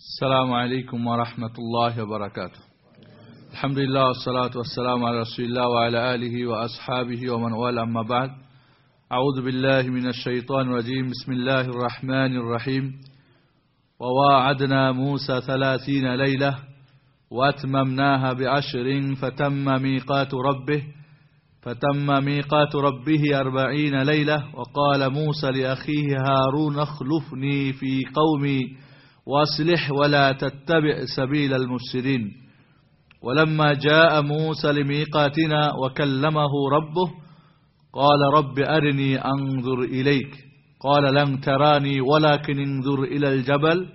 السلام عليكم ورحمة الله وبركاته. الحمد لله والصلاة والسلام على رسول الله وعلى آله وأصحابه ومن والاه. أما بعد أعوذ بالله من الشيطان الرجيم. بسم الله الرحمن الرحيم. وواعدنا موسى ثلاثين ليلة وأتممناها بعشر فتم ميقات ربه فتم ميقات ربه أربعين ليلة. وقال موسى لأخيه هارون اخلفني في قومي واصلح ولا تتبع سبيل المفسدين. ولما جاء موسى لميقاتنا وكلمه ربه قال رب أرني أنظر إليك. قال لن تراني ولكن انظر إلى الجبل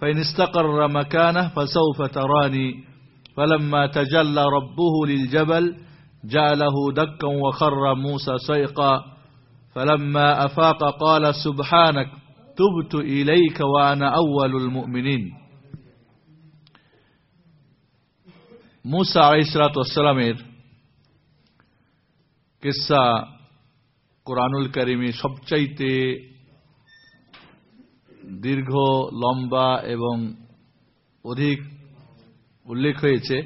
فإن استقر مكانه فسوف تراني. فلما تجلى ربه للجبل جعله دكا وخر موسى سيقا فلما أفاق قال سبحانك تبت إليك وأنا أول المؤمنين মুসা আলাইসালামের কিসা কোরআনুল করিমে সবচাইতে দীর্ঘ লম্বা এবং অধিক উল্লেখ হয়েছে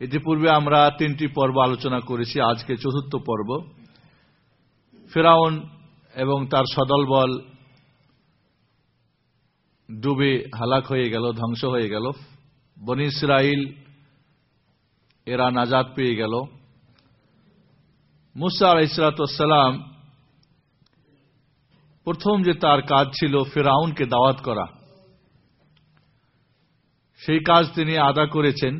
ইতিপূর্বে আমরা তিনটি পর্ব আলোচনা করেছি আজকে চতুর্থ পর্ব ফেরাউন এবং তার সদলবল ডুবে হালাক হয়ে গেল, ধ্বংস হয়ে গেল। বনি ইসরাইল এরা নাজাদ পেয়ে গেল। মুসা আলাইসালাম প্রথম যে তার কাজ ছিল ফেরাউনকে দাওয়াত করা, সেই কাজ তিনি আদা করেছেন।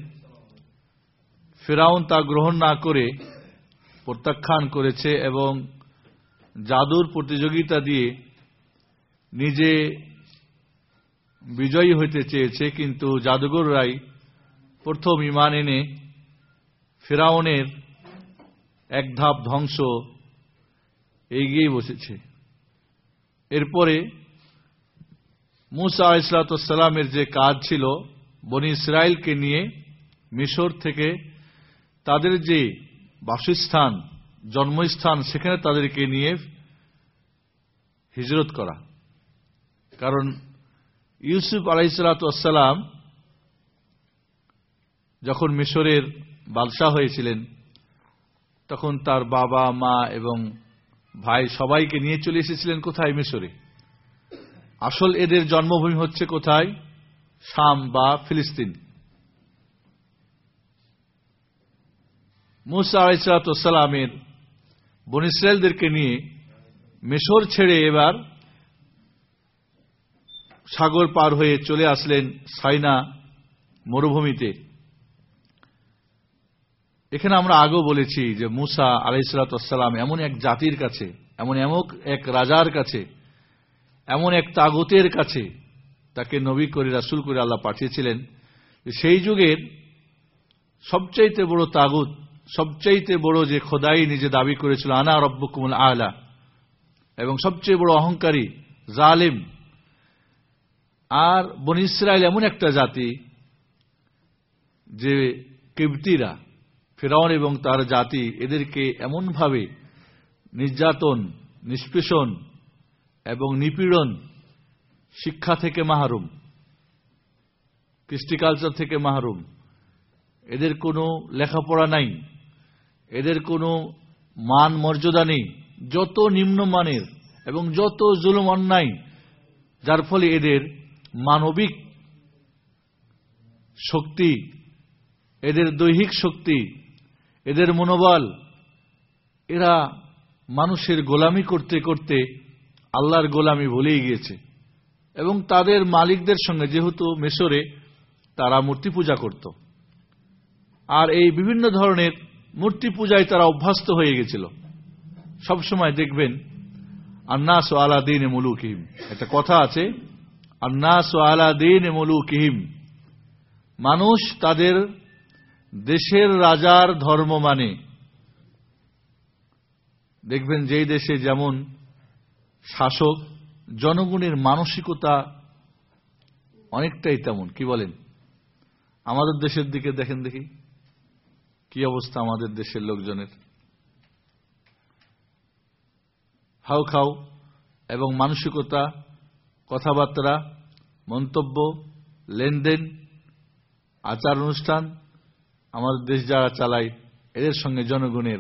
ফেরাউন তা গ্রহণ না করে প্রত্যাখ্যান করেছে এবং জাদুর প্রতিযোগিতা দিয়ে নিজে বিজয়ী হইতে চেয়েছে, কিন্তু জাদুঘররাই প্রথম ইমান এনে ফেরাউনের এক ধাপ ধ্বংস এগিয়ে বসেছে। এরপরে মুসা ইসলাতামের যে কাজ ছিল, বনি ইসরায়েলকে নিয়ে মিশর থেকে তাদের যে বাসস্থান, জন্মস্থান, সেখানে তাদেরকে নিয়ে হিজরত করা। কারণ ইউসুফ আলাইসালাম যখন মিশরের বাদশাহ হয়েছিলেন, তখন তার বাবা, মা এবং ভাই সবাইকে নিয়ে চলে এসেছিলেন কোথায়? মিশরে। আসল এদের জন্মভূমি হচ্ছে কোথায়? শাম বা ফিলিস্তিন। মুসা আলাইসালামের বন ইসরায়েলদেরকে নিয়ে মিশর ছেড়ে এবার সাগর পার হয়ে চলে আসলেন সাইনা মরুভূমিতে। এখানে আমরা আগেও বলেছি যে মুসা আলাইসালাম এমন এক জাতির কাছে, এমন এমন এক রাজার কাছে, এমন এক তাগতের কাছে তাকে নবী করে, রাসুল করে আল্লাহ পাঠিয়েছিলেন সেই যুগের সবচাইতে বড় তাগুত, সবচাইতে বড় যে খোদাই নিজে দাবি করেছিল, আনা রব্বকুমুল আলা, এবং সবচেয়ে বড় অহংকারী, জালিম আর বন ইসরায়েল এমন একটা জাতি যে কিবতিরা, ফেরাউন এবং তার জাতি এদেরকে এমনভাবে নির্যাতন, নিষ্পেষণ এবং নিপীড়ন শিক্ষা থেকে মাহরুম কৃষ্টিকালচার থেকে মাহরুম। এদের কোনো লেখাপড়া নাই, এদের কোনো মান মর্যাদা নেই। যত নিম্নমানের এবং যত জুলুম অন্যায়, যার ফলে এদের মানবিক শক্তি, এদের দৈহিক শক্তি, এদের মনোবল, এরা মানুষের গোলামি করতে করতে আল্লাহর গোলামি ভুলেই গিয়েছে। এবং তাদের মালিকদের সঙ্গে যেহেতু মেশরে তারা মূর্তি পূজা করত। আর এই বিভিন্ন ধরনের মূর্তি পূজায় তারা অভ্যস্ত হয়ে গেছিল। সবসময় দেখবেন, আন্নাস আলা দিন মুলুকিহিম। একটা কথা আছে মানুষ তাদের দেশের রাজার ধর্ম মানে। দেখবেন যেই দেশে যেমন শাসক, জনগণের মানসিকতা অনেকটাই তেমন, কি বলেন? আমাদের দেশের দিকে দেখেন দেখি, কি অবস্থা আমাদের দেশের লোকজনের? হাউ খাও এবং মানসিকতা কথাবার্তা, মন্তব্য, লেনদেন, আচার অনুষ্ঠান আমাদের দেশ যারা চালায়, এদের সঙ্গে জনগণের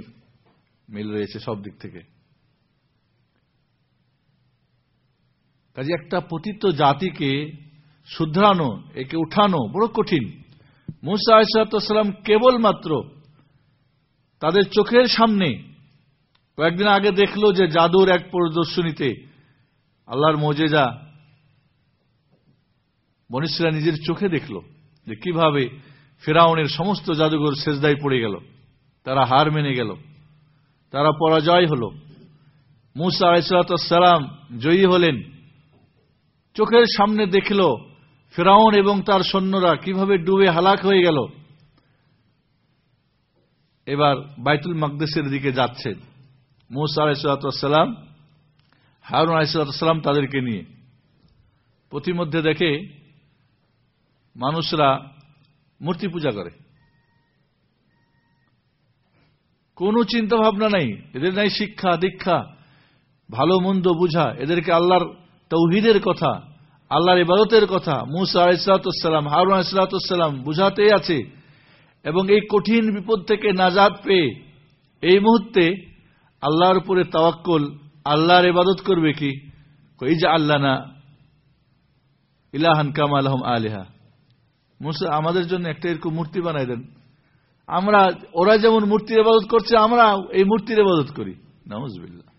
মিল রয়েছে সব দিক থেকে। কাজে একটা পতিত জাতিকে শুধরানো, একে উঠানো বড় কঠিন। মুসা আসালাম কেবলমাত্র তাদের চোখের সামনে কয়েকদিন আগে দেখল যে জাদুর এক প্রদর্শনীতে আল্লাহর মজেজা বনিসরা নিজের চোখে দেখল যে কীভাবে ফেরাউনের সমস্ত জাদুঘর শেষদায় পড়ে গেল। তারা হার মেনে গেল। তারা পরাজয় হল। মুসা আলাইসালাম জয়ী হলেন। চোখের সামনে দেখল ফেরাউন এবং তার সৈন্যরা কীভাবে ডুবে হালাক হয়ে গেল। এবার বাইতুল মাকদেশের দিকে যাচ্ছেন। মুসা আলাইসালাম হারুন আলাইসালাম তাদেরকে নিয়ে। প্রতিমধ্যে দেখে মানুষরা মূর্তি পূজা করে। কোনো চিন্তা ভাবনা নাই। এদের নাই শিক্ষা, দীক্ষা। ভালো, মন্দ বুঝা। এদেরকে আল্লাহর তৌহিদের কথা, আল্লাহর ইবাদতের কথা মুসা আলাইসালাম হারুন আলাইসালাম বুঝাতে আছে। এবং এই কঠিন বিপদ থেকে নাজাদ পেয়ে এই মুহূর্তে আল্লাহর উপরে তাওয়াক্কল, আল্লাহর ইবাদত করবে কি? এই যে আল্লাহ না ইলাহান কাম আলহম আলিহা। মুসা আমাদের জন্য একটা এরকম মূর্তি বানাই দেন। আমরা, ওরা যেমন মূর্তির ইবাদত করছে, আমরা এই মূর্তির ইবাদত করি। নজবিল্লা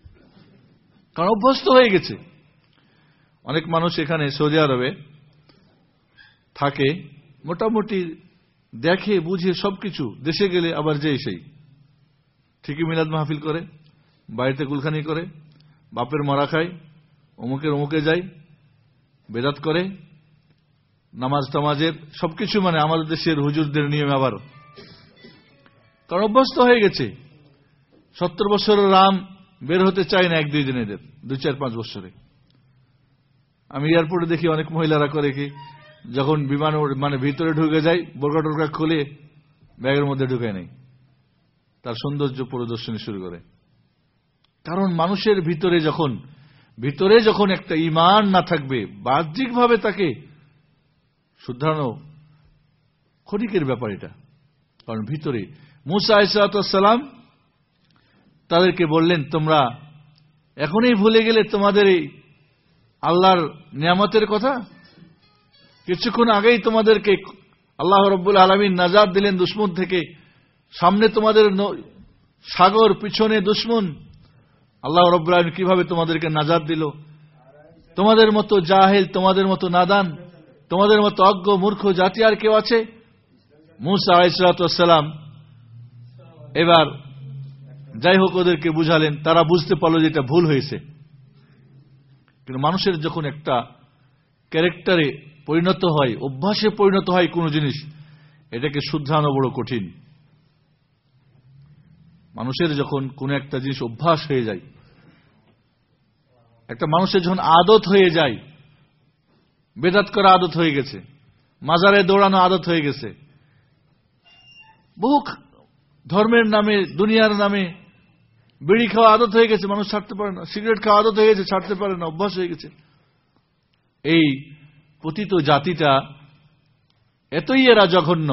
কারণ অভ্যস্ত হয়ে গেছে। অনেক মানুষ এখানে সৌদি আরবে থাকে, মোটামুটি দেখে, বুঝে সবকিছু। দেশে গেলে আবার যে সেই। ঠিকই মিলাদ মাহফিল করে, বাড়িতে কুলখানি করে, বাপের মারা খায়, অমুকের অমুকে যায়, বেদাত করে নামাজ টামাজের সবকিছু মানে আমাদের দেশের হুজুরদের নিয়ম আবার কারণ অভ্যস্ত হয়ে গেছে। সত্তর বছরের রাম বের হতে চায় না এক দুই দিন এদের, দুই চার পাঁচ বছরে। আমি এয়ারপোর্টে দেখি অনেক মহিলারা করে কি, যখন বিমান মানে ভিতরে ঢুকে যায়, বোরকা টোরকা খুলে ব্যাগের মধ্যে ঢুকে নেই তার সৌন্দর্য প্রদর্শনী শুরু করে। কারণ মানুষের ভিতরে যখন ভিতরে যখন একটা ইমান না থাকবে, বাহ্যিকভাবে তাকে শুদ্ধানো ক্ষণিকের ব্যাপার এটা। কারণ ভিতরে মুসা ইসালাম তাদেরকে বললেন, তোমরা এখনই ভুলে গেলে তোমাদের এই আল্লাহর নিয়ামতের কথা? কিছুক্ষণ আগেই তোমাদেরকে আল্লাহ রব্বুল আলমিন নাজাদ দিলেন দুশ্মন থেকে। সামনে তোমাদের সাগর, পিছনে দুশ্মন। আল্লাহ রব্বুল আলমিন কীভাবে তোমাদেরকে নাজাদ দিল? তোমাদের মতো জাহেল, তোমাদের মতো নাদান তোমাদের মতো অজ্ঞ মূর্খ জাতি আর কেউ আছে? মুসা আলাইসালাম এবার যাই হোক ওদেরকে বুঝালেন, তারা বুঝতে পারল যে এটা ভুল হয়েছে। কিন্তু মানুষের যখন একটা ক্যারেক্টারে পরিণত হয়, অভ্যাসে পরিণত হয় কোনো জিনিস, এটাকে শুদ্ধানো বড় কঠিন। মানুষের যখন কোন একটা জিনিস অভ্যাস হয়ে যায়, একটা মানুষের যখন আদত হয়ে যায় বেদাত করা আদত হয়ে গেছে। মাজারে দৌড়ানো আদত হয়ে গেছে। বহু ধর্মের নামে, দুনিয়ার নামে বিড়ি খাওয়া আদত হয়ে গেছে, মানুষ ছাড়তে পারে না। সিগারেট খাওয়া আদত হয়ে গেছে, ছাড়তে পারে না, অভ্যাস হয়ে গেছে। এই পতিত জাতিটা এতই এরা জঘন্য,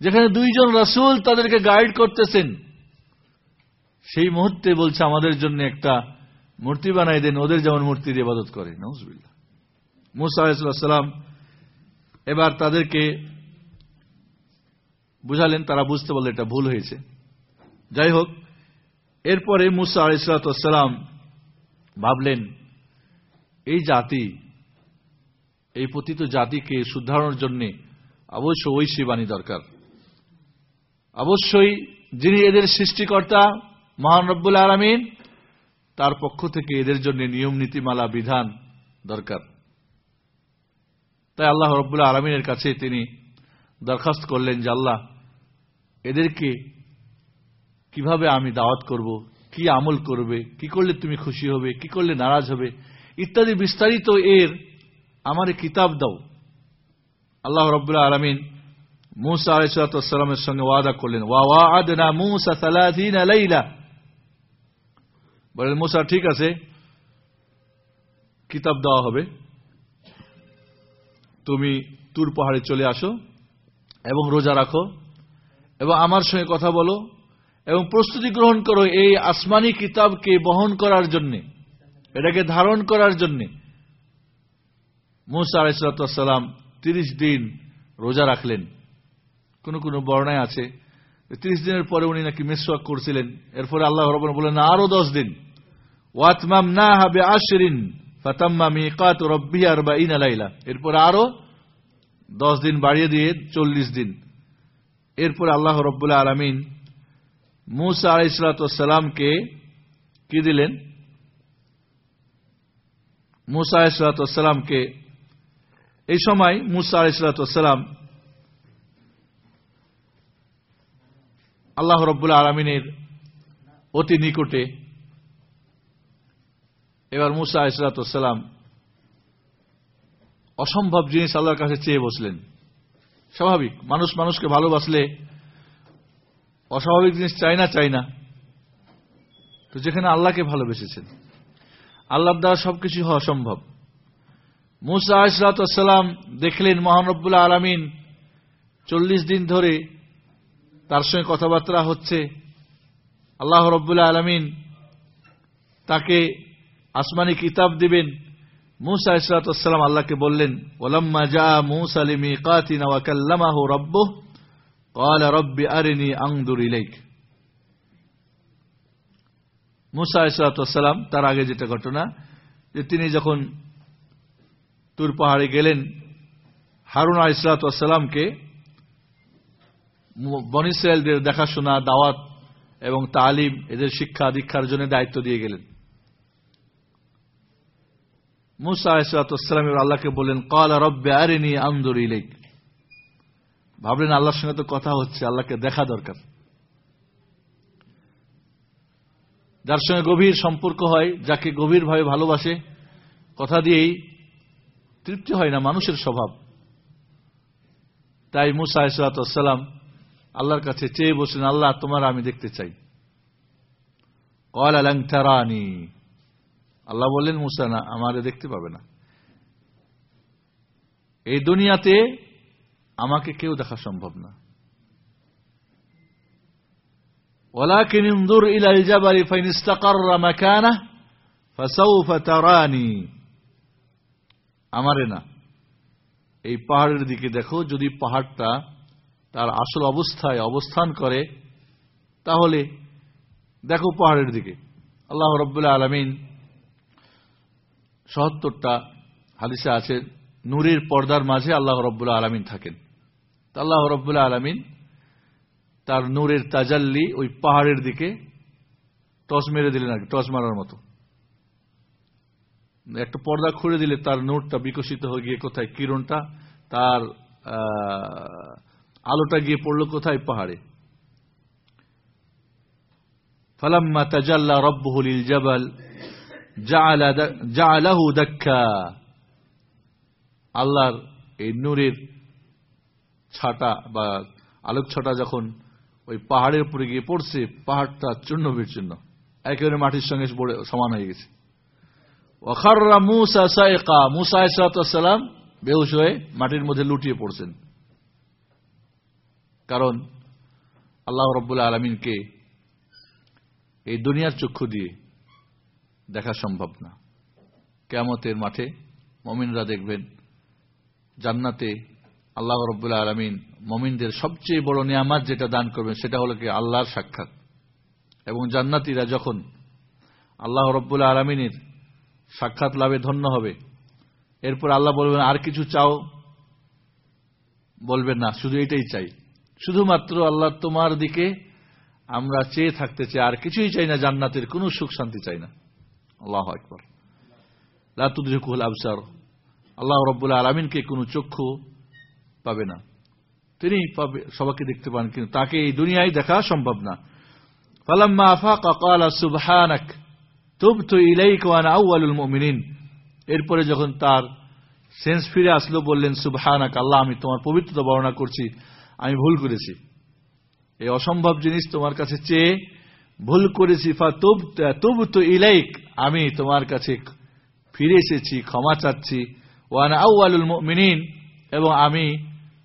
যেখানে দুইজন রসুল তাদেরকে গাইড করতেছেন। সেই মুহূর্তে বলছে, আমাদের জন্য একটা মূর্তি বানাই দেন, ওদের যেমন মূর্তির ইবাদত করে। নজবিল্লা মুসা এবার তাদেরকে বুঝালেন, তারা বুঝতে পারলে এটা ভুল হয়েছে। যাই হোক, এরপরে মুসা আলাইসালাম ভাবলেন, এই জাতি, এই পতিত জাতিকে শুদ্ধারণের জন্য অবশ্য ঐশী বাণী দরকার। অবশ্যই যিনি এদের সৃষ্টিকর্তা, মহান রব্বুল আলমিন, তার পক্ষ থেকে এদের জন্য নিয়ম নীতিমালা, বিধান দরকার। তাই আল্লাহ রব্বুল্লাহ আলমিনের কাছে তিনি দরখাস্ত করলেন যে, আল্লাহ, এদেরকে কীভাবে আমি দাওয়াত করব? কি আমল করবে? কি করলে তুমি খুশি হবে? কি করলে নারাজ হবে? ইত্যাদি বিস্তারিত এর আমার কিতাব দাও। আল্লাহ রব্বুল্লাহ আলমিন মুসা আলাইসালামের সঙ্গে ওয়াদা করলেন, ওয়া আদনা মুসা আলাইলা বলেন, মুসা, ঠিক আছে, কিতাব দেওয়া হবে। তুমি তুর পাহাড়ে চলে আসো এবং রোজা রাখো এবং আমার সঙ্গে কথা বলো এবং প্রস্তুতি গ্রহণ করো এই আসমানি কিতাবকে বহন করার জন্য, এটাকে ধারণ করার জন্য। মুসা আলাইসালাম তিরিশ দিন রোজা রাখলেন। কোন কোন বর্ণায় আছে তিরিশ দিনের পরে উনি নাকি মেসওয়াক করছিলেন। এরপরে আল্লাহ রবন বললেন, আরও দশ দিন। ওয়াতমাম না হবে আশরিন ফাতাম্মা মিকাত রব্বি আর বা ইন আলাইলা এরপরে আরও দশ দিন বাড়িয়ে দিয়ে চল্লিশ দিন। এরপরে আল্লাহ রব্বুল্লাহ আলমিন মুসা আলাইসালামকে কি দিলেন? মুসা আলাইসালামকে এই সময় মুসা আলাইসালাম আল্লাহ রব্বুল্লাহ আলমিনের অতি নিকটে এবার মুসা আলাইসালাম অসম্ভব জিনিস আল্লাহর কাছে চেয়ে বসলেন। স্বাভাবিক, মানুষ মানুষকে ভালোবাসলে অস্বাভাবিক জিনিস চাই না চাই না। তো যেখানে আল্লাহকে ভালোবেসেছেন। আল্লাহর দ্বারা সবকিছু হওয়া সম্ভব মুসা আসালাম দেখলেন মহানব্বুল্লাহ আলমিন চল্লিশ দিন ধরে তার সঙ্গে কথাবার্তা হচ্ছে। আল্লাহ রব্বুল্লাহ আলমিন তাকে আসমানি কিতাব দিবেন। মুসা ইসলাতাম আল্লাহকে বললেন ওলাম্মা জা মুসা আলিমি কাতিনা রব্বি আংদুর মুসা ইসলাতাম তার আগে যেটা ঘটনা, যে তিনি যখন তুর পাহাড়ে গেলেন, হারুন ইসলাতামকে বনিসাইলদের দেখাশোনা, দাওয়াত এবং তালিম, এদের শিক্ষা দীক্ষার জন্য দায়িত্ব দিয়ে গেলেন। মুসা ইসলাতাম আল্লাহকে বললেন কল রব্বে আরিনি আন্দর ইলেক ভাবলেন আল্লাহর সঙ্গে তো কথা হচ্ছে, আল্লাহকে দেখা দরকার। যার সঙ্গে গভীর সম্পর্ক হয়, যাকে গভীরভাবে ভালোবাসে, কথা দিয়েই তৃপ্তি হয় না মানুষের স্বভাব। তাই মুসা ইসলাতাম আল্লাহর কাছে চেয়ে বসলেন আল্লাহ, তোমার আমি দেখতে চাই। কল আলাং তারানি। আল্লাহ বললেন মুসা না আমারে দেখতে পাবে না এই দুনিয়াতে আমাকে কেউ দেখা সম্ভব না ولكن انظر إلى الجبل فإن استقر مكانه فسوف تراني আমারে না এই পাহাড়ের দিকে দেখো যদি পাহাড়টা তার আসল অবস্থায় অবস্থান করে তাহলে দেখো পাহাড়ের দিকে আল্লাহ রব্বুল্লাহ আলমিন সহত্তরটা হাদিসে আছে, নূরের পর্দার মাঝে আল্লাহ রব্বুল্লাহ আলমিন থাকেন। তা আল্লাহ রব্বুল্লাহ আলমিন তার নূরের তাজাল্লি ওই পাহাড়ের দিকে টস মেরে দিলেন আর টস মারার মতো। একটা পর্দা খুলে দিলে তার নূরটা বিকশিত হয়ে গিয়ে কোথায়? কিরণটা? তার আলোটা গিয়ে পড়ল কোথায়? পাহাড়ে। ফালাম্মা তাজাল্লা রব্বহুল জাবাল জাআলাহু দাক্কা আল্লাহর এই নূরের ছাটা বা আলোক ছাটা যখন ওই পাহাড়ের উপরে গিয়ে পড়ছে, পাহাড়টা চূর্ণ বিচ্ছিন্ন। একেবারে মাটির সঙ্গে সমান হয়ে গেছে। ওখাররা মুসা সাইকা, মুসা সালাম বেহুশ হয়ে মাটির মধ্যে লুটিয়ে পড়ছেন। কারণ আল্লাহ রব্বুল্লাহ আলমিনকে এই দুনিয়ার চক্ষু দিয়ে দেখা সম্ভব না। কেমতের মাঠে মমিনরা দেখবেন, জান্নাতে আল্লাহ রব্বুল্লাহ আলমিন মমিনদের সবচেয়ে বড় নিয়ামাত যেটা দান করবেন, সেটা হলো কি আল্লাহর সাক্ষাৎ। এবং জান্নাতিরা যখন আল্লাহ রব্বুল্লাহ আলমিনের সাক্ষাৎ লাভে ধন্য হবে, এরপর আল্লাহ বলবেন, আর কিছু চাও? বলবেন, না, শুধু এটাই চাই। শুধুমাত্র আল্লাহ তোমার দিকে আমরা চেয়ে থাকতে চাই, আর কিছুই চাই না, জান্নাতের কোনো সুখ শান্তি চাই না। আল্লাহ একবার লাতুদ্রিকুল আবসার আল্লাহ রব্বুল্লাহ আলমিনকে কোনো চক্ষু পাবে না। তিনি পাবে, সবাইকে দেখতে পান, কিন্তু তাকে এই দুনিয়ায় দেখা সম্ভব না। ফালাম্মা আফাকা, ক্বালা সুবহানাক, তুবতু ইলাইকা ওয়া আনা আউয়ালুল মুমিনিন। এরপরে যখন তার সেন্স ফিরে আসলো, বললেন, সুবহানাক, আল্লাহ, আমি তোমার পবিত্রতা বর্ণনা করছি, আমি ভুল করেছি। এই অসম্ভব জিনিস তোমার কাছে চেয়ে ভুল করেছি, ফা তুবতু ইলাইক, আমি তোমার কাছে ফিরে এসেছি, ক্ষমা চাচ্ছি। ওয়ান আউয়ালুল মুমিনিন, এবং আমি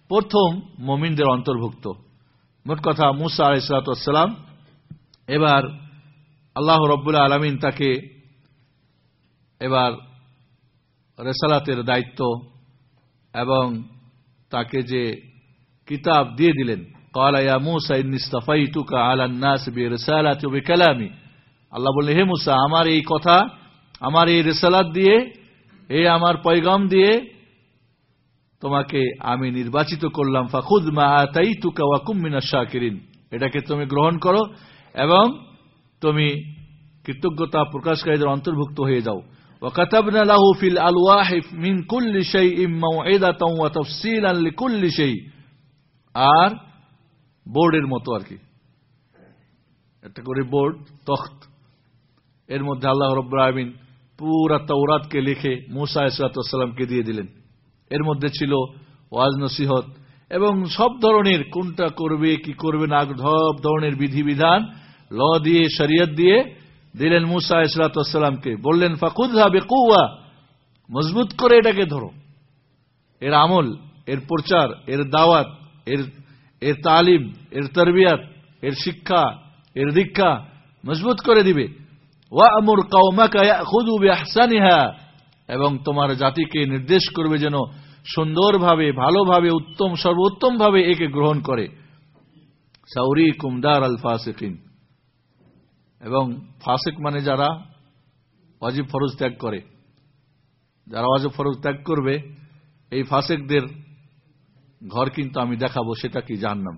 প্রথম মমিনদের অন্তর্ভুক্ত। মোট কথা, মুসা আলাইসালাম এবার আল্লাহ রব্বুল্লাহ আলমিন তাকে এবার রেসালাতের দায়িত্ব এবং তাকে যে কিতাব দিয়ে দিলেন কালাইয়া মুসা ইনিস্তাফাই তুকা আলান্নাস বি রেসালাত কালামি আল্লাহ বললেন হে মুসা আমার এই কথা আমার এই রেসালাত দিয়ে এই আমার পয়গাম দিয়ে তোমাকে আমি নির্বাচিত করলাম ফাখুদ মা আতাই তুকা ওয়াকুম মিনা শাকিরিন এটাকে তুমি গ্রহণ করো এবং তুমি কৃতজ্ঞতা প্রকাশকারীদের অন্তর্ভুক্ত হয়ে যাও وكتبنا له في الألواح من كل شيء موعظة وتفصيلا لكل شيء আর বোর্ডের মতো আর কি। একটা করে বোর্ড, তখ্ত। এর মধ্যে আল্লাহ রব্বুল আলমিন পুরা তৌরাতকে লিখে মুসা ইসলাতামকে দিয়ে দিলেন। এর মধ্যে ছিল ওয়াজ, নসিহত এবং সব ধরনের কোনটা করবে, কি করবে না, সব ধরনের বিধিবিধান, ল দিয়ে, শরিয়ত দিয়ে দিলেন মুসা ইসলাতামকে বললেন ফাকুদ হবে কৌয়া মজবুত করে এটাকে ধরো। এর আমল, এর প্রচার, এর দাওয়াত, এর এর তালিম, এর তরবিয়াত, এর শিক্ষা, এর দীক্ষা মজবুত করে দিবে। এবং তোমার জাতিকে নির্দেশ করবে যেন সুন্দরভাবে, ভালোভাবে, উত্তম সর্বোত্তম ভাবে একে গ্রহণ করে। সাউরি কুমদার আল ফাসিকিন। এবং ফাসেক মানে যারা ওয়াজিব ফরজ ত্যাগ করে। যারা ওয়াজিব ফরজ ত্যাগ করবে, এই ফাসেকদের ঘর কিন্তু আমি দেখাবো, সেটা কি জানলাম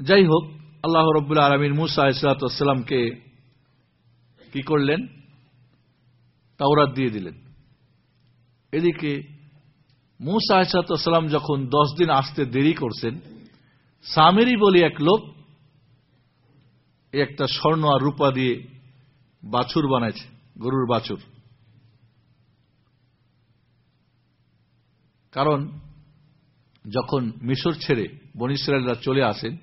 যাই হোক, আল্লাহ রব্বুল আলমিন মুসা ইসলাতামকে কি করলেন? তাওরাত দিয়ে দিলেন। এদিকে মুসা ইসলাতাম যখন দশ দিন আসতে দেরি করছেন, সামেরি বলে এক লোক একটা স্বর্ণ আর রূপা দিয়ে বাছুর বানাইছে, গরুর বাছুর। কারণ যখন মিশর ছেড়ে বনিসরাইলরা চলে আসেন,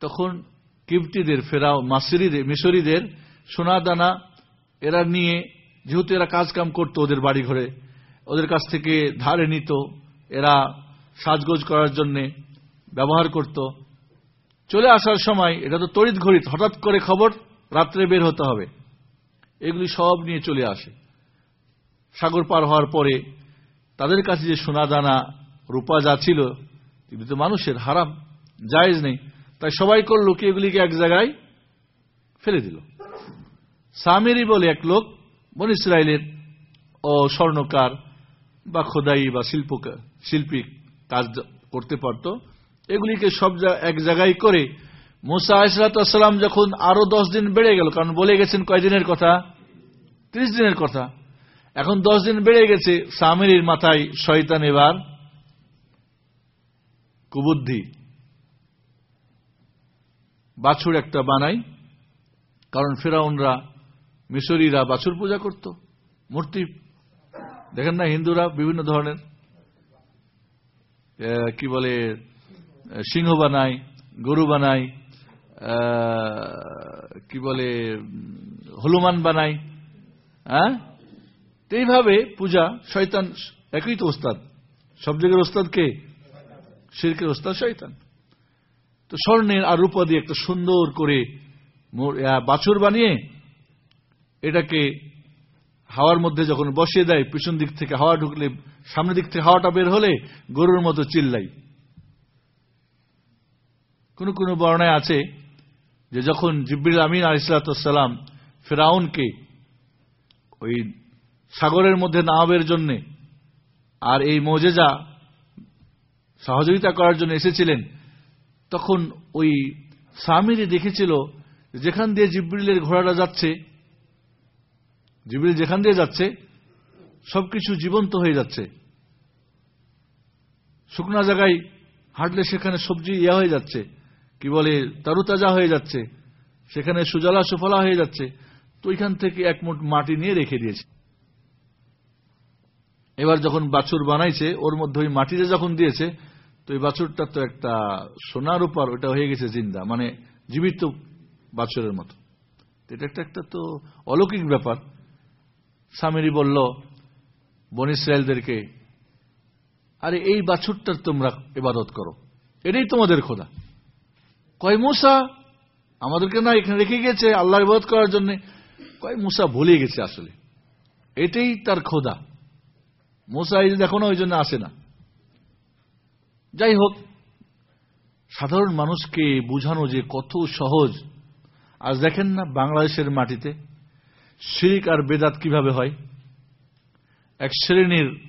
তখন কিপ্তিদের ফেরাও মাসিরিদের মিশরীদের সোনাদানা, এরা নিয়ে, যেহেতু এরা কাজ কাম করতো ওদের বাড়ি ঘরে ওদের কাছ থেকে ধারে নিত, এরা সাজগোজ করার জন্য ব্যবহার করত। চলে আসার সময় এটা তো তড়িৎ ঘড়িত, হঠাৎ করে খবর রাত্রে বের হতে হবে। এগুলি সব নিয়ে চলে আসে। সাগর পার হওয়ার পরে তাদের কাছে যে সোনাদানা রূপা যা ছিল, এগুলি তো মানুষের, হারাম, জায়েজ নেই। তাই সবাই করল কি? এগুলিকে এক জায়গায় ফেলে দিল। সামেরি বলে এক লোক, বন ইসরায়েলের ও স্বর্ণকার বা খোদাই বা শিল্প, শিল্পী কাজ করতে পারত। এগুলিকে সব এক জায়গায় করে মোসা ইসলাতাম যখন আরও দশ দিন বেড়ে গেল, কারণ বলে গেছেন কয়দিনের কথা? ত্রিশ দিনের কথা। এখন দশ দিন বেড়ে গেছে সামেরির মাথায় শয়তান এবার কুবুদ্ধি। বাছুর একটা বানাই, কারণ ফেরাউনরা মিশরীরা বাছুর পূজা করত, মূর্তি। দেখেন না, হিন্দুরা বিভিন্ন ধরনের কি বলে সিংহ বানায়, গরু বানায় কি বলে হলুমান বানায় হ্যাঁ? এইভাবে পূজা শয়তান একই তো ওস্তাদ। সব জায়গার ওস্তাদ কে? শিরকের ওস্তাদ শয়তান। তো স্বর্ণের আর রূপা দিয়ে একটা সুন্দর করে বাছুর বানিয়ে এটাকে হাওয়ার মধ্যে যখন বসিয়ে দেয়, পিছন দিক থেকে হাওয়া ঢুকলে, সামনের দিক থেকে হাওয়াটা বের হলে গরুর মতো চিল্লাই। কোন কোন বর্ণায় আছে যে যখন জিব্বিল আমিন আলিসাল্লাম ফেরাউনকে ওই সাগরের মধ্যে নামের জন্য আর এই মজেজা সহযোগিতা করার জন্য এসেছিলেন, তখন ওই স্বামীরে দেখেছিল, যেখান দিয়ে জিব্রিলের ঘোড়াটা যাচ্ছে, জিব্রিল যেখান দিয়ে যাচ্ছে, সবকিছু জীবন্ত হয়ে যাচ্ছে। শুকনা জায়গায় হাঁটলে সেখানে সবজি ইয়া হয়ে যাচ্ছে। কি বলে, তারুতাজা হয়ে যাচ্ছে। সেখানে সুজলা সুফলা হয়ে যাচ্ছে। তো ওইখান থেকে এক মুঠ মাটি নিয়ে রেখে দিয়েছে। এবার যখন বাছুর বানাইছে, ওর মধ্যে ওই মাটিতে যখন দিয়েছে, তো এই বাছুরটা তো একটা সোনার উপর ওটা হয়ে গেছে জিন্দা মানে জীবিত বাছুরের মতো। এটা একটা একটা তো অলৌকিক ব্যাপার। স্বামীরই বলল, বন ইসরায়েলদেরকে, আরে এই বাছুরটার তোমরা ইবাদত করো। এটাই তোমাদের খোদা। কয় মুসা, আমাদেরকে না এখানে রেখে গেছে আল্লাহ ইবাদত করার জন্য? কয় মুসা ভুলে গেছে আসলে। এটাই তার খোদা। মুসা এই দেখো না ওই জন্য আসে না। যাই হোক সাধারণ মানুষকে বুঝানো যে কত সহজ। আজ দেখেন না বাংলাদেশের মাটিতে শিরিক আর বেদাত কীভাবে হয়? এক শ্রেণির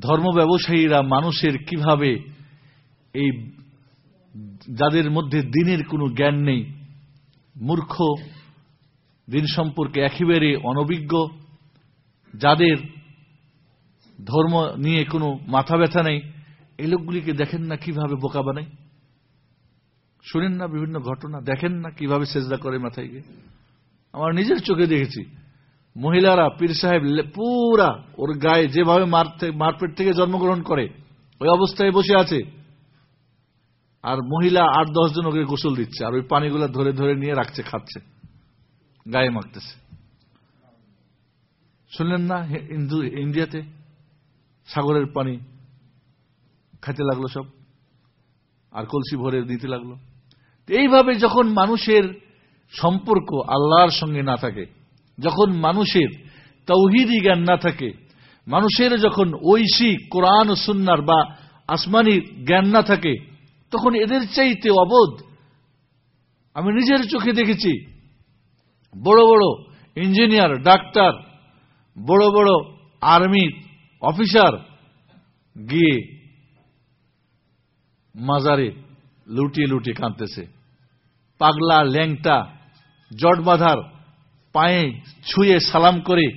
ধর্ম ব্যবসায়ীরা মানুষের কীভাবে এই যাদের মধ্যে দিনের কোনো জ্ঞান নেই, মূর্খ, দিন সম্পর্কে একেবারে অনভিজ্ঞ যাদের ধর্ম নিয়ে কোনো মাথা ব্যথা নেই, এই লোকগুলিকে দেখেন না কীভাবে বোকা বানায়? শুনেন না বিভিন্ন ঘটনা, দেখেন না কীভাবে সেজদা করে মাথায় গিয়ে? আমার নিজের চোখে দেখেছি, মহিলারা, পীর সাহেব পুরা ওর গায়ে যেভাবে মারপেট থেকে জন্মগ্রহণ করে, ওই অবস্থায় বসে আছে। আর মহিলা আট দশ জন ওকে গোসল দিচ্ছে, আর ওই পানিগুলো ধরে ধরে নিয়ে রাখছে, খাচ্ছে, গায়ে মাখতেছে। শুনলেন না ইন্ডিয়াতে? সাগরের পানি খাইতে লাগল সব, আর কলসি ভরে দিতে লাগল। এইভাবে যখন মানুষের সম্পর্ক আল্লাহর সঙ্গে না থাকে, যখন মানুষের তৌহিদি জ্ঞান না থাকে, মানুষের যখন ঐশী কোরআন সুন্নার বা আসমানি জ্ঞান না থাকে, তখন এদের চাইতে অবোধ। আমি নিজের চোখে দেখেছি, বড় বড় ইঞ্জিনিয়ার, ডাক্তার বড় বড় আর্মি অফিসার গিয়ে মাজারে লুটিয়ে লুটিয়ে কাঁদতেছে। পাগলা ল্যাংটা জট বাঁধার পায়ে ছুঁয়ে সালাম করে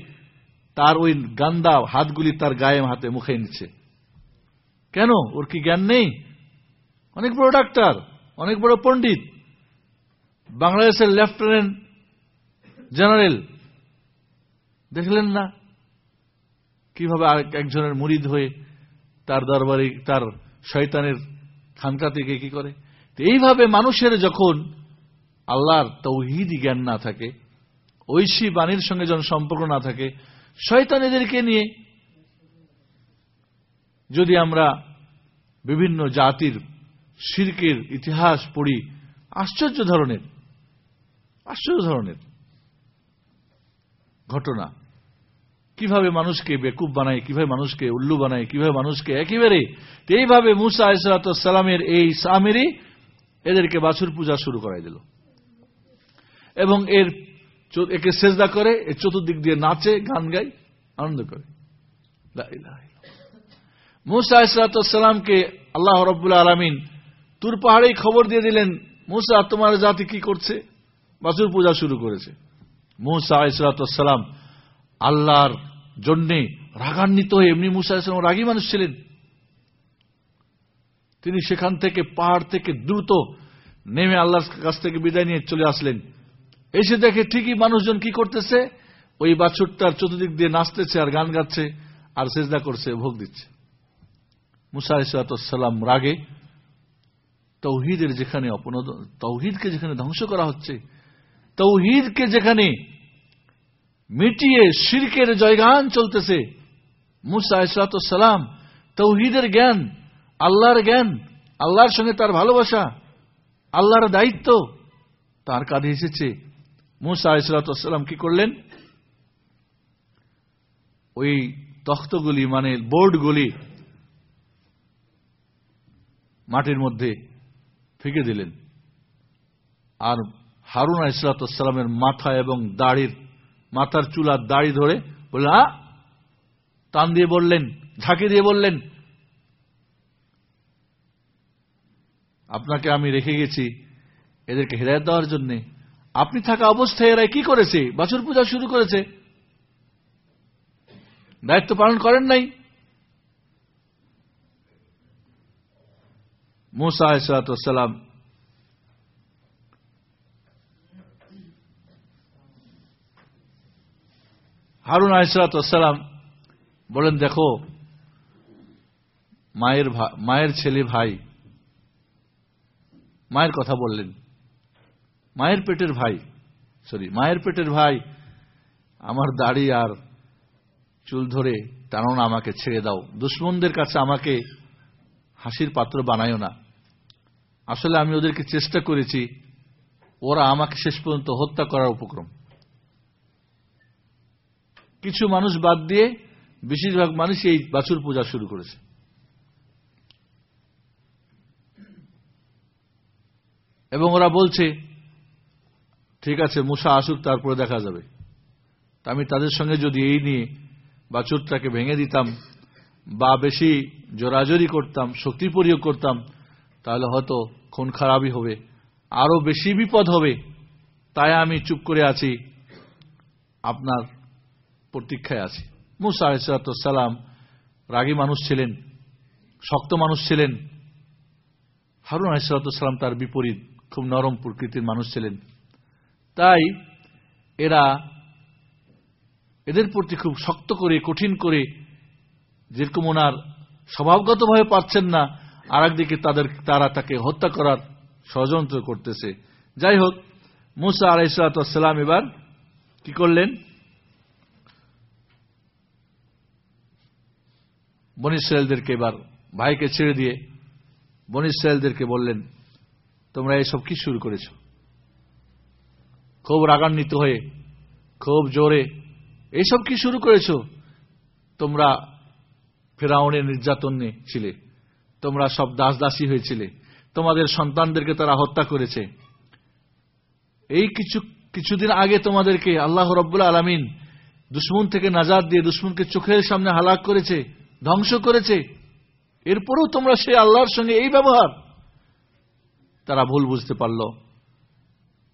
তার ওই গান্দা হাতগুলি তার গায়ে হাতে মুখে নিচ্ছে। কেন? ওর কি জ্ঞান নেই? অনেক বড় ডাক্তার, অনেক বড় পণ্ডিত। বাংলাদেশের লেফটেন্যান্ট জেনারেল দেখলেন না? কীভাবে একজনের মুরিদ হয়ে তার দরবারে, তার শয়তানের খানকা থেকে কি করে? এইভাবে মানুষের যখন আল্লাহর তৌহিদি জ্ঞান না থাকে, ঐশী বাণীর সঙ্গে যখন সম্পর্ক না থাকে, শয়তান এদেরকে নিয়ে যদি আমরা বিভিন্ন জাতির শির্কের ইতিহাস পড়ি, আশ্চর্য ধরনের আশ্চর্য ধরনের ঘটনা। কীভাবে মানুষকে বেকুব বানায়, কীভাবে মানুষকে উল্লু বানায়, কীভাবে মানুষকে একেবারে এইভাবে মুসা সালামের এই সামেরই এদেরকে বাছুর পূজা শুরু করাই দিল। এবং এর একে সেজদা করে, এর চতুর্দিক দিয়ে নাচে, গান গায়, আনন্দ করে। মুসা ইসলাতামকে আল্লাহ রব্বুল আলমিন তুর পাহাড়েই খবর দিয়ে দিলেন, মুসা, তোমার জাতি কি করছে? বাছুর পূজা শুরু করেছে। মুসা ইসলাতাম আল্লাহর জন্যে রাগান্বিত হয়ে এমনি মুসা ইসলাম রাগী মানুষ ছিলেন। তিনি সেখান থেকে পাহাড় থেকে দ্রুত নেমে আল্লাহর কাছ থেকে বিদায় নিয়ে চলে আসলেন। এসে দেখে ঠিকই মানুষজন কি করতেছে? ওই বাছুরটার চতুর্দিক দিয়ে নাচতেছে আর গান গাচ্ছে আর সেজদা করছে, ভোগ দিচ্ছে। মুসা ইসালাম রাগে। তৌহিদের যেখানে অপনদ, তৌহিদকে যেখানে ধ্বংস করা হচ্ছে, তৌহিদকে যেখানে মিটিয়ে শিরকের জয়গান চলতেছে। মুসা ইসলাতাম তৌহিদের জ্ঞান, আল্লাহর জ্ঞান, আল্লাহর সঙ্গে তার ভালোবাসা, আল্লাহর দায়িত্ব তার কাঁধে এসেছে। মুসা ইসলাতাম কি করলেন? ওই তখ্তগুলি মানে বোর্ডগুলি মাটির মধ্যে ফেঁকে দিলেন। আর হারুন ইসলাতামের মাথা এবং দাড়ির মাথার চুলার দাড়ি ধরে বললেন আ! টান দিয়ে বললেন, ঝাঁকি দিয়ে বললেন, আপনাকে আমি রেখে গেছি, এদেরকে হেদায়ত দেওয়ার জন্যে। আপনি থাকা অবস্থায় এরা কি করেছে? বছর পূজা শুরু করেছে। দায়িত্ব পালন করেন নাই। মুসা সালাম হারুন আহসালাম বলেন, দেখো, মায়ের মায়ের ছেলে ভাই, মায়ের কথা বললেন। মায়ের পেটের ভাই সরি মায়ের পেটের ভাই, আমার দাড়ি আর চুল ধরে টানো না, আমাকে ছেড়ে দাও। দুশ্মনদের কাছে আমাকে হাসির পাত্র বানায়ও না। আসলে আমি ওদেরকে চেষ্টা করেছি, ওরা আমাকে শেষ পর্যন্ত হত্যা করার উপক্রম। কিছু মানুষ বাদ দিয়ে বেশিরভাগ মানুষ এই বাছুর পূজা শুরু করেছে। এবং ওরা বলছে, ঠিক আছে, মুসা আসুক, তারপরে দেখা যাবে। আমি তাদের সঙ্গে যদি এই নিয়ে বাছুরটাকে ভেঙে দিতাম বা বেশি জোরাজোরি করতাম, শক্তি প্রয়োগ করতাম, তাহলে হয়তো খুন খারাপই হবে, আরও বেশি বিপদ হবে। তাই আমি চুপ করে আছি। আপনার প্রতীক্ষায় আছি। মুসা আলাইসালাম রাগী মানুষ ছিলেন, শক্ত মানুষ ছিলেন। হারুন আলাইসালাম তার বিপরীত, খুব নরম প্রকৃতির মানুষ ছিলেন। তাই এরা এদের প্রতি খুব শক্ত করে, কঠিন করে যেরকম ওনার স্বভাবগতভাবে পাচ্ছেন না আর একদিকে তাদের, তারা তাকে হত্যা করার ষড়যন্ত্র করতেছে। যাই হোক, মুসা আলাইসালাম এবার কি করলেন? বনিসাইলদেরকে এবার ভাইকে ছেড়ে দিয়ে বনিসাইলদেরকে বললেন, তোমরা এসব কি শুরু করেছ? খুব রাগান্বিত হয়ে, খুব জোরে এইসব কি শুরু করেছ? তোমরা ফেরাউনের নির্যাতনে ছিলে, তোমরা সব দাস দাসী হয়েছিলে, তোমাদের সন্তানদেরকে তারা হত্যা করেছে। এই কিছু, কিছুদিন আগে তোমাদেরকে আল্লাহ রব্বুল আলমিন দুশ্মন থেকে নাজাদ দিয়ে দুশ্মনকে চোখের সামনে হালাক করেছে। ধ্বংস করেছে। এরপরেও তোমরা সে আল্লাহর সঙ্গে এই ব্যবহার। তারা ভুল বুঝতে পারল।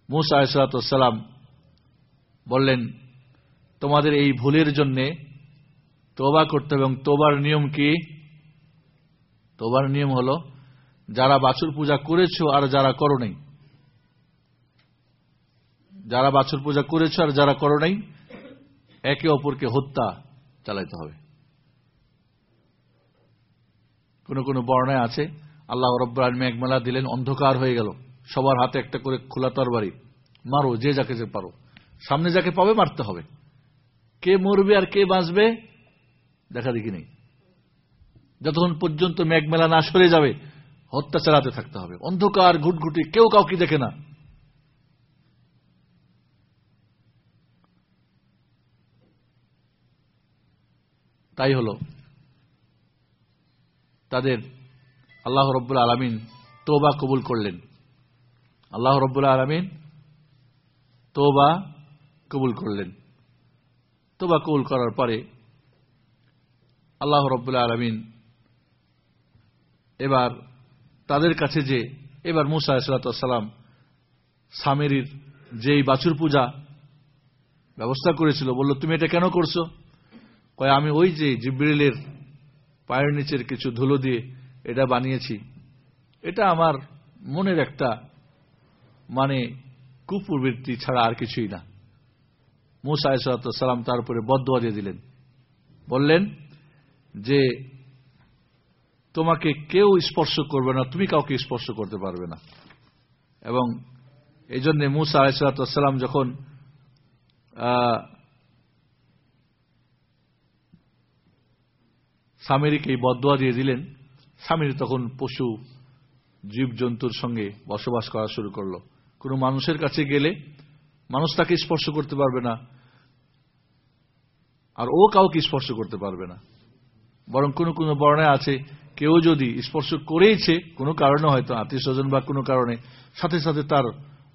মুসা আসালাম বললেন, তোমাদের এই ভুলের জন্যে তোবা করতে হবে এবং তোবার নিয়ম কি? তোবার নিয়ম হল, যারা বাছুর পূজা করেছ আর যারা করো নাই। যারা বাছুর পূজা করেছ আর যারা করো নাই, একে অপরকে হত্যা চালাইতে হবে। কোন কোনো বর্ণায় আছে, আল্লাহ রব্বুল আলমী একমেলা দিলেন, অন্ধকার হয়ে গেল। সবার হাতে একটা করে খোলা তরবারি। মারো, যে যাকে যে পারো। সামনে যাকে পাবে, মারতে হবে। কে মরবে আর কে বাঁচবে, দেখা দেখি নেই। যতক্ষণ পর্যন্ত মেঘমেলা না সরে যাবে, হত্যা চালাতে থাকতে হবে। অন্ধকার, ঘুটঘুটি, কেউ কাউকে দেখে না। তাই হল তাদের আল্লাহ রব্বুল আলমিন তোবা কবুল করলেন। আল্লাহ রব্বুল আলমিন তোবা কবুল করলেন। তোবা কবুল করার পরে আল্লাহ রব্বুল্লাহ আলমিন এবার তাদের কাছে যে, এবার মুসা সালাতাম স্বামীর যেই বাছুর পূজা ব্যবস্থা করেছিল, বলল, তুমি এটা কেন করছ? কয়, আমি ওই যে জিব্রিলের পায়ের নিচের কিছু ধুলো দিয়ে এটা বানিয়েছি। এটা আমার মনের একটা মানে কুপ্রবৃত্তি ছাড়া আর কিছুই না। মুসা সালাম তার উপরে বদোয়া দিয়ে দিলেন। বললেন যে, তোমাকে কেউ স্পর্শ করবে না, তুমি কাউকে স্পর্শ করতে পারবে না। এবং এই জন্য মুসা আলাইসালাম যখন স্বামীকে এই বদোয়া দিয়ে দিলেন, স্বামীর তখন পশু, জীবজন্তুর সঙ্গে বসবাস করা শুরু করল। কোনো মানুষের কাছে গেলে মানুষ তাকে স্পর্শ করতে পারবে না, আর ও কাউকে স্পর্শ করতে পারবে না। বরং কোনো কোনো বর্ণায় আছে, কেউ যদি স্পর্শ করেইছে, কোনো কারণে হয়তো আত্মীয় স্বজন বা কোনো কারণে, সাথে সাথে তার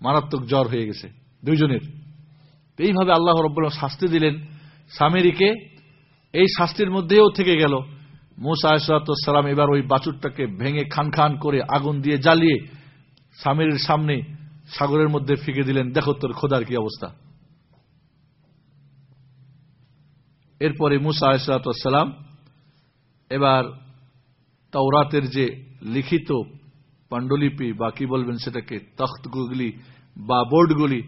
মারাত্মক জ্বর হয়ে গেছে, দুইজনের। এইভাবে আল্লাহ রব্বুল শাস্তি দিলেন, স্বামীরিকে। এই শাস্তির মধ্যেও থেকে গেল মুসা সালাম এবার ওই বাছুরটাকে ভেঙে খান খান করে আগুন দিয়ে জ্বালিয়ে স্বামীর সামনে সাগরের মধ্যে ফিকে দিলেন। দেখো তোর খোদার কি অবস্থা। এরপরে মুসা আলাইসালাম এবার তাওরাতের যে লিখিত পাণ্ডুলিপি বা কি বলবেন সেটাকে তখ্তগুলি বা বোর্ডগুলি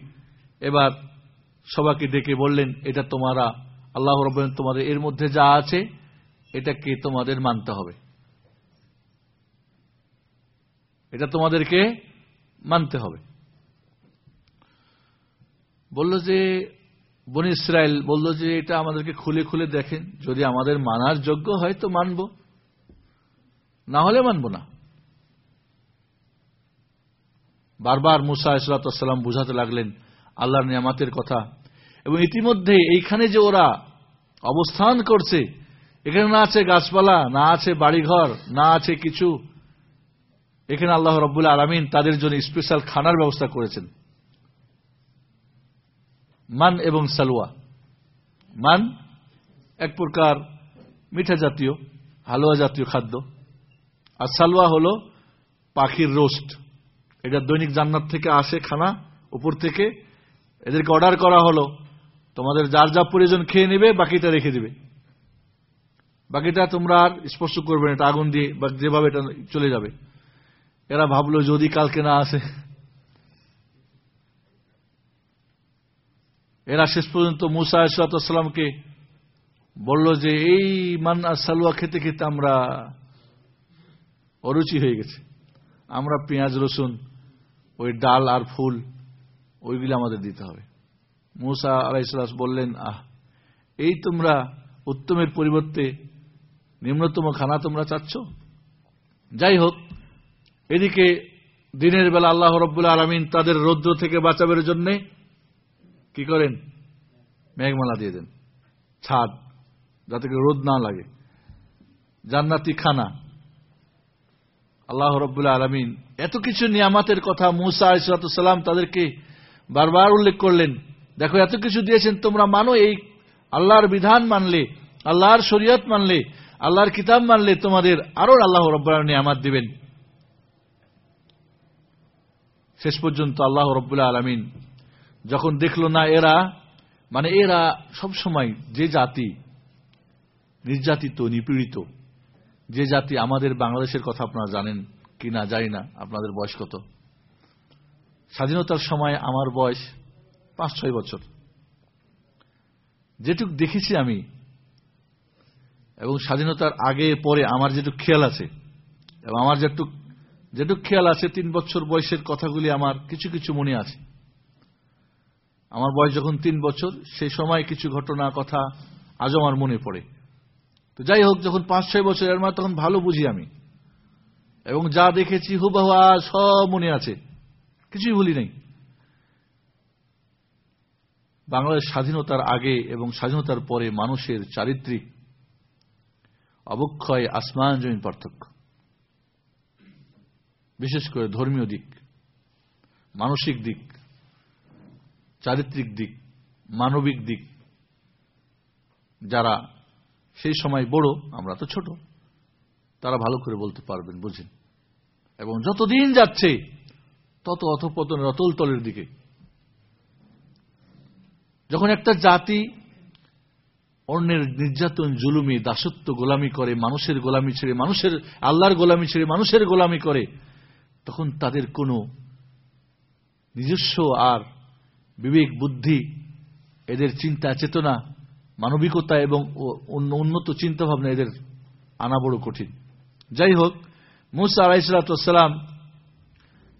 এবার সবাইকে ডেকে বললেন, এটা তোমারা, আল্লাহ রবেন তোমাদের এর মধ্যে যা আছে এটাকে তোমাদের মানতে হবে। এটা তোমাদেরকে মানতে হবে। বলল যে, বনি ইসরায়েল বলল যে, এটা আমাদেরকে খুলে খুলে দেখেন, যদি আমাদের মানার যোগ্য হয় তো মানব, না হলে মানব না। বারবার মুসা ইসলাতাম বুঝাতে লাগলেন আল্লাহর নিয়ামাতের কথা। এবং ইতিমধ্যে এইখানে যে ওরা অবস্থান করছে এখানে না আছে গাছপালা, না আছে বাড়িঘর, না আছে কিছু। এখানে আল্লাহ রব্বুল্লা আলমিন তাদের জন্য স্পেশাল খানার ব্যবস্থা করেছেন। মান এবং সালুয়া মান এক প্রকার মিঠা জাতীয়, হালুয়া জাতীয় খাদ্য। আর সালুয়া হল পাখির রোস্ট। এটা দৈনিক জান্নাত থেকে আসে খানা, উপর থেকে। এদেরকে অর্ডার করা হলো। তোমাদের যার যা প্রয়োজন খেয়ে নেবে, বাকিটা রেখে দিবে। বাকিটা তোমরা আর স্পর্শ করবে না, এটা আগুন দিয়ে, বা যেভাবে এটা চলে যাবে। এরা ভাবলো, যদি কালকে না আসে। এরা শেষ পর্যন্ত মুসা ইসলাতামকে বলল যে, এই মান সালুয়া খেতে খেতে আমরা অরুচি হয়ে গেছে। আমরা পেঁয়াজ, রসুন, ওই ডাল আর ফুল, ওইগুলি আমাদের দিতে হবে। মুসা আলাইসালাস বললেন, আহ, এই তোমরা উত্তমের পরিবর্তে নিম্নতম খানা তোমরা চাচ্ছ? যাই হোক এদিকে দিনের বেলা আল্লাহ রব্বুল আলমিন তাদের রৌদ্র থেকে বাঁচাবের জন্যে কি করেন? মেঘমালা দিয়ে দেন, ছাদ, যাতে রোদ না লাগে। জান্নাতি খানা। আল্লাহ রব্বুল্লা আলমিন এত কিছু নিয়ামাতের কথা মুসা আলিসাল্লাম তাদেরকে বারবার উল্লেখ করলেন। দেখো, এত কিছু দিয়েছেন, তোমরা মানো এই আল্লাহর বিধান মানলে, আল্লাহর শরীয়ত মানলে আল্লাহর কিতাব মানলে তোমাদের আরও আল্লাহ রব্বুল নিয়ামাত দিবেন। শেষ পর্যন্ত আল্লাহ রব্বুল্লাহ আলমিন যখন দেখল না এরা মানে এরা সব সময় যে জাতি নির্যাতিত, নিপীড়িত, যে জাতি আমাদের বাংলাদেশের কথা আপনারা জানেন কি না জানি না, আপনাদের বয়স কত? স্বাধীনতার সময় আমার বয়স পাঁচ ছয় বছর। যেটুক দেখেছি আমি এবং স্বাধীনতার আগে, পরে আমার যেটুক খেয়াল আছে, এবং আমার যেটুক যেটুক খেয়াল আছে, তিন বছর বয়সের কথাগুলি আমার কিছু কিছু মনে আছে। আমার বয়স যখন তিন বছর সেই সময় কিছু ঘটনা, কথা আজও আমার মনে পড়ে। তো যাই হোক, যখন পাঁচ, ছয় বছর, এর মানে তখন ভালো বুঝি আমি। এবং যা দেখেছি, হুবাহু সব মনে আছে। কিছুই ভুলি নাই। বাংলাদেশ স্বাধীনতার আগে এবং স্বাধীনতার পরে মানুষের চারিত্রিক অবক্ষয় আসমান জমিন পার্থক্য। বিশেষ করে ধর্মীয় দিক, মানসিক দিক, চারিত্রিক দিক, মানবিক দিক। যারা সেই সময় বড়, আমরা তো ছোট, তারা ভালো করে বলতে পারবেন, বুঝেন। এবং যতদিন যাচ্ছে, তত অথপতনের অতল তলের দিকে। যখন একটা জাতি অন্যের নির্যাতন, জুলুমি, দাসত্ব গোলামি করে, মানুষের গোলামি ছেড়ে, মানুষের, আল্লাহর গোলামি ছেড়ে, মানুষের গোলামি করে, তখন তাদের কোনো নিজস্ব আর বিবেক, বুদ্ধি, এদের চিন্তা, চেতনা, মানবিকতা এবং উন্নত চিন্তা ভাবনা এদের আনা বড় কঠিন। যাই হোক, মুসা আলাইসালাম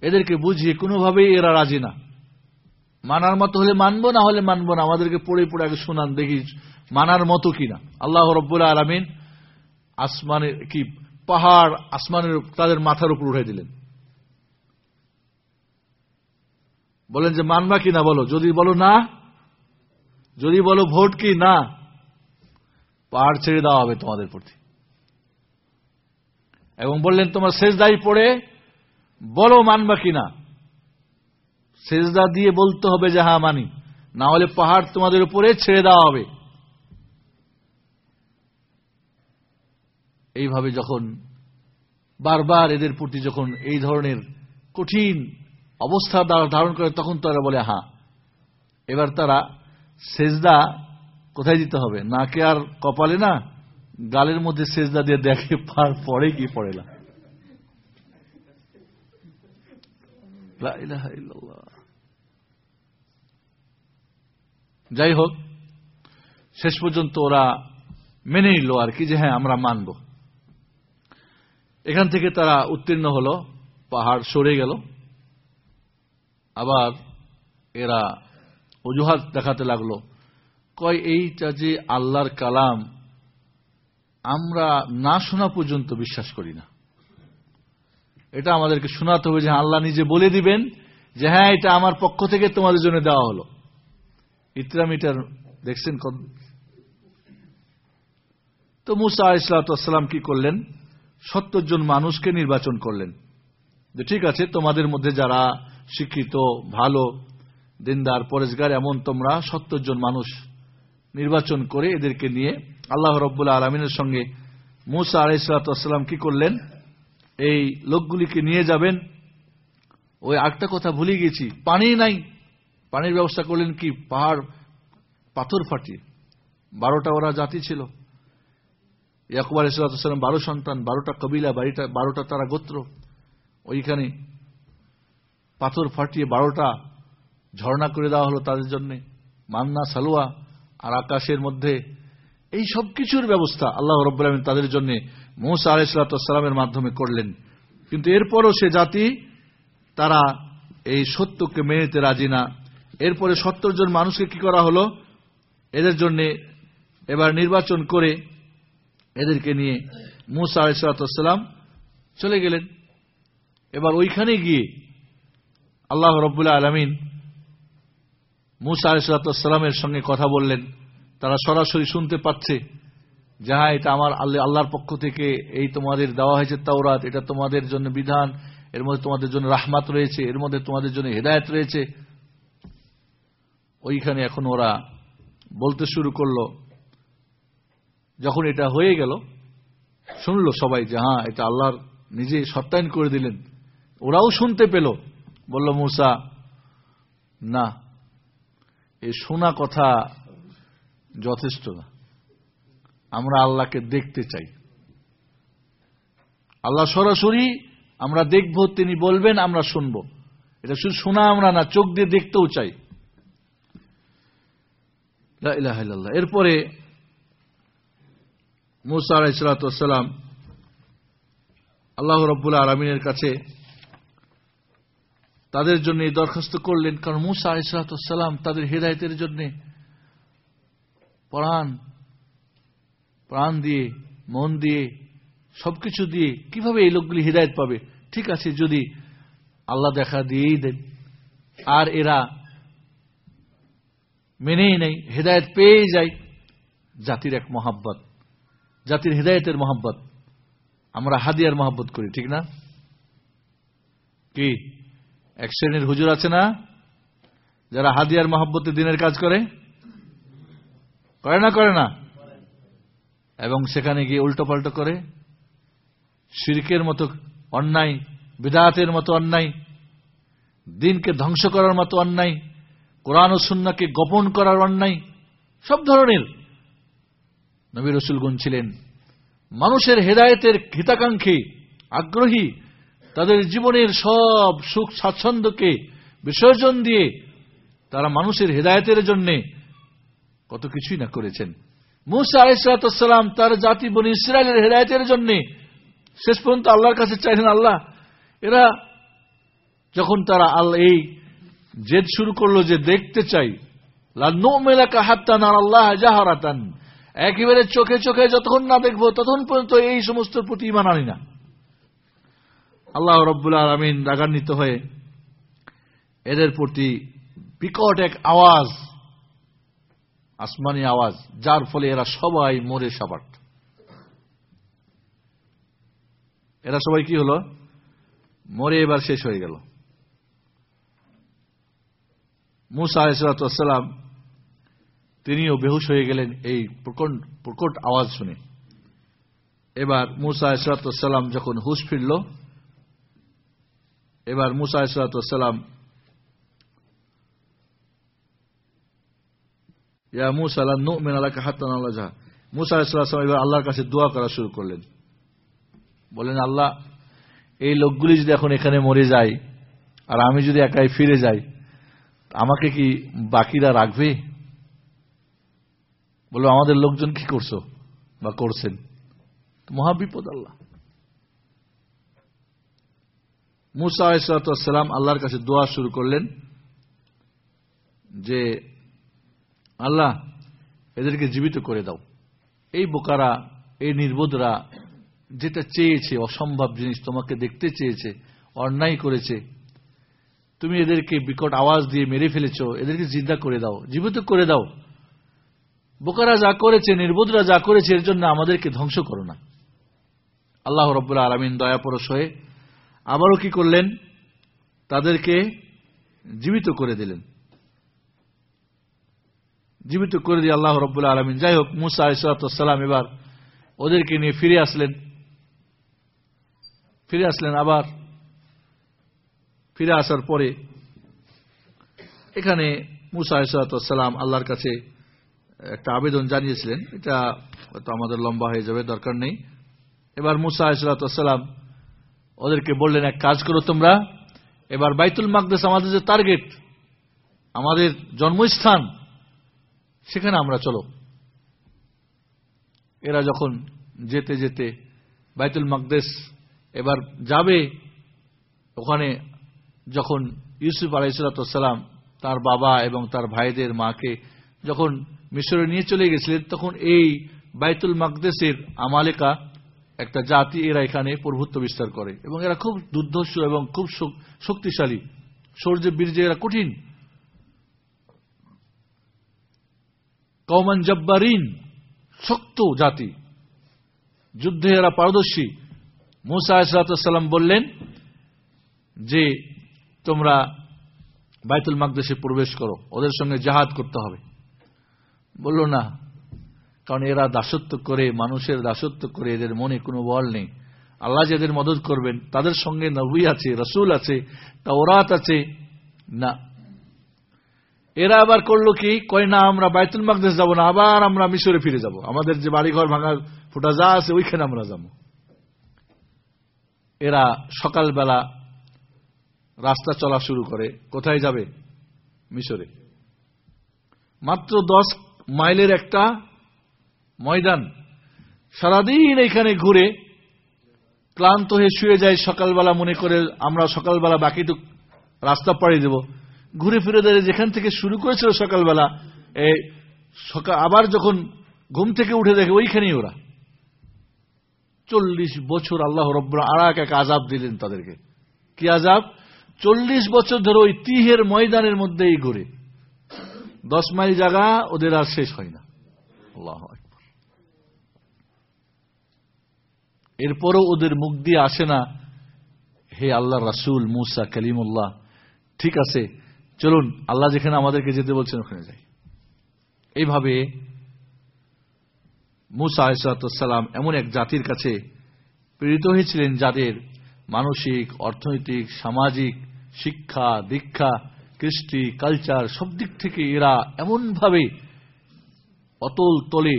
এদেরকে বুঝিয়ে কোনোভাবেই এরা রাজি না। মানার মতো হলে মানবো, না হলে মানবো না। আমাদেরকে পড়ে পড়ে আগে শোনান, দেখি মানার মতো কিনা। আল্লাহ রব্বুল্লাহ আলমিন আসমানের কি, পাহাড় আসমানের তাদের মাথার উপর উঠে দিলেন। বলেন যে, মানবা কি না বলো? যদি বলো না, যদি বলো ভোট কি, না, পাহাড় ছেড়ে দেওয়া হবে তোমাদের প্রতি। এবং বললেন, তোমার শেষ দায়ী পড়ে, বলো মানবা কি না সেজদা দিয়ে বলতে হবে যে হ্যাঁ মানি। না হলে পাহাড় তোমাদের উপরে ছেড়ে দেওয়া হবে। এইভাবে যখন, বারবার এদের প্রতি যখন এই ধরনের কঠিন অবস্থা ধারণ করে, তখন তারা বলে হ্যাঁ এবার তারা সেজদা কোথায় দিতে হবে? নাকে আর কপালে না, গালের মধ্যে সেজদা দিয়ে দেখে, পার পরে কি পড়ে না? যাই হোক শেষ পর্যন্ত ওরা মেনে নিল আর কি যে হ্যাঁ আমরা মানব। এখান থেকে তারা উত্তীর্ণ হল, পাহাড় সরে গেল। আবার এরা অজুহাত দেখাতে লাগল, কয় এইটা যে আল্লাহর কালাম, আমরা না শোনা পর্যন্ত বিশ্বাস করি না। এটা আমাদেরকে শোনাতে হবে যে আল্লাহ নিজে বলে দিবেন যে হ্যাঁ এটা আমার পক্ষ থেকে তোমাদের জন্য দেওয়া হলো। ইতরা মিটার দেখছেন কত তো মুসা আলাইসালাম কি করলেন? সত্তর জন মানুষকে নির্বাচন করলেন। যে ঠিক আছে, তোমাদের মধ্যে যারা শিক্ষিত, ভালো, দিনদার, পরেশগার, এমন তোমরা সত্তর জন মানুষ নির্বাচন করে এদেরকে নিয়ে আল্লাহ রব্বুল্লা আলমিনের সঙ্গে মুসা আলাইসালাম কি করলেন? এই লোকগুলিকে নিয়ে যাবেন। ওই একটা কথা ভুলে গেছি পানি নাই। পানির ব্যবস্থা করলেন কি? পাহাড়, পাথর ফাটিয়ে। বারোটা ওরা জাতি ছিল। ইয়াকুব আলাইসালাম বারো সন্তান, বারোটা কবিলা, বাড়িটা, বারোটা তারা গোত্র। ওইখানে পাথর ফাটিয়ে বারোটা ঝর্ণা করে দেওয়া হলো তাদের জন্য। মান্না সালুয়া আর আকাশের মধ্যে। এই সব কিছুর ব্যবস্থা আল্লাহ রব্বুল তাদের জন্য মৌসা আলাইসালামের মাধ্যমে করলেন। কিন্তু এরপরও সে জাতি তারা এই সত্যকে মেনে রাজি না। এরপরে সত্তর জন মানুষকে কি করা হলো? এদের জন্য এবার নির্বাচন করে এদেরকে নিয়ে মুসা আলাইসালাম চলে গেলেন। এবার ওইখানে গিয়ে আল্লাহ রব্বুল্লাহ আলমিন মুসা আলাইসালামের সঙ্গে কথা বললেন। তারা সরাসরি শুনতে পাচ্ছে যাহা এটা আমার আল্লাহ, আল্লাহর পক্ষ থেকে এই তোমাদের দেওয়া হয়েছে তাওরাত, এটা তোমাদের জন্য বিধান, এর মধ্যে তোমাদের জন্য রাহমাত রয়েছে, এর মধ্যে তোমাদের জন্য হেদায়ত রয়েছে। ওইখানে এখন ওরা বলতে শুরু করল, যখন এটা হয়ে গেল, শুনলো সবাই যে হ্যাঁ এটা আল্লাহর নিজে সত্যায়ন করে দিলেন। ওরাও শুনতে পেল, বলল, মুসা, না, এ শোনা কথা যথেষ্ট না। আমরা আল্লাহকে দেখতে চাই। আল্লাহ সরাসরি আমরা দেখব, তিনি বলবেন, আমরা শুনব। এটা শুধু শোনা আমরা না, চোখ দিয়ে দেখতেও চাই। এরপরে মুসা আলাইসালাম আল্লাহ রব্বুল্লা আলমিনের কাছে তাদের জন্য দরখাস্ত করলেন, কারণ মুসা আলাইসালাম তাদের হেদায়তের জন্য প্রাণ প্রাণ দিয়ে, মন দিয়ে, সবকিছু দিয়ে কীভাবে এই লোকগুলি হৃদায়ত পাবে? ঠিক আছে, যদি আল্লাহ দেখা দিয়েই দেন। আর এরা মেনেই নেই, হেদায়ত পেয়ে যায় জাতির এক মহাব্বত, জাতির হৃদায়তের মহাব্বত। আমরা হাদিয়ার মহাব্বত করি, ঠিক না? কি? এক শ্রেণির হুজুর আছে না? যারা হাদিয়ার মহাব্বতে দিনের কাজ করে? করে না করে না? এবং সেখানে গিয়ে উল্টো পাল্টো করে? শিরকের মতো অন্যায়, বিদাতের মতো অন্যায়, দিনকে ধ্বংস করার মতো অন্যায় কোরআন ও সুন্নাকে গোপন করার অন্যায়, সব ধরনের। নবী রসুলগুন ছিলেন মানুষের হেদায়েতের হিতাকাঙ্ক্ষী, আগ্রহী, তাদের জীবনের সব সুখ স্বাচ্ছন্দ্যকে বিসর্জন দিয়ে তারা মানুষের হেদায়েতের জন্য কত কিছুই না করেছেন। মুসা আলাইসালাম তার জাতি বনি ইসরায়েলের হেদায়তের জন্য শেষ পর্যন্ত আল্লাহর কাছে চাইলেন, আল্লাহ, এরা যখন তারা আল্লাহ এই জেদ শুরু করল যে দেখতে চাই। মেলাকা হাত্তান আল্লাহ জাহারাতান। একেবারে চোখে চোখে যতক্ষণ না দেখব, ততক্ষণ পর্যন্ত এই সমস্ত প্রতি ইমান আনি না। আল্লাহ রব্বুল আলমিন রাগান্বিত হয়ে এদের প্রতি বিকট এক আওয়াজ, আসমানি আওয়াজ, যার ফলে এরা সবাই মরে সাবাট। এরা সবাই কি হলো? মরে এবার শেষ হয়ে গেল। মুসা আলাইসালাম তিনিও বেহুশ হয়ে গেলেন এই প্রকট আওয়াজ শুনে। এবার মুসা আলাইসালাম যখন হুশ ফিরল, এবার মুসা আলাইসালাম ইয়া মুসা আলাকা হাত্তান আল্লাহ মুসা আলাইসালাম এবার আল্লাহর কাছে দোয়া করা শুরু করলেন। বলেন আল্লাহ, এই লোকগুলি যদি এখন এখানে মরে যায়, আর আমি যদি একাই ফিরে যাই আমাকে কি বাকিরা রাখবে? বলো আমাদের লোকজন কি করছ বা করছেন? মহাবিপদ আল্লাহ। মুসা আলাইসালাম আল্লাহর কাছে দোয়া শুরু করলেন যে, আল্লাহ, এদেরকে জীবিত করে দাও। এই বোকারা, এই নির্বোধরা যেটা চেয়েছে, অসম্ভব জিনিস তোমাকে দেখতে চেয়েছে, অন্যায় করেছে তুমি এদেরকে বিকট আওয়াজ দিয়ে মেরে ফেলেছ, এদেরকে জিন্দা করে দাও, জীবিত করে দাও। বোকারা যা করেছে, নির্বোধরা যা করেছে, এর জন্য আমাদেরকে ধ্বংস করো না। আল্লাহ রব্বুল আলমিন দয়াপরশ হয়ে আবারও কি করলেন? তাদেরকে জীবিত করে দিলেন। জীবিত করে দিয়ে আল্লাহ রব্বুল আলমিন, যাই হোক, মুসা আলিসাল্লাম এবার ওদেরকে নিয়ে ফিরে আসলেন। ফিরে আসলেন আবার। ফিরে আসার পরে এখানে মুসা আলিসাল্লাম আল্লাহর কাছে একটা আবেদন জানিয়েছিলেন। এটা হয়তো আমাদের লম্বা হয়ে যাবে, দরকার নেই। এবার মুসা আলিসাল্লাম ওদেরকে বললেন, এক কাজ করো তোমরা, এবার বাইতুল মাকদেশ আমাদের যে টার্গেট আমাদের জন্মস্থান, সেখানে আমরা চলো। এরা যখন যেতে যেতে বাইতুল মাকদেশ এবার যাবে, ওখানে যখন ইউসুফ আলাইসালাম তার বাবা এবং তার ভাইদের মাকে যখন মিশরে নিয়ে চলে গেছিলেন, তখন এই বাইতুল মাকদেশের আমালেকা একটা জাতি এরা এখানে প্রভুত্ব বিস্তার করে। এবং এরা খুব দুর্ধর্ষ এবং খুব শক্তিশালী। সৌর্য, বীর্যে এরা কঠিন। কৌমান জব্বারিন, শক্ত জাতি। যুদ্ধে এরা পারদর্শী। মুসা আসরাতাম বললেন যে তোমরা বাইতুল মাকদেশে প্রবেশ করো, ওদের সঙ্গে জাহাজ করতে হবে। বলল, না, কারণ এরা দাসত্ব করে, মানুষের দাসত্ব করে, এদের মনে কোনো বল নেই। আল্লাহ যাদের মদত করবেন, তাদের সঙ্গে নবী আছে, রসুল আছে, তাওরাত আছে। না। এরা আবার করল কি? কয়, না, আমরা বাইতুল মাকদেশ যাব না, আবার আমরা মিশরে ফিরে যাব। আমাদের যে বাড়িঘর ভাঙা ফুটা যা আছে, ওইখানে আমরা যাব। এরা সকালবেলা রাস্তা চলা শুরু করে। কোথায় যাবে? মিশরে। মাত্র দশ মাইলের একটা ময়দান। সারাদিন এখানে ঘুরে ক্লান্ত হয়ে শুয়ে যায় সকালবেলা মনে করে আমরা সকালবেলা বাকিটুক রাস্তা পাড়ি দেব। ঘুরে ফিরে দাঁড়িয়ে যেখান থেকে শুরু করেছিল সকালবেলা এই সকাল আবার যখন ঘুম থেকে উঠে দেখে ওইখানেই ওরা। চল্লিশ বছর আল্লাহ রব্বর আর এক আজাব দিলেন তাদেরকে। কি আজাব চল্লিশ বছর ধরে ওই তিহের ময়দানের মধ্যেই ঘুরে। দশ মাইল জায়গা ওদের আর শেষ হয় না। এরপরও ওদের মুখ দিয়ে আসে না, হে আল্লাহ রাসুল মুসা কালিমুল্লাহ, ঠিক আছে, চলুন, আল্লাহ যেখানে আমাদেরকে যেতে বলছেন ওখানে যাই। এইভাবে মুসা আসালাম এমন এক জাতির কাছে প্রেরিত হয়েছিলেন যাদের মানসিক, অর্থনৈতিক, সামাজিক, শিক্ষা, দীক্ষা, কৃষ্টি, কালচার, সব দিক থেকে এরা এমনভাবে অতল তলে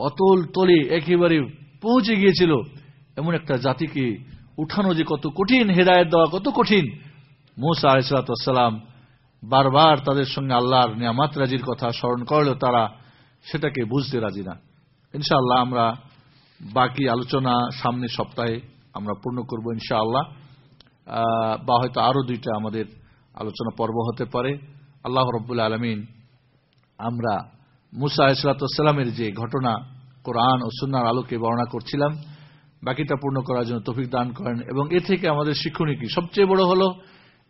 অতল তলে একেবারে পৌঁছে গিয়েছিল। এমন একটা জাতিকে উঠানো যে কত কঠিন, হেদায়ত দেওয়া কত কঠিন। মৌসা আলাইসালাম বারবার তাদের সঙ্গে আল্লাহর নিয়ামাত রাজির কথা স্মরণ করলেও তারা সেটাকে বুঝতে রাজি না। ইনশাআল্লাহ আমরা বাকি আলোচনা সামনে সপ্তাহে আমরা পূর্ণ করব ইনশাআল্লাহ। বা হয়তো আরও দুইটা আমাদের আলোচনা পর্ব হতে পারে। আল্লাহ রব্বুল আলমিন আমরা মুসা ইসলাতামের যে ঘটনা কোরআন ও সুনার আলোকে বর্ণনা করছিলাম, বাকিটা পূর্ণ করার জন্য তফিক দান করেন এবং এ থেকে আমাদের শিক্ষণীয় কি? সবচেয়ে বড় হলো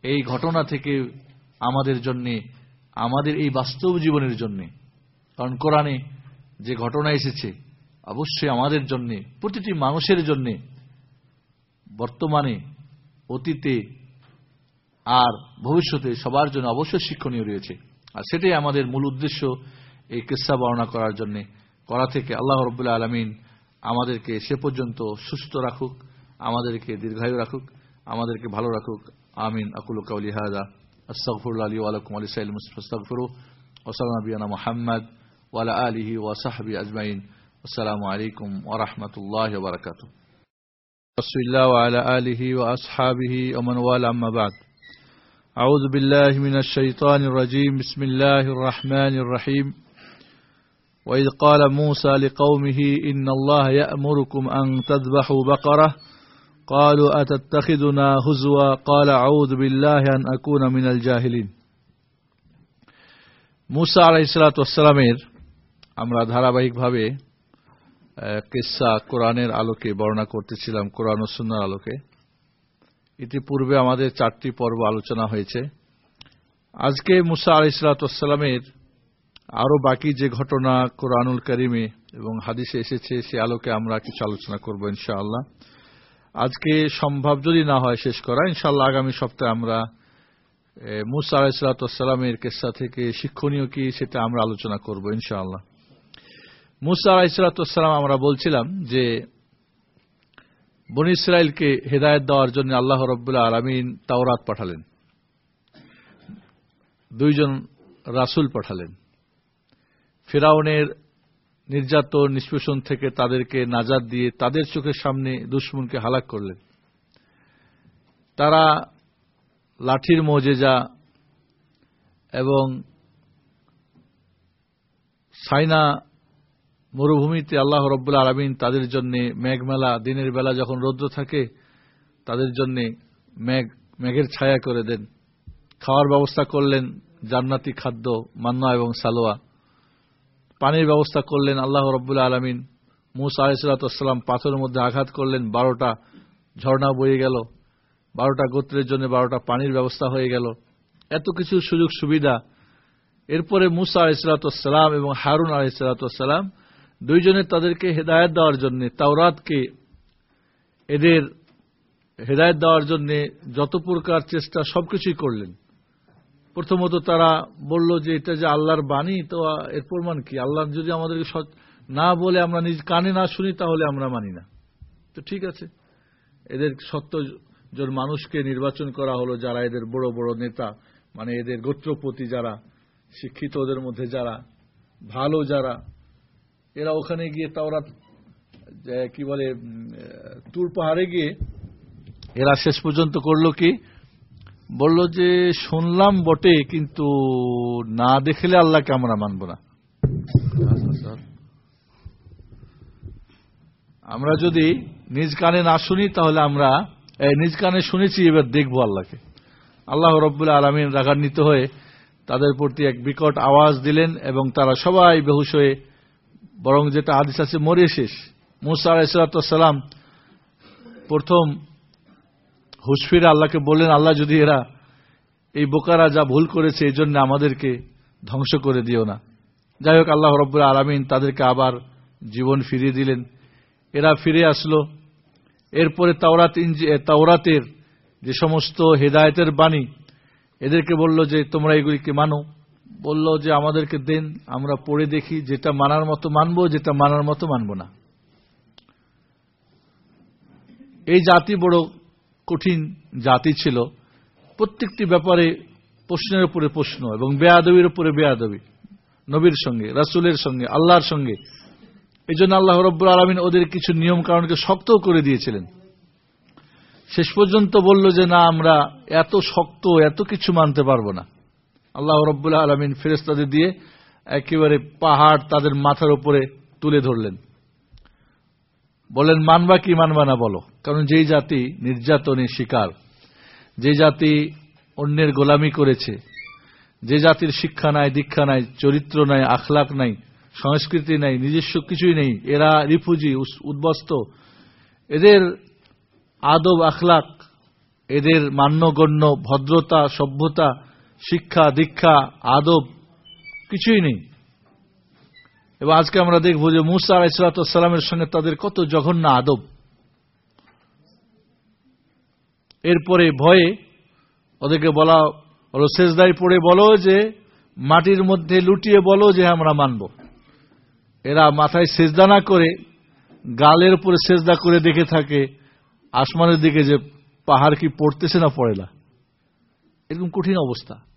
এই ঘটনা থেকে আমাদের জন্য, আমাদের এই বাস্তব জীবনের জন্য। কারণ কোরআনে যে ঘটনা এসেছে, অবশ্যই আমাদের জন্য, প্রতিটি মানুষের জন্য বর্তমানে অতীতে আর ভবিষ্যতে সবার জন্য অবশ্যই শিক্ষণীয় রয়েছে। আর সেটাই আমাদের মূল উদ্দেশ্য এই কিসা বর্ণনা করার জন্য। করা থেকে আল্লাহ রবুল্লা আলমিন আমাদেরকে সে পর্যন্ত সুস্থ রাখুক, আমাদেরকে দীর্ঘায়ু রাখুক, আমাদেরকে ভালো রাখুক। আমিন। আকুল কাউলি হাজা আস্তফরুল্লা আলী আলকুম আলী সাইল ওসালাম মোহাম্মদ ওয়ালা আলিহি ওয়াসাহাবি আজমাইন। আসসালামু আলাইকুম ওরহমতুল্লাহ বারকাত رسول الله وعلى آله وأصحابه ومن والاه أما بعد أعوذ بالله من الشيطان الرجيم بسم الله الرحمن الرحيم وإذ قال موسى لقومه إن الله يأمركم أن تذبحوا بقرة قالوا أتتخذنا هزوا قال أعوذ بالله أن أكون من الجاهلين موسى عليه الصلاة والسلام আমরা ধারাবাহিকভাবে কেসা কোরআনের আলোকে বর্ণনা করতেছিলাম, কোরআন ও সুন্নার আলোকে। ইতিপূর্বে আমাদের চারটি পর্ব আলোচনা হয়েছে। আজকে মুসা আলাইসালামের আরও বাকি যে ঘটনা কোরআনুল করিমে এবং হাদিসে এসেছে, সে আলোকে আমরা কিছু আলোচনা করব ইনশাআল্লাহ। আজকে সম্ভব যদি না হয় শেষ করা, ইনশাআল্লাহ আগামী সপ্তাহে আমরা মুসা আলাইসালামের কেসা থেকে শিক্ষণীয় কি সেটা আমরা আলোচনা করব ইনশাআল্লাহ। মুসা আলাইসালাম আমরা বলছিলাম যে বন ইসরায়েলকে হেদায়ত দেওয়ার জন্য আল্লাহ রব্বুল্লাহ আলমিন তাওরাত পাঠালেন। দুইজন রাসুল পাঠালেন। ফেরাউনের নির্যাতন, নিষ্পেষণ থেকে তাদেরকে নাজাদ দিয়ে তাদের চোখের সামনে দুশ্মনকে হালাক করলেন। তারা লাঠির মজেজা এবং সাইনা মরুভূমিতে আল্লাহ রব্বুল আলমিন তাদের জন্য মেঘমেলা, দিনের বেলা যখন রৌদ্র থাকে, তাদের জন্য মেঘ, মেঘের ছায়া করে দেন। খাওয়ার ব্যবস্থা করলেন জান্নাতি খাদ্য, মান্না এবং সালোয়া। পানির ব্যবস্থা করলেন আল্লাহ রব্বুল্লা আলমিন। মুসা আলাইসালাম পাথরের মধ্যে আঘাত করলেন, বারোটা ঝর্ণা বয়ে গেল। বারোটা গোত্রের জন্য বারোটা পানির ব্যবস্থা হয়ে গেল। এত কিছু সুযোগ সুবিধা এরপরে মুসা আলাইসালাম এবং হারুন আলাইসালাম দুইজনে তাদেরকে হেদায়ত দেওয়ার জন্য, তাওরাতকে এদের হেদায়ত দেওয়ার জন্য যত প্রকার চেষ্টা সবকিছুই করলেন। প্রথমত তারা বলল যে, এটা যে আল্লাহর বাণী, তো এর প্রমাণ কি? আল্লাহ যদি আমাদেরকে না বলে আমরা নিজ কানে না শুনি, তাহলে আমরা মানি না। তো ঠিক আছে। এদের জন মানুষকে নির্বাচন করা হলো যারা এদের বড় বড় নেতা মানে এদের গোত্রপতি যারা, শিক্ষিত ওদের মধ্যে যারা, ভালো যারা এরা ওখানে গিয়ে তাওরা কি বলে তুর পাহাড়ে গিয়ে এরা শেষ পর্যন্ত করল কি? বলল যে, শুনলাম বটে, কিন্তু না দেখলে আল্লাহকে আমরা মানব না। আমরা যদি নিজ কানে না শুনি, তাহলে আমরা নিজ কানে শুনেছি, এবার দেখব আল্লাহকে। আল্লাহ রব্বুল্লাহ আলমিন রাগান্বিত হয়ে তাদের প্রতি এক বিকট আওয়াজ দিলেন এবং তারা সবাই বেহুশ হয়ে বরং যেটা আদিস আছে, মরে শেষ। মুসা আলাইসালাম প্রথম হুসফিরা আল্লাহকে বললেন, আল্লাহ যদি এরা এই বোকারা যা ভুল করেছে, এই জন্য আমাদেরকে ধ্বংস করে দিও না। যাই হোক, আল্লাহ রব্বুল আলমিন তাদেরকে আবার জীবন ফিরিয়ে দিলেন। এরা ফিরে আসলো। এরপরে তাওরাত তাওরাতের যে সমস্ত হেদায়তের বাণী, এদেরকে বলল যে, তোমরা এগুলিকে মানো। বলল যে আমাদেরকে দেন, আমরা পড়ে দেখি যেটা মানার মতো মানবো, যেটা মানার মতো মানব না। এই জাতি বড় কঠিন জাতি ছিল। প্রত্যেকটি ব্যাপারে প্রশ্নের উপরে প্রশ্ন এবং বেয়াদবির উপরে বেয়াদবি। নবীর সঙ্গে, রাসুলের সঙ্গে, আল্লাহর সঙ্গে। এই জন্য আল্লাহ রব্বুল আলমিন ওদের কিছু নিয়ম কারণকে শক্ত করে দিয়েছিলেন। শেষ পর্যন্ত বলল যে, না, আমরা এত শক্ত, এত কিছু মানতে পারব না। আল্লাহ রব্বুল্লাহ আলমিন ফেরেস্তাদের দিয়ে একেবারে পাহাড় তাদের মাথার উপরে তুলে ধরলেন। বলেন, মানবা কি মানবা না বলো? কারণ যেই জাতি নির্যাতনের শিকার যে জাতি অন্যের গোলামি করেছে, যে জাতির শিক্ষা নাই, দীক্ষা নাই, চরিত্র নাই আখলাক নাই, সংস্কৃতি নাই, নিজস্ব কিছুই নেই, এরা রিফুজি উদ্বস্ত। এদের আদব আখলাক এদের মান্যগণ্য, ভদ্রতা, সভ্যতা শিক্ষা, দীক্ষা, আদব, কিছুই নেই। এবং আজকে আমরা দেখব যে মুসা আলাইসালামের সঙ্গে তাদের কত জঘন্য আদব। এরপরে ভয়ে ওদেরকে বলা হলো শেষদায় পড়ে বলো যে, মাটির মধ্যে লুটিয়ে বলো যে আমরা মানব। এরা মাথায় সেজদা না করে গালের উপরে সেজদা করে দেখে থাকে, আসমানের দিকে যে পাহাড় কি পড়তেছে না পড়ে না। এরকম কঠিন অবস্থা।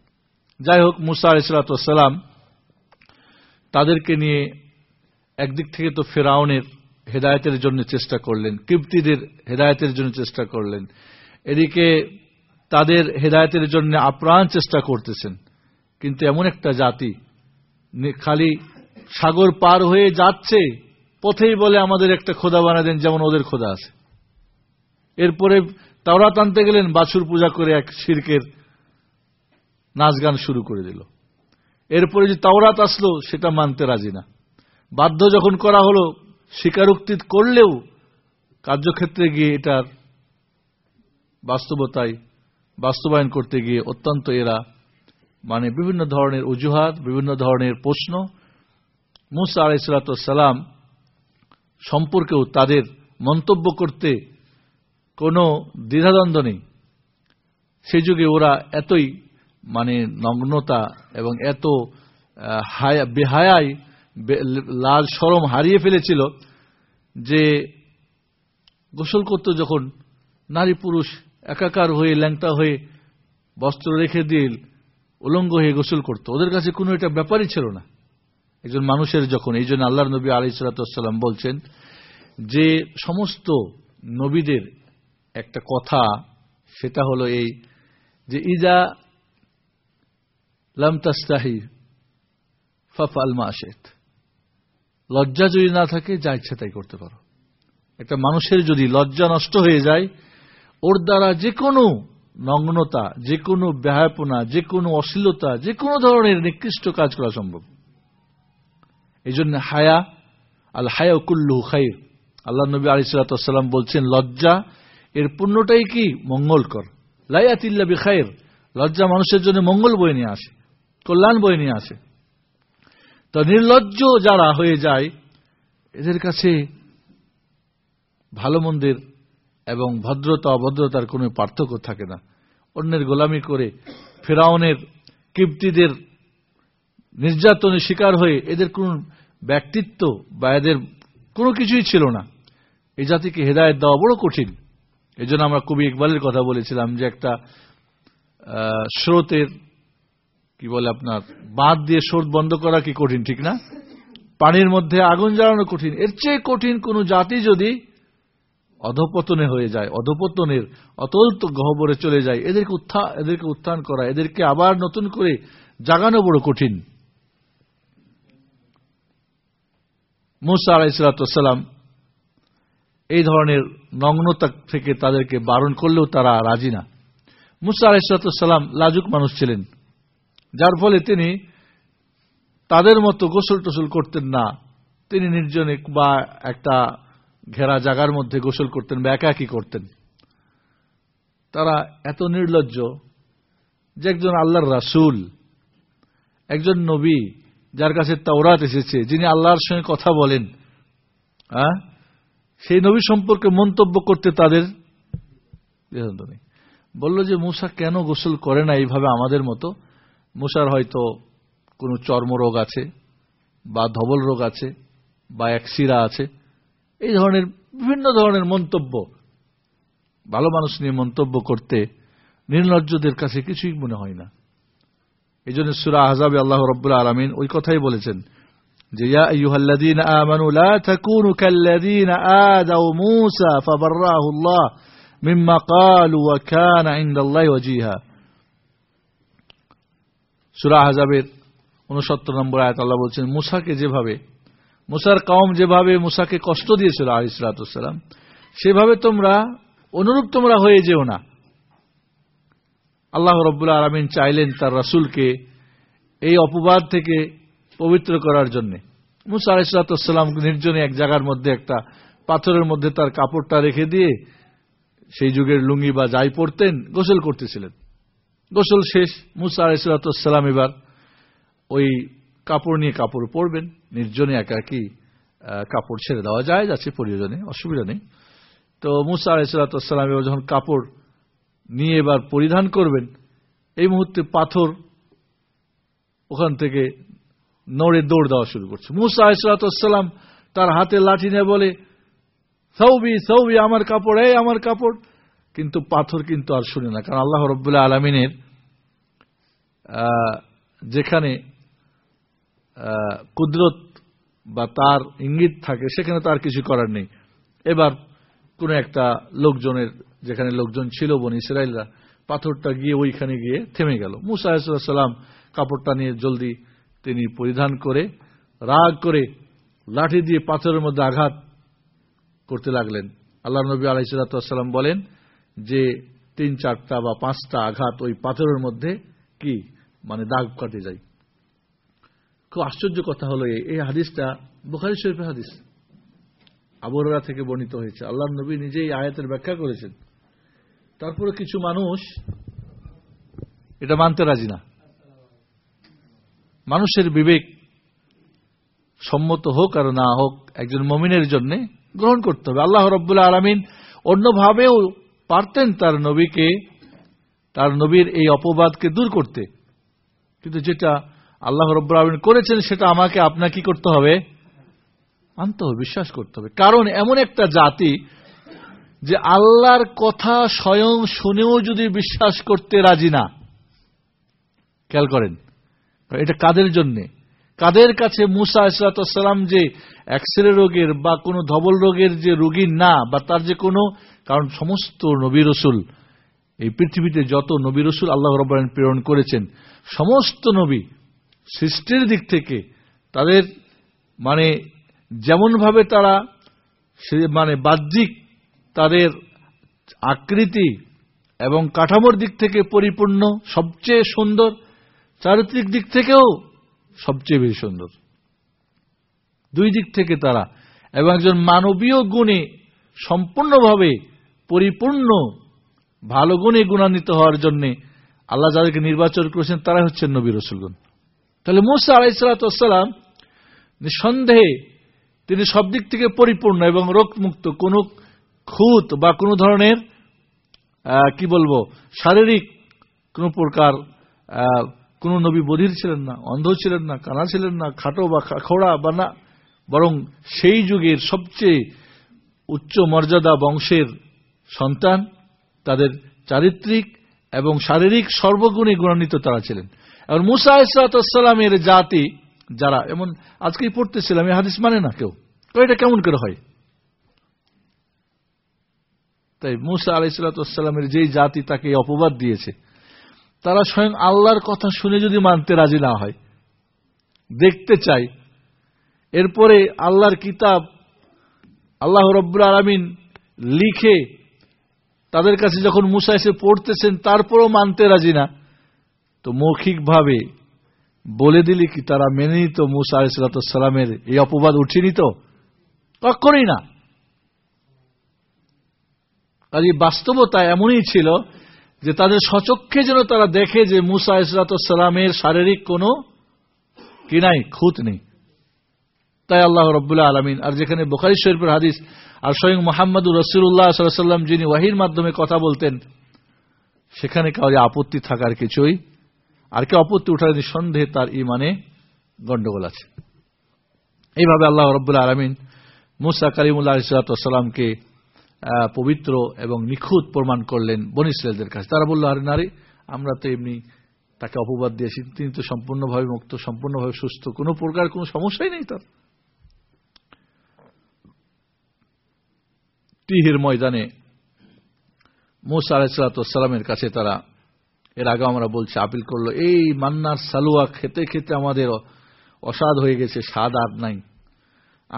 যাই হোক মুসা আলাইসালাম তাদেরকে নিয়ে একদিক থেকে তো ফেরাউনের হেদায়তের জন্য চেষ্টা করলেন কৃপ্তিদের হেদায়তের জন্য চেষ্টা করলেন। এদিকে তাদের হেদায়তের জন্য আপ্রাণ চেষ্টা করতেছেন, কিন্তু এমন একটা জাতি খালি সাগর পার হয়ে যাচ্ছে, পথেই বলে আমাদের একটা খোদা বানা দেন যেমন ওদের খোদা আছে। এরপরে তাওরা টানতে গেলেন, বাছুর পূজা করে এক শির্কের নাচ গান শুরু করে দিল। এরপরে যে তাওরাত আসলো, সেটা মানতে রাজি না। বাধ্য যখন করা হলো, স্বীকারোক্তি করলেও কার্যক্ষেত্রে গিয়ে এটার বাস্তবতায় বাস্তবায়ন করতে গিয়ে অত্যন্ত এরা মানে বিভিন্ন ধরনের অজুহাত, বিভিন্ন ধরনের প্রশ্ন। মুসা আলাইসালাম সম্পর্কেও তাদের মন্তব্য করতে কোনো দ্বিধাদ্বন্দ্ব নেই। সেই যুগে ওরা এতই মানে নগ্নতা এবং এত বেহায়াই লাল সরম হারিয়ে ফেলেছিল যে গোসল করত যখন নারী পুরুষ একাকার হয়ে, ল্যাংটা হয়ে বস্ত্র রেখে দিয়ে উলঙ্গ হয়ে গোসল করত, ওদের কাছে কোনো এটা ব্যাপারই ছিল না। একজন মানুষের যখন, এই জন্য আল্লাহ নবী আলি সালাতাম বলছেন যে সমস্ত নবীদের একটা কথা, সেটা হলো এই যে ইজা লামতাস্তাহি ফাফ আলমা আশেত লজ্জা যদি না থাকে, যা ইচ্ছা তাই করতে পারো। একটা মানুষের যদি লজ্জা নষ্ট হয়ে যায়, ওর দ্বারা যে কোনো নগ্নতা, যে কোনো ব্যাহাপনা যে কোনো অশ্লীলতা, যে কোনো ধরনের নিকৃষ্ট কাজ করা সম্ভব। এই জন্য হায়া, আল হায়া কুল্লু খাইর। আল্লাহ নবী আলিসাল্লাম বলছেন, লজ্জা এর পূর্ণটাই কি? মঙ্গলকর। লাইয়াতিল্লা বিখায়ের লজ্জা মানুষের জন্য মঙ্গল বয়ে নিয়ে আসে। কল্যাণ বয়ে নিয়ে আসে। তো নির্লজ্জ যারা হয়ে যায়, এদের কাছে ভালো মন্দির এবং ভদ্রতা, অভদ্রতার কোনো পার্থক্য থাকে না। অন্যের গোলামি করে ফেরাউনের কীর্তিদের নির্যাতনের শিকার হয়ে এদের কোন ব্যক্তিত্ব বা এদের কোনো কিছুই ছিল না। এই জাতিকে হেদায়ত দেওয়া বড় কঠিন। এই আমরা কবি ইকবালের কথা বলেছিলাম যে একটা স্রোতের কি বলে আপনার, বাঁধ দিয়ে স্রোত বন্ধ করা কি কঠিন, ঠিক না? পানির মধ্যে আগুন জ্বালানো কঠিন। এর চেয়ে কঠিন কোন জাতি যদি অধপতনে হয়ে যায়, অধপতনের অতল গহবরে চলে যায়, এদেরকে উত্থা, এদেরকে উত্থান করা, এদেরকে আবার নতুন করে জাগানো বড় কঠিন। মুসা আলাইসালাম এই ধরনের নগ্নতা থেকে তাদেরকে বারণ করলেও তারা রাজি না। মুসা আলাইসালাম লাজুক মানুষ ছিলেন। যার ফলে তিনি তাদের মতো গোসল টোসল করতেন না। তিনি নির্জনে বা একটা ঘেরা জাগার মধ্যে গোসল করতেন বা একাকি করতেন। তারা এত নির্লজ্জ যে একজন আল্লাহর রাসুল, একজন নবী যার কাছে তাওরাত এসেছে, যিনি আল্লাহর সঙ্গে কথা বলেন হ্যাঁ? সেই নবী সম্পর্কে মন্তব্য করতে তাদের বলল যে, মুসা কেন গোসল করে না এইভাবে আমাদের মতো? মুসার হয়তো কোনো চর্মরোগ আছে, বা ধবল রোগ আছে, বা এক শিরা আছে, এই ধরনের বিভিন্ন ধরনের মন্তব্য, ভালো মানুষ নিয়ে মন্তব্য করতে নির্লজ্জদের কাছে কিছুই মনে হয় না। এই জন্য সুরা আহজাবে আল্লাহ রব্বুল্লা আলমিন ওই কথাই বলেছেন যে মিম্মা সূরা আহজাবের 69 নম্বর আয়াত আল্লাহ বলছেন, মুসাকে যেভাবে, মুসার কওম যেভাবে মুসাকে কষ্ট দিয়েছিল আলাইহিস সালাম, সেভাবে তোমরা, অনুরূপ তোমরা হয়ে যেও না। আল্লাহ রব্বুল্লা আলমিন চাইলেন তার রাসুলকে এই অপবাদ থেকে পবিত্র করার জন্য। মুসা আলাইসালাম নির্জনে এক জায়গার মধ্যে একটা পাথরের মধ্যে তার কাপড়টা রেখে দিয়ে সেই যুগের লুঙ্গি বা যাই পড়তেন গোসল করতেছিলেন। গোসল শেষ, মুসা আলাইসালাম এবার ওই কাপড় নিয়ে কাপড় পরবেন, নির্জনে একাকি কাপড় ছেড়ে দেওয়া যায়, যাচ্ছে প্রয়োজনে, অসুবিধা নেই। তো মুসা আলাইসালাম এবার যখন কাপড় নিয়ে এবার পরিধান করবেন, এই মুহূর্তে পাথর ওখান থেকে নড়ে দৌড় দেওয়া শুরু করছে। মুসা আলাইসালাম তার হাতে লাঠি নিয়ে বলে, সৌবি সৌবি, আমার কাপড়, এই আমার কাপড়। কিন্তু পাথর কিন্তু আর শুনে না। কারণ আল্লাহ রব্বুল্লাহ আলমিনের যেখানে কুদরত বা তার ইঙ্গিত থাকে, সেখানে তার কিছু করার নেই। এবার কোন একটা লোকজনের, যেখানে লোকজন ছিল বন ইসরায়েলরা, পাথরটা গিয়ে ওইখানে গিয়ে থেমে গেল। মুসা সাল্লাম কাপড়টা নিয়ে জলদি তিনি পরিধান করে, রাগ করে লাঠি দিয়ে পাথরের মধ্যে আঘাত করতে লাগলেন। আল্লাহ নবী আলাইসাল্লাম বলেন যে তিন চারটা বা পাঁচটা আঘাত ওই পাথরের মধ্যে কি? মানে দাগ কাটে যায়। খুব আশ্চর্য কথা হলো এই হাদিসটা বুখারি শরীফের হাদিস। আবহাওয়া থেকে বর্ণিত হয়েছে। আল্লাহ নবী নিজেই আয়াতের ব্যাখ্যা করেছেন। তারপরে কিছু মানুষ এটা মানতে রাজি না। মানুষের বিবেক সম্মত হোক আর না হোক একজন মমিনের জন্য গ্রহণ করতে হবে। আল্লাহ রব্বুল্লাহ আলমিন অন্যভাবেও পারতেন তার নবীকে, তার নবীর এই অপবাদকে দূর করতে। কিন্তু যেটা আল্লাহ রব্বুল করেছেন, সেটা আমাকে, আপনাকে কি করতে হবে? আনতে হবে, বিশ্বাস করতে হবে। কারণ এমন একটা জাতি যে আল্লাহর কথা স্বয়ং শুনেও যদি বিশ্বাস করতে রাজি না, খেয়াল করেন এটা কাদের জন্যে? কাদের কাছে মুসা ইসলাতাম যে এক্সরে রোগের বা কোনো ধবল রোগের যে রোগী না, বা তার যে কোনো কারণ সমস্ত নবী রসুল, এই পৃথিবীতে যত নবী রসুল আল্লাহ রব্বায়ন প্রেরণ করেছেন, সমস্ত নবী সৃষ্টির দিক থেকে তাদের মানে যেমনভাবে তারা মানে বাহ্যিক তাদের আকৃতি এবং কাঠামোর দিক থেকে পরিপূর্ণ সবচেয়ে সুন্দর, চারিত্রিক দিক থেকেও সবচেয়ে বেশি সুন্দর। দুই দিক থেকে তারা এবং একজন মানবীয় গুণে সম্পূর্ণভাবে পরিপূর্ণ, ভালো গুণে গুণান্বিত হওয়ার জন্য আল্লাহ যাদেরকে নির্বাচন করেছেন তারা হচ্ছেন নবী রসুলগুন তাহলে মুসা আলাইসালাম নিঃসন্দেহে তিনি সব দিক থেকে পরিপূর্ণ এবং রোগমুক্ত, কোন খুঁত বা কোনো ধরনের কি বলব, শারীরিক কোন প্রকার কোন নবী বধির ছিলেন না, অন্ধ ছিলেন না, কানা ছিলেন না, খাটো বা খোড়া বা না, বরং সেই যুগের সবচেয়ে উচ্চ মর্যাদা বংশের সন্তান, তাদের চারিত্রিক এবং শারীরিক সর্বগুণে গুণান্বিত তারা ছিলেন। এবং মুসা ইসলাতামের জাতি যারা, এমন আজকেই পড়তেছিলাম এই হাদিস মানে না কেউ? এটা কেমন করে হয়? তাই মুসা আলাইসালামের যেই জাতি তাকে অপবাদ দিয়েছে, তারা স্বয়ং আল্লাহর কথা শুনে যদি মানতে রাজি না হয়, দেখতে চাই এরপরে আল্লাহর কিতাব আল্লাহ রব্বুল আলমিন লিখে তাদের কাছে যখন মুসা এসে পড়তেছেন, তারপরও মানতে রাজি না। তো মৌখিকভাবে বলে দিলি কি, তারা মেনে নিত মুসা আলাইসালামের এই অপবাদ উঠিয়ে নিত কখনই না। কাজে বাস্তবতা এমনই ছিল যে তাদের সচক্ষে যেন তারা দেখে যে মুসা ইসলাতামের শারীরিক কোনো কি নাই, খুঁত নেই। তাই আল্লাহ রব্বুল্লাহ আলমিন, আর যেখানে বোখারি শরীফের হাদিস, আর স্বয়ং মোহাম্মদুর রসুল্লাহ সাল্লাম যিনি ওয়াহির মাধ্যমে কথা বলতেন, সেখানে কাউরে আপত্তি থাকার কিছুই, আর কে আপত্তি উঠার নিঃসন্দেহে তার ইমানে গন্ডগোল আছে। এইভাবে আল্লাহ রব্বুল্লাহ আলমিন মুসা কালিমুল্লাহ ইসলাতামকে পবিত্র এবং নিখুঁত প্রমাণ করলেন বনিসেলদের কাছে। তারা বলল, আরে নারী, আমরা তো এমনি তাকে অপবাদ দিয়েছি, তিনি তো সম্পূর্ণভাবে মুক্ত, সম্পূর্ণভাবে সুস্থ, কোনো প্রকার কোনো সমস্যাই নেই তার। টিহির ময়দানে মুসা আলাইসালামের কাছে তারা, এর আগে আমরা বলছি, আপিল করল, এই মান্নার সালুয়া খেতে খেতে আমাদের অসাদ হয়ে গেছে, স্বাদ আর নাই।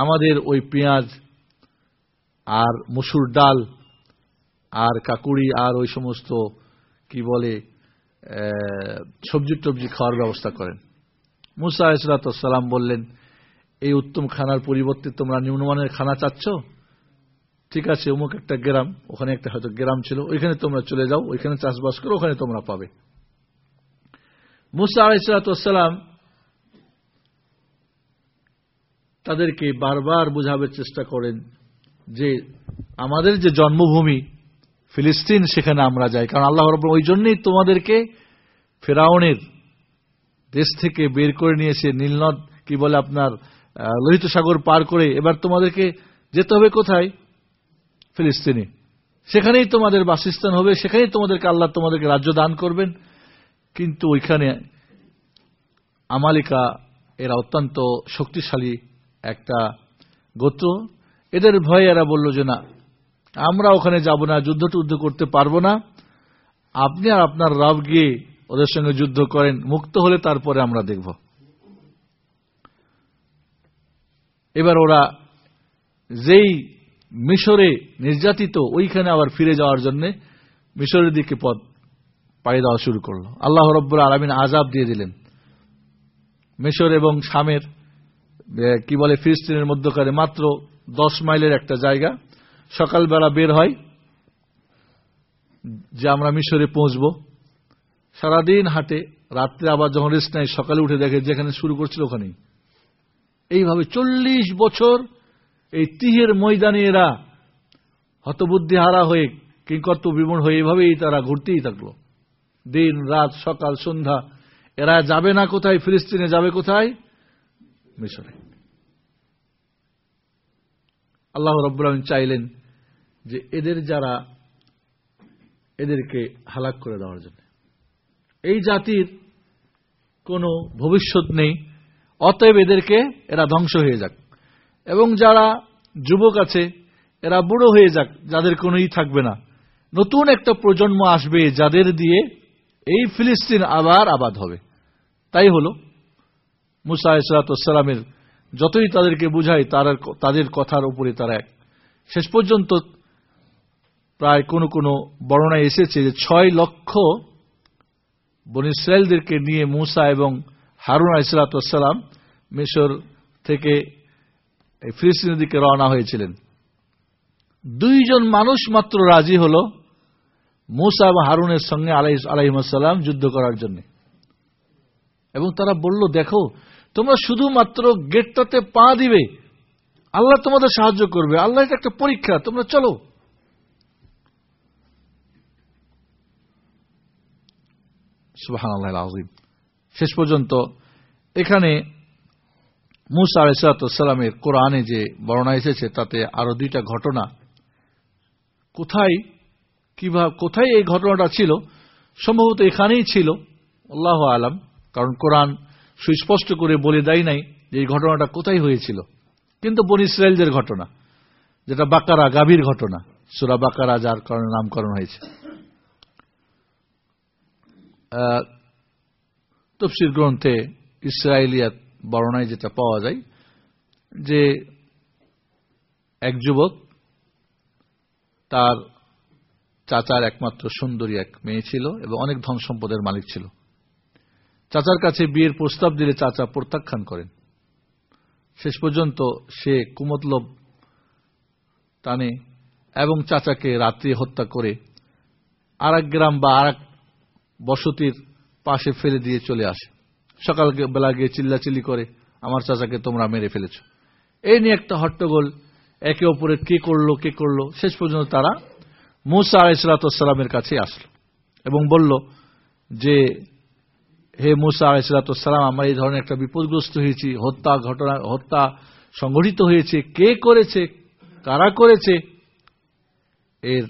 আমাদের ওই পেঁয়াজ আর মসুর ডাল আর কাকুড়ি আর ওই সমস্ত, কি বলে সবজি টবজি খাওয়ার ব্যবস্থা করেন। মুসা ইসলাতাম বললেন, এই উত্তম খানার পরিবর্তে তোমরা নিম্নমানের খানা চাচ্ছ? ঠিক আছে, অমুক একটা গ্রাম, ওখানে একটা হয়তো গ্রাম ছিল, ওইখানে তোমরা চলে যাও, ওইখানে চাষবাস করো, ওখানে তোমরা পাবে। মুসা আলাইসালাম তাদেরকে বারবার বোঝাবার চেষ্টা করেন যে আমাদের যে জন্মভূমি, ফিলিস্তিন, সেখানে আমরা যাই। কারণ আল্লাহ ওই জন্যই তোমাদেরকে ফেরাউনের দেশ থেকে বের করে নিয়েছে নীলনদ কি বলে আপনার লোহিত সাগর পার করে এবার তোমাদেরকে যেতে হবে কোথায়? ফিলিস্তিনে। সেখানেই তোমাদের বাসস্থান হবে, সেখানেই তোমাদেরকে আল্লাহ তোমাদেরকে রাজ্য দান করবেন। কিন্তু ওইখানে আমালিকা, এরা অত্যন্ত শক্তিশালী একটা গোত্র। এদের ভয়ে এরা বলল যে, না, আমরা ওখানে যাব না, যুদ্ধ টুদ্ধ করতে পারব না। আপনি আর আপনার রাব গিয়ে ওদের সঙ্গে যুদ্ধ করেন, মুক্ত হলে তারপরে আমরা দেখব। এবার ওরা যেই মিশরে নির্যাতিত, ওইখানে আবার ফিরে যাওয়ার জন্য মিশরের দিকে পথ পাড়ি দেওয়া শুরু করল। আল্লাহ রব্বুর আলমিন আজাব দিয়ে দিলেন। মিশর এবং শামের কি বলে, ফিলিস্তিনের মধ্যকারে মাত্র দশ মাইলের একটা জায়গা। সকালবেলা বের হয়, যে আমরা মিশরে পৌঁছব। সারাদিন হাটে, রাত্রে আবার যখন রেস্ট নেয়, সকালে উঠে দেখে যেখানে শুরু করছিল ওখানেই। এইভাবে চল্লিশ বছর এই তিহের ময়দানে এরা হতবুদ্ধি হারা হয়ে কিংকর্ত বিমূঢ় হয়ে এভাবেই তারা ঘুরতেই থাকল। দিন, রাত, সকাল, সন্ধ্যা, এরা যাবে না কোথায়? ফিলিস্তিনে যাবে কোথায়? মিশরে। আল্লাহ রব্বুল আলমিন চাইলেন যে এদের যারা এদেরকে হালাক করে দেওয়ার জন্য। এই জাতির কোনো ভবিষ্যৎ নেই, অতএব এদেরকে এরা ধ্বংস হয়ে যাক। এবং যারা যুবক আছে, এরা বুড়ো হয়ে যাক, যাদের কোনো ই থাকবে না। নতুন একটা প্রজন্ম আসবে যাদের দিয়ে এই ফিলিস্তিন আবার আবাদ হবে। তাই হল, মুসা ইসলাতামের যতই তাদেরকে বুঝায় তারা তাদের কথার উপরে তারা এক। শেষ পর্যন্ত প্রায় কোনো কোনো বর্ণনায় এসেছে যে ছয় লক্ষ বন ইসরায়েলদেরকে নিয়ে মুসা এবং হারুন ইসলাতাম মিশর থেকে এই ফিলিস্তিনের দিকে রওনা হয়েছিলেন। দুইজন মানুষ মাত্র রাজি হল মুসা এবং হারুনের সঙ্গে আলাই আলাইসাল্লাম যুদ্ধ করার জন্য। এবং তারা বলল, দেখো, তোমরা শুধুমাত্র গেটটাতে পা দিবে। আল্লাহ তোমাদের সাহায্য করবে। আল্লাহ এটা একটা পরীক্ষা, তোমরা চলো। শেষ পর্যন্ত এখানে মুসা আলাইসালামের কোরআনে যে বর্ণনা এসেছে, তাতে আরও দুইটা ঘটনা। কোথায় কীভাবে কোথায় এই ঘটনাটা ছিল? সম্ভবত এখানেই ছিল। আল্লাহ আলাম। কারণ কোরআন সুস্পষ্ট করে বলে দেয় নাই যে এই ঘটনাটা কোথায় হয়েছিল। কিন্তু বন ইসরায়েলদের ঘটনা, যেটা বাকারা, গাভীর ঘটনা, সুরা বাকারা যার কারণে নামকরণ হয়েছে। তফসির গ্রন্থে ইসরায়েলিয়াত বর্ণায় যেটা পাওয়া যায়, যে এক যুবক তার চাচার একমাত্র সুন্দরী এক মেয়ে ছিল এবং অনেক ধন সম্পদের মালিক ছিল। চাচার কাছে বিয়ের প্রস্তাব দিলে চাচা প্রত্যাখ্যান করেন। শেষ পর্যন্ত সে কুমতলব টানে এবং চাচাকে রাত্রি হত্যা করে আর গ্রাম বা আর বসতির পাশে ফেলে দিয়ে চলে আসে। সকাল বেলা গিয়ে চিল্লাচিল্লি করে, আমার চাচাকে তোমরা মেরে ফেলেছ। এই নিয়ে একটা হট্টগোল। একে অপরের কে করল কে করল, শেষ পর্যন্ত তারা মুসা আলাইসালাতামের কাছে আসলো এবং বলল যে, হে মুসা আলাইসালাতাম আমরা এই ধরনের একটা বিপদগ্রস্ত হয়েছি, হত্যা ঘটনা, হত্যা সংঘটিত হয়েছে, কে করেছে, কারা করেছে? এর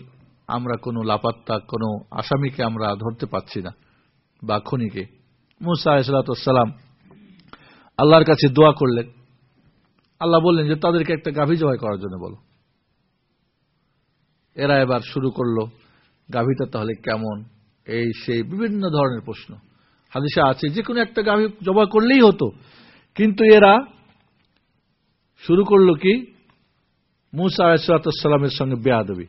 আমরা কোনো লাপাত্তা, কোনো আসামিকে আমরা ধরতে পাচ্ছি না বা খনিকে। মুসা আলাইসালাতাম আল্লাহর কাছে দোয়া করলেন আল্লাহ বললেন যে তাদেরকে একটা গাভী জবাই করার জন্য বলো এরা এবার শুরু করলো গাভীটা তাহলে কেমন এই সেই বিভিন্ন ধরনের প্রশ্ন হাদিসা আছে যে কোনো একটা গাভী জবা করলেই হতো কিন্তু এরা শুরু করলো কি মুসা আলাইসালামের সঙ্গে বেয়াদবি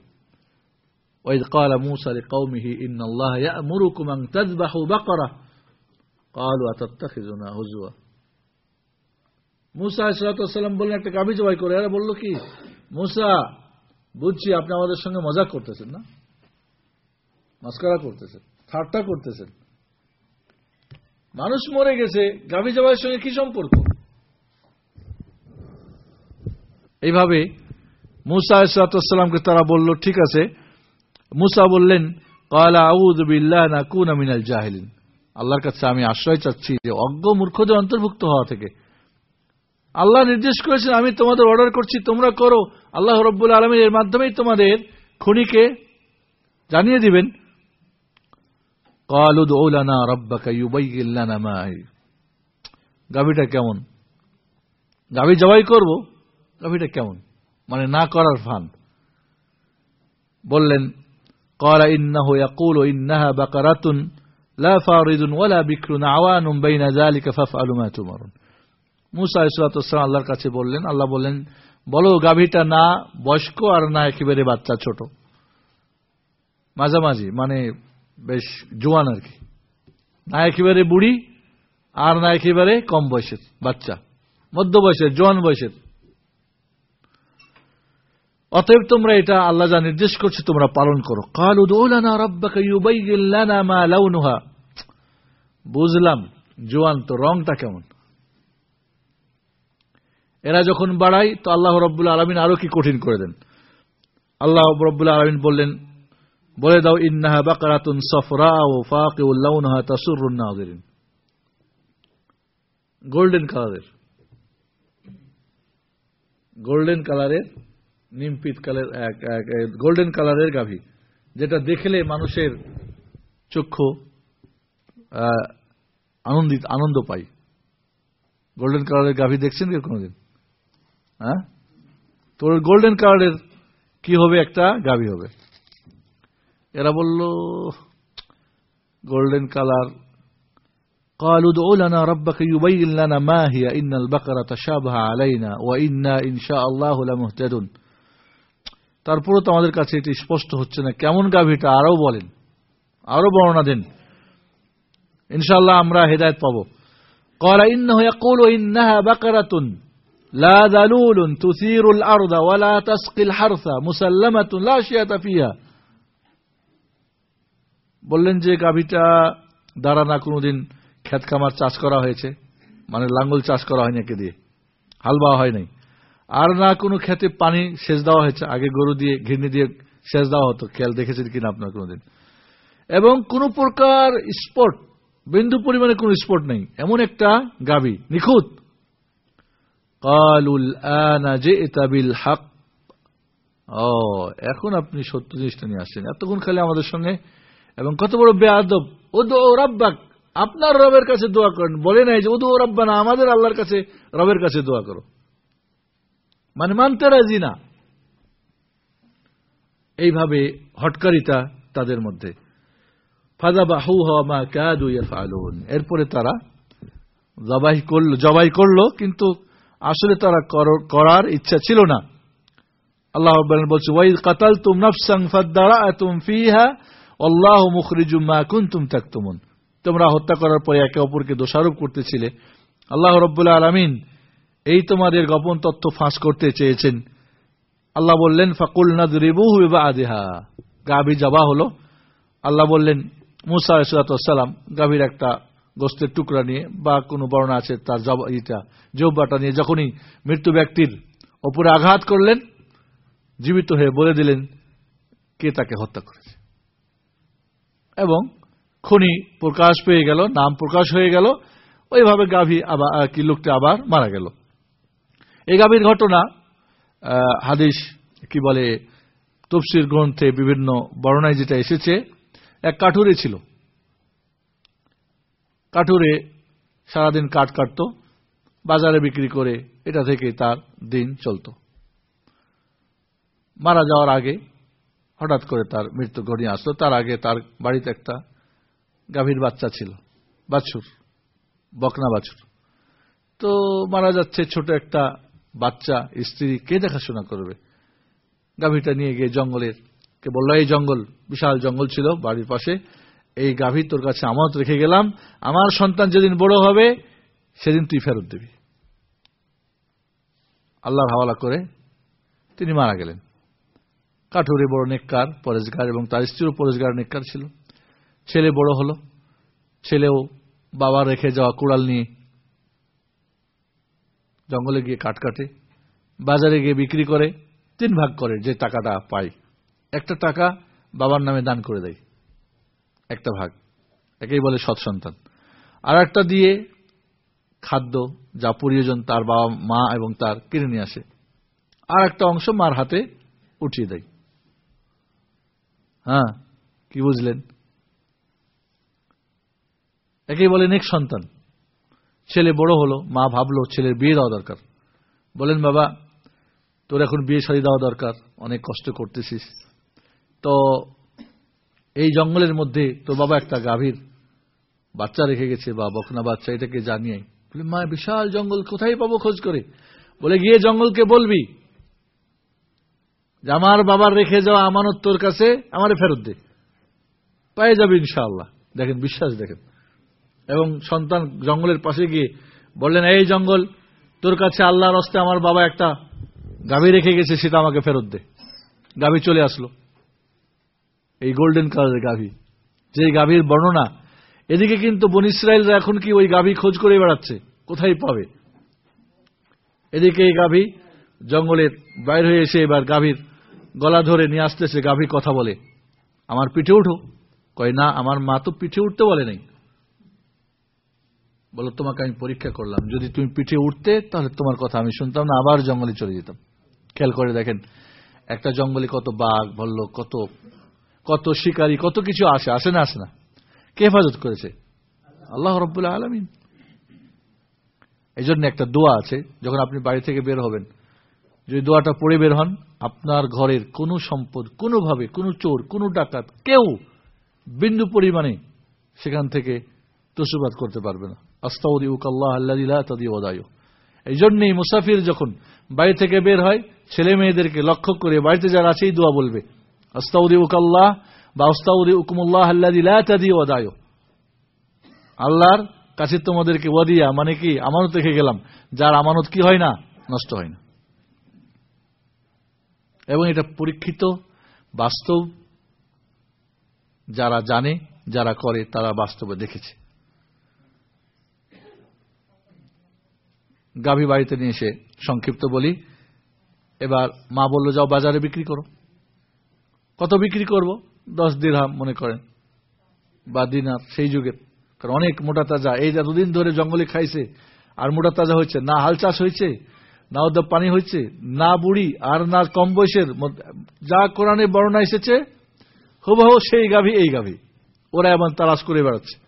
وإذ قال موسى لقومه إن الله يأمركم أن تذبحوا بقرة قالوا أتتخذنا هزوا মুসা সালাম বললেন একটা গাভী জবাই করে এরা বললো কি মুসা বুঝছি আপনি আমাদের সঙ্গে মজা করতেছেন না মাস্কারা করতেছেন ঠাট্টা করতেছেন মানুষ মরে গেছে গাভী জবাইয়ের সঙ্গে কি সম্পর্ক এইভাবে মুসা সালামকে তারা বলল ঠিক আছে মুসা বললেন কয়লা আউদ্দিল্লাহ না কুন আমিনাল জাহিলিন আল্লাহর কাছে আমি আশ্রয় চাচ্ছি যে অজ্ঞ মূর্খদের অন্তর্ভুক্ত হওয়া থেকে। আল্লাহ নির্দেশ করেছেন, আমি তোমাদের অর্ডার করছি, তোমরা করো। আল্লাহ রব্বুল আলমীর এর মাধ্যমেই তোমাদের খুনিকে জানিয়ে দিবেন কালুদ ওলানা রব্বাকা ইউবাইল্লানা গাভীটা কেমন? গাভী জবাই করব, গাভীটা কেমন? মানে না করার ফান। বললেন, কলা ইন্নাহ ইয়াকুল ইন্নাহা বাকারাতুন لا فارض ولا بكر عوان بين ذلك فافعلوا ما تمرون মুসা ইসলাতাম আল্লাহর কাছে বললেন আল্লাহ বললেন বলো গাভীটা না বয়স্ক আর না একেবারে বাচ্চা ছোট মাঝামাঝি মানে বেশ জোয়ান আর কি না একেবারে বুড়ি আর না একেবারে কম বয়সের বাচ্চা মধ্য বয়সের জোয়ান বয়সের অতএব তোমরা এটা আল্লাহ যা নির্দেশ করছে তোমরা পালন করো কাল উদৌলানা রব্বাকা ইউবাইয়িল্লানা মা লাউনুহা বুঝলাম, জোয়ান তো, রংটা কেমন? এরা যখন বাড়ায়, তো আল্লাহ রব্বুল আলমিন আরও কি কঠিন করে দেন। আল্লাহ রব্বুল আলমিন বললেন, বলে দাও, ইন্নাহা বাকারাতুন সফরা ও ফাকিউল্লাউনহা তাসুরুন নাযিরিন গোল্ডেন কালারের। গোল্ডেন কালারের, নিমপিত কালার গোল্ডেন কালারের গাভী, যেটা দেখলে মানুষের চক্ষু আনন্দিত আনন্দ পাই গোল্ডেন কালারের গাভী দেখছেন কেউ কোনোদিন হ্যাঁ তো গোল্ডেন কালারের কি হবে একটা গাভী হবে এরা বলল গোল্ডেন কালার قالوا ادع لنا ربك يبين لنا ما هي إن البقرة تشابه علينا وإنا إن شاء الله لمهتدون তারপরও তো আমাদের কাছে এটি স্পষ্ট হচ্ছে না কেমন গাভীটা আরো বলেন আরো বর্ণনা দেন ইনশাল্লাহ আমরা হেদায়ত পাব। কলা ইন্নাহু ইয়াকুলু বললেন যে গাভীটা দ্বারা না কোনোদিন ক্ষেত খামার চাষ করা হয়েছে মানে লাঙ্গল চাষ করা হয়নি একে দিয়ে। হাল বাওয়া হয় নাই। আর না কোনো খেতে পানি সেচ দেওয়া হয়েছে, আগে গরু দিয়ে ঘিরনি দিয়ে সেচ দেওয়া হতো। খেয়াল দেখেছেন কিনা আপনার কোনোদিন? এবং কোন প্রকার স্পট বিন্দু পরিমাণে কোন স্পট নেই। এমন একটা গাবি নিখুঁত। কালুল এতাবিল হাক। ও, এখন আপনি সত্য জিনিসটা নিয়ে আসছেন। এতক্ষণ খালি আমাদের সঙ্গে। এবং কত বড় বেআদব ও দো রব্বাক, আপনার রবের কাছে দোয়া করেন। বলে নাই যে, উদু রব্বা না আমাদের আল্লাহর কাছে, রবের কাছে দোয়া করো। মানে মানতে রাজি না। এইভাবে হটকারিতা তাদের মধ্যে। এরপরে তারা জবাই করল জবাই করল, কিন্তু আসলে তারা করার ইচ্ছা ছিল না। আল্লাহ বলছে, ওয়াইদ কাতাল তুম নফসাং ফাদ্দারা তুম আল্লাহ মুখরিজুম মা কুনতুম তাকতুমুন। তোমরা হত্যা করার পরে একে অপরকে দোষারোপ করতেছিলে। আল্লাহ রব্বুল্লাহ আলমিন এই তোমাদের গোপন তথ্য ফাঁস করতে চেয়েছেন। আল্লাহ বললেন, ফাকুল নাদরিবু বা আদেহা গাভী জবা হলো। আল্লাহ বললেন মুসা সালাম গাভীর একটা গোস্তের টুকরা নিয়ে বা কোনো বর্ণা আছে তার ইটা জব্বাটা নিয়ে যখনই মৃত্যু ব্যক্তির ওপরে আঘাত করলেন, জীবিত হয়ে বলে দিলেন, কে তাকে হত্যা করেছে? এবং খনি প্রকাশ পেয়ে গেল, নাম প্রকাশ হয়ে গেল, ওইভাবে গাভী আবার কি লোকটা আবার মারা গেল। এই গাভীর ঘটনা হাদিস কি বলে, তফসির গ্রন্থে বিভিন্ন বর্ণায় যেটা এসেছে এক কাঠুরে ছিল। কাঠুরে সারাদিন কাঠ কাটত, বাজারে বিক্রি করে এটা থেকে তার দিন চলত। মারা যাওয়ার আগে হঠাৎ করে তার মৃত্যু ঘনিয়ে আসলো। তার আগে তার বাড়িতে একটা গাভীর বাচ্চা ছিল, বাছুর, বকনা বাছুর। তো মারা যাচ্ছে ছোট একটা বাচ্চা, স্ত্রী, কে দেখাশোনা করবে? গাভীটা নিয়ে গিয়ে জঙ্গলের কে বলল, এই জঙ্গল, বিশাল জঙ্গল ছিল বাড়ির পাশে। এই গাভী তোর কাছে আমানত রেখে গেলাম। আমার সন্তান যেদিন বড় হবে, সেদিন তুই ফেরত দিবি। আল্লাহর হাওয়ালা করে তিনি মারা গেলেন। কাঠুরে বড় নেককার, পরেশগার, এবং তার স্ত্রীও পরেশগার নেককার ছিল। ছেলে বড় হলো। ছেলেও বাবা রেখে যাওয়া কুড়াল নিয়ে জঙ্গলে গিয়ে কাঠ কাটে, বাজারে গিয়ে বিক্রি করে, তিন ভাগ করে যে টাকাটা পায়। একটা টাকা বাবার নামে দান করে দেয়। একটা ভাগ। একেই বলে সৎ সন্তান। আর একটা দিয়ে খাদ্য যা প্রয়োজন তার বাবা, মা এবং তার কিনে নিয়ে আসে। আর একটা অংশ মার হাতে উঠিয়ে দেয়। হ্যাঁ কি বুঝলেন? একেই বলে নেক সন্তান। ছেলে বড় হলো, মা ভাবলো ছেলের বিয়ে দেওয়া দরকার। বলেন বাবা, তোর এখন বিয়ে সারি দেওয়া দরকার, অনেক কষ্ট করতেছিস। তো এই জঙ্গলের মধ্যে তোর বাবা একটা গাভীর বাচ্চা রেখে গেছে, বা বকনা বাচ্চা, এটাকে জানিয়ে। বলে, মা, বিশাল জঙ্গল, কোথায় পাবো খোঁজ করে? বলে, গিয়ে জঙ্গলকে বলবি। যে, আমার বাবার রেখে যাওয়া আমানত তোর কাছে, আমারে ফেরত দে। পায়ে যাবে ইনশাআল্লাহ। দেখেন, বিশ্বাস দেখেন। এবং সন্তান জঙ্গলের পাশে গিয়ে বললেন, এই জঙ্গল, তোর কাছে আল্লাহর হস্তে আমার বাবা একটা গাভী রেখে গেছে, সেটা আমাকে ফেরত দে। গাভী চলে আসলো। এই গোল্ডেন কালারের গাভী। যে গাভীর বর্ণনা, এদিকে কিন্তু বন ইসরায়েলরা এখন কি ওই গাভী খোঁজ করে বেড়াচ্ছে? কোথায় পাবে? এদিকে এই গাভী জঙ্গলের বাইর হয়ে এসে এবার গাভীর গলা ধরে নিয়ে আসতেছে, গাভী কথা বলে, আমার পিঠে উঠো। কয়, না, আমার মা তো পিঠে উঠতে বলে নাই। বলো, তোমাকে আমি পরীক্ষা করলাম। যদি তুমি পিঠে উঠতে, তাহলে তোমার কথা আমি শুনতাম না, আবার জঙ্গলে চলে যেতাম। খেয়াল করে দেখেন, একটা জঙ্গলে কত বাঘ ভল্ল কত কত শিকারী, কত কিছু আসে আসে না আসে না। কে হেফাজত করেছে? আল্লাহ রব্বুল্লাহ আলমিন। এই জন্য একটা দোয়া আছে, যখন আপনি বাড়ি থেকে বের হবেন, যদি দোয়াটা পড়ে বের হন, আপনার ঘরের কোনো সম্পদ, কোনোভাবে, কোনো চোর, কোনো ডাকাত, কেউ বিন্দু পরিমাণে সেখান থেকে তসুবাদ করতে পারবে না। আস্তাউদি উকাল্লাহ আল্লাহ তাদি ওদায় এই জন্যেই মুসাফির যখন বাড়ি থেকে বের হয় ছেলে মেয়েদেরকে লক্ষ্য করে বাড়িতে যারা আছে, এই দোয়া বলবে। আস্তাউদি উকাল্লাহ বা আস্তাউদি উকুমুল্লাহ আল্লাহ আল্লাহর কাছে তোমাদেরকে ওয়াদিয়া মানে কি? আমানত রেখে গেলাম। যার আমানত কি হয় না? নষ্ট হয় না। এবং এটা পরীক্ষিত, বাস্তব। যারা জানে, যারা করে, তারা বাস্তবে দেখেছে। গাভী বাড়িতে নিয়ে এসে সংক্ষিপ্ত বলি। এবার মা বলল, যাও বাজারে বিক্রি করো। কত বিক্রি করব? দশ দিরহাম মনে করেন। বা দিনার, সেই যুগের। কারণ অনেক মোটা তাজা। এই এতদিন ধরে জঙ্গলে খাইছে, আর মোটা তাজা হয়েছে, না হাল চাষ হয়েছে, না ওদের পানি হয়েছে, না বুড়ি, আর না কম বয়সের যা কোরআনে বর্ণনা এসেছে, হুবহু সেই গাভী, এই গাভী। ওরা এমন তালাশ করে বেড়াচ্ছে।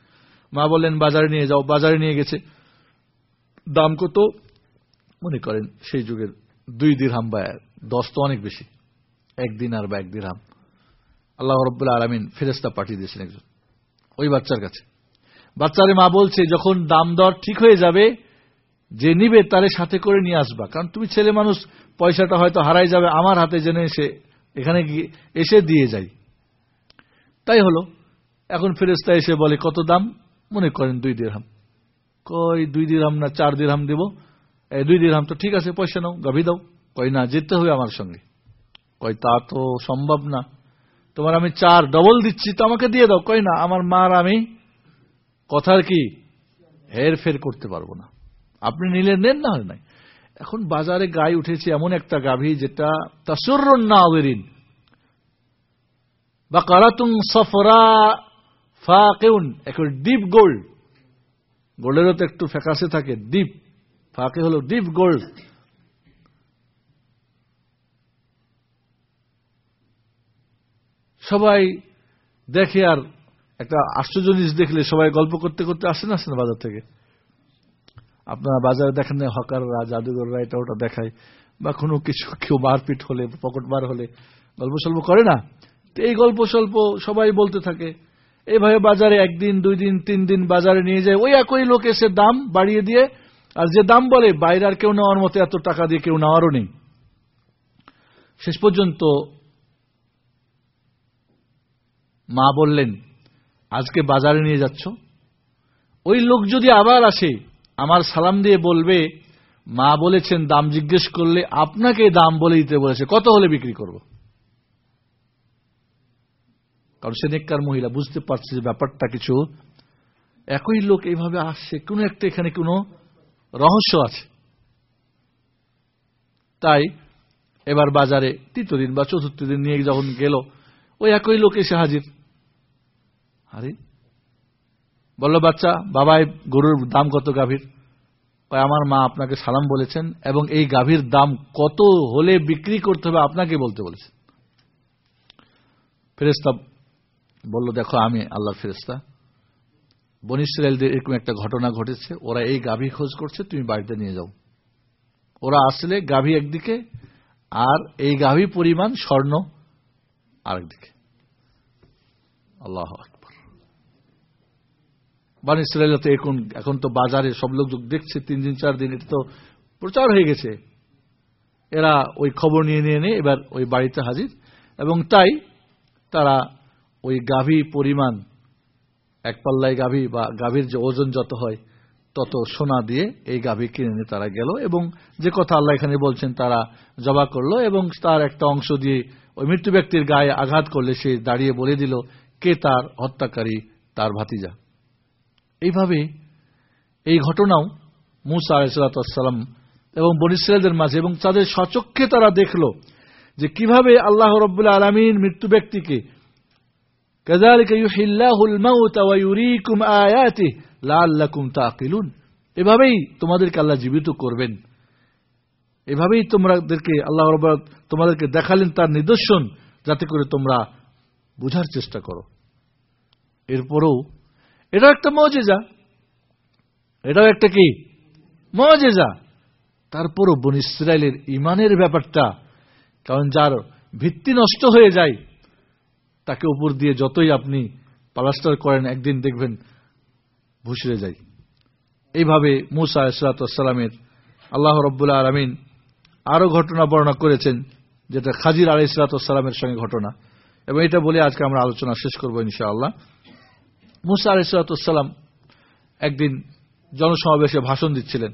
মা বললেন, বাজারে নিয়ে যাও, বাজারে নিয়ে গেছে। দাম কত? মনে করেন সেই যুগের দুই দিরহাম বা দশ তো অনেক বেশি। একদিন আর বা এক দিরহাম। আল্লাহ রব্বুল্লাহ আলমিন ফেরেস্তা পাঠিয়ে দিয়েছেন একজন। ওই বাচ্চার কাছে। বাচ্চারে মা বলছে, যখন দাম দর ঠিক হয়ে যাবে, যে নিবে তারে সাথে করে নিয়ে আসবা। কারণ তুমি ছেলে মানুষ, পয়সাটা হয়তো হারাই যাবে, আমার হাতে জেনে এসে, এখানে গিয়ে এসে দিয়ে যাই। তাই হলো। এখন ফেরেস্তা এসে বলে, কত দাম? মনে করেন দুই দিরহাম। কই, দুই দিরহাম না চার দিরহাম দেব? দুই দিরহাম তো ঠিক আছে, পয়সা নাও, গাভি দাও। কই না, যেতে হবে আমার সঙ্গে। কই, তা তো সম্ভব না। তোমার আমি চার ডবল দিচ্ছি, তো আমাকে দিয়ে দাও। কই না, আমার মার আমি কথার কি? হের ফের করতে পারব না। আপনি নিলে নেন না হয় নাই। এখন বাজারে গায়ে উঠেছে এমন একটা গাভী যেটা তাসুরিন বা কারাতুং সফরা ফা কেউন এখন ডিপ গোল্ড গোল্ডেরও তো একটু ফ্যাকাশে থাকে ডিপ ফাঁকে হলো ডিপ গোল্ড সবাই দেখে আর একটা আশ্চর্য জিনিস দেখলে সবাই গল্প করতে করতে আসে না আসে না বাজার থেকে? আপনারা বাজারে দেখেন না, হকাররা, জাদুঘররা এটা ওটা দেখায়, বা কোনো কিছু, কেউ মারপিট হলে, পকেট মার হলে গল্প স্বল্প করে না? তো এই গল্প স্বল্প সবাই বলতে থাকে। এইভাবে বাজারে একদিন, দুই দিন, তিন দিন বাজারে নিয়ে যায়, ওই একই লোক এসে দাম বাড়িয়ে দিয়ে, আর যে দাম বলে, বাইরে আর কেউ নেওয়ার মতো এত টাকা দিয়ে কেউ নেওয়ারও নেই। শেষ পর্যন্ত মা বললেন, আজকে বাজারে নিয়ে যাচ্ছ? ওই লোক যদি আবার আসে, আমার সালাম দিয়ে বলবে, মা বলেছেন দাম জিজ্ঞেস করলে আপনাকে দাম বলে দিতে বলেছে, কত হলে বিক্রি করব? কারণ সে নেককার মহিলা, বুঝতে পারছে যে ব্যাপারটা কিছু। একই লোক এইভাবে আসছে, কোন একটা এখানে কোনো রহস্য আছে। তাই এবার বাজারে তৃতীয় দিন বা চতুর্থ দিন নিয়ে যখন গেল, ওই একই লোক এসে হাজির। আরে বলল, বাচ্চা, বাবাই গরুর দাম কত গাভীর? আমার মা আপনাকে সালাম বলেছেন এবং এই গাভীর দাম কত হলে বিক্রি করতে হবে আপনাকে বলতে বলেছেন। ফেরেস্তা বলল, দেখো, আমি আল্লাহর ফেরেস্তা বনিসরাইলদের এরকম একটা ঘটনা ঘটেছে। ওরা এই গাভী খোঁজ করছে, তুমি বাড়িতে নিয়ে যাও। ওরা আসলে গাভী একদিকে আর এই গাভী পরিমাণ স্বর্ণ আরেকদিকে। আল্লাহ বান ইসরায়েল তো এখন এখন তো বাজারে সব লোক দেখছে, তিন দিন, চার দিন, এটা তো প্রচার হয়ে গেছে। এরা ওই খবর নিয়ে নিয়ে নিয়ে এবার ওই বাড়িতে হাজির। এবং তাই তারা ওই গাভী পরিমাণ, এক পাল্লায় গাভী বা গাভীর যে ওজন যত হয়, তত সোনা দিয়ে এই গাভী কিনে নিয়ে তারা গেল। এবং যে কথা আল্লাহ এখানে বলছেন, তারা জবা করল এবং তার একটা অংশ দিয়ে ওই মৃত্যু ব্যক্তির গায়ে আঘাত করলে সে দাঁড়িয়ে বলে দিল, কে তার হত্যাকারী? তার ভাতিজা। এইভাবে এই ঘটনাও মুসা আলাইসালাম এবং বনিসেলদের মাঝে এবং তাদের সচক্ষে তারা দেখল যে কীভাবে আল্লাহ রব্বুল্লাহ আলমীর মৃত্যু ব্যক্তিকে এভাবেই তোমাদেরকে আল্লাহ জীবিত করবেন। এভাবেই তোমাদেরকে আল্লাহ রব তোমাদেরকে দেখালেন তার নিদর্শন, যাতে করে তোমরা বুঝার চেষ্টা করো। এরপরও এটাও একটা মজেজা। এটাও একটা কি? মজেজা। তারপরও বন ইসরায়েলের ইমানের ব্যাপারটা, কারণ যার ভিত্তি নষ্ট হয়ে যায়, তাকে উপর দিয়ে যতই আপনি পালাস্টার করেন, একদিন দেখবেন ভুসড়ে যায়। এইভাবে মুসা ইসলাতামের আল্লাহ রব্বুল্লাহ আলমিন আরও ঘটনা বর্ণনা করেছেন, যেটা খাজির আলী ইসলাতামের সঙ্গে ঘটনা। এবং এটা বলে আজকে আমরা আলোচনা শেষ করব ইনশাআল্লাহ। মুসা আলী ইসলাতাম একদিন জনসমাবেশে ভাষণ দিচ্ছিলেন,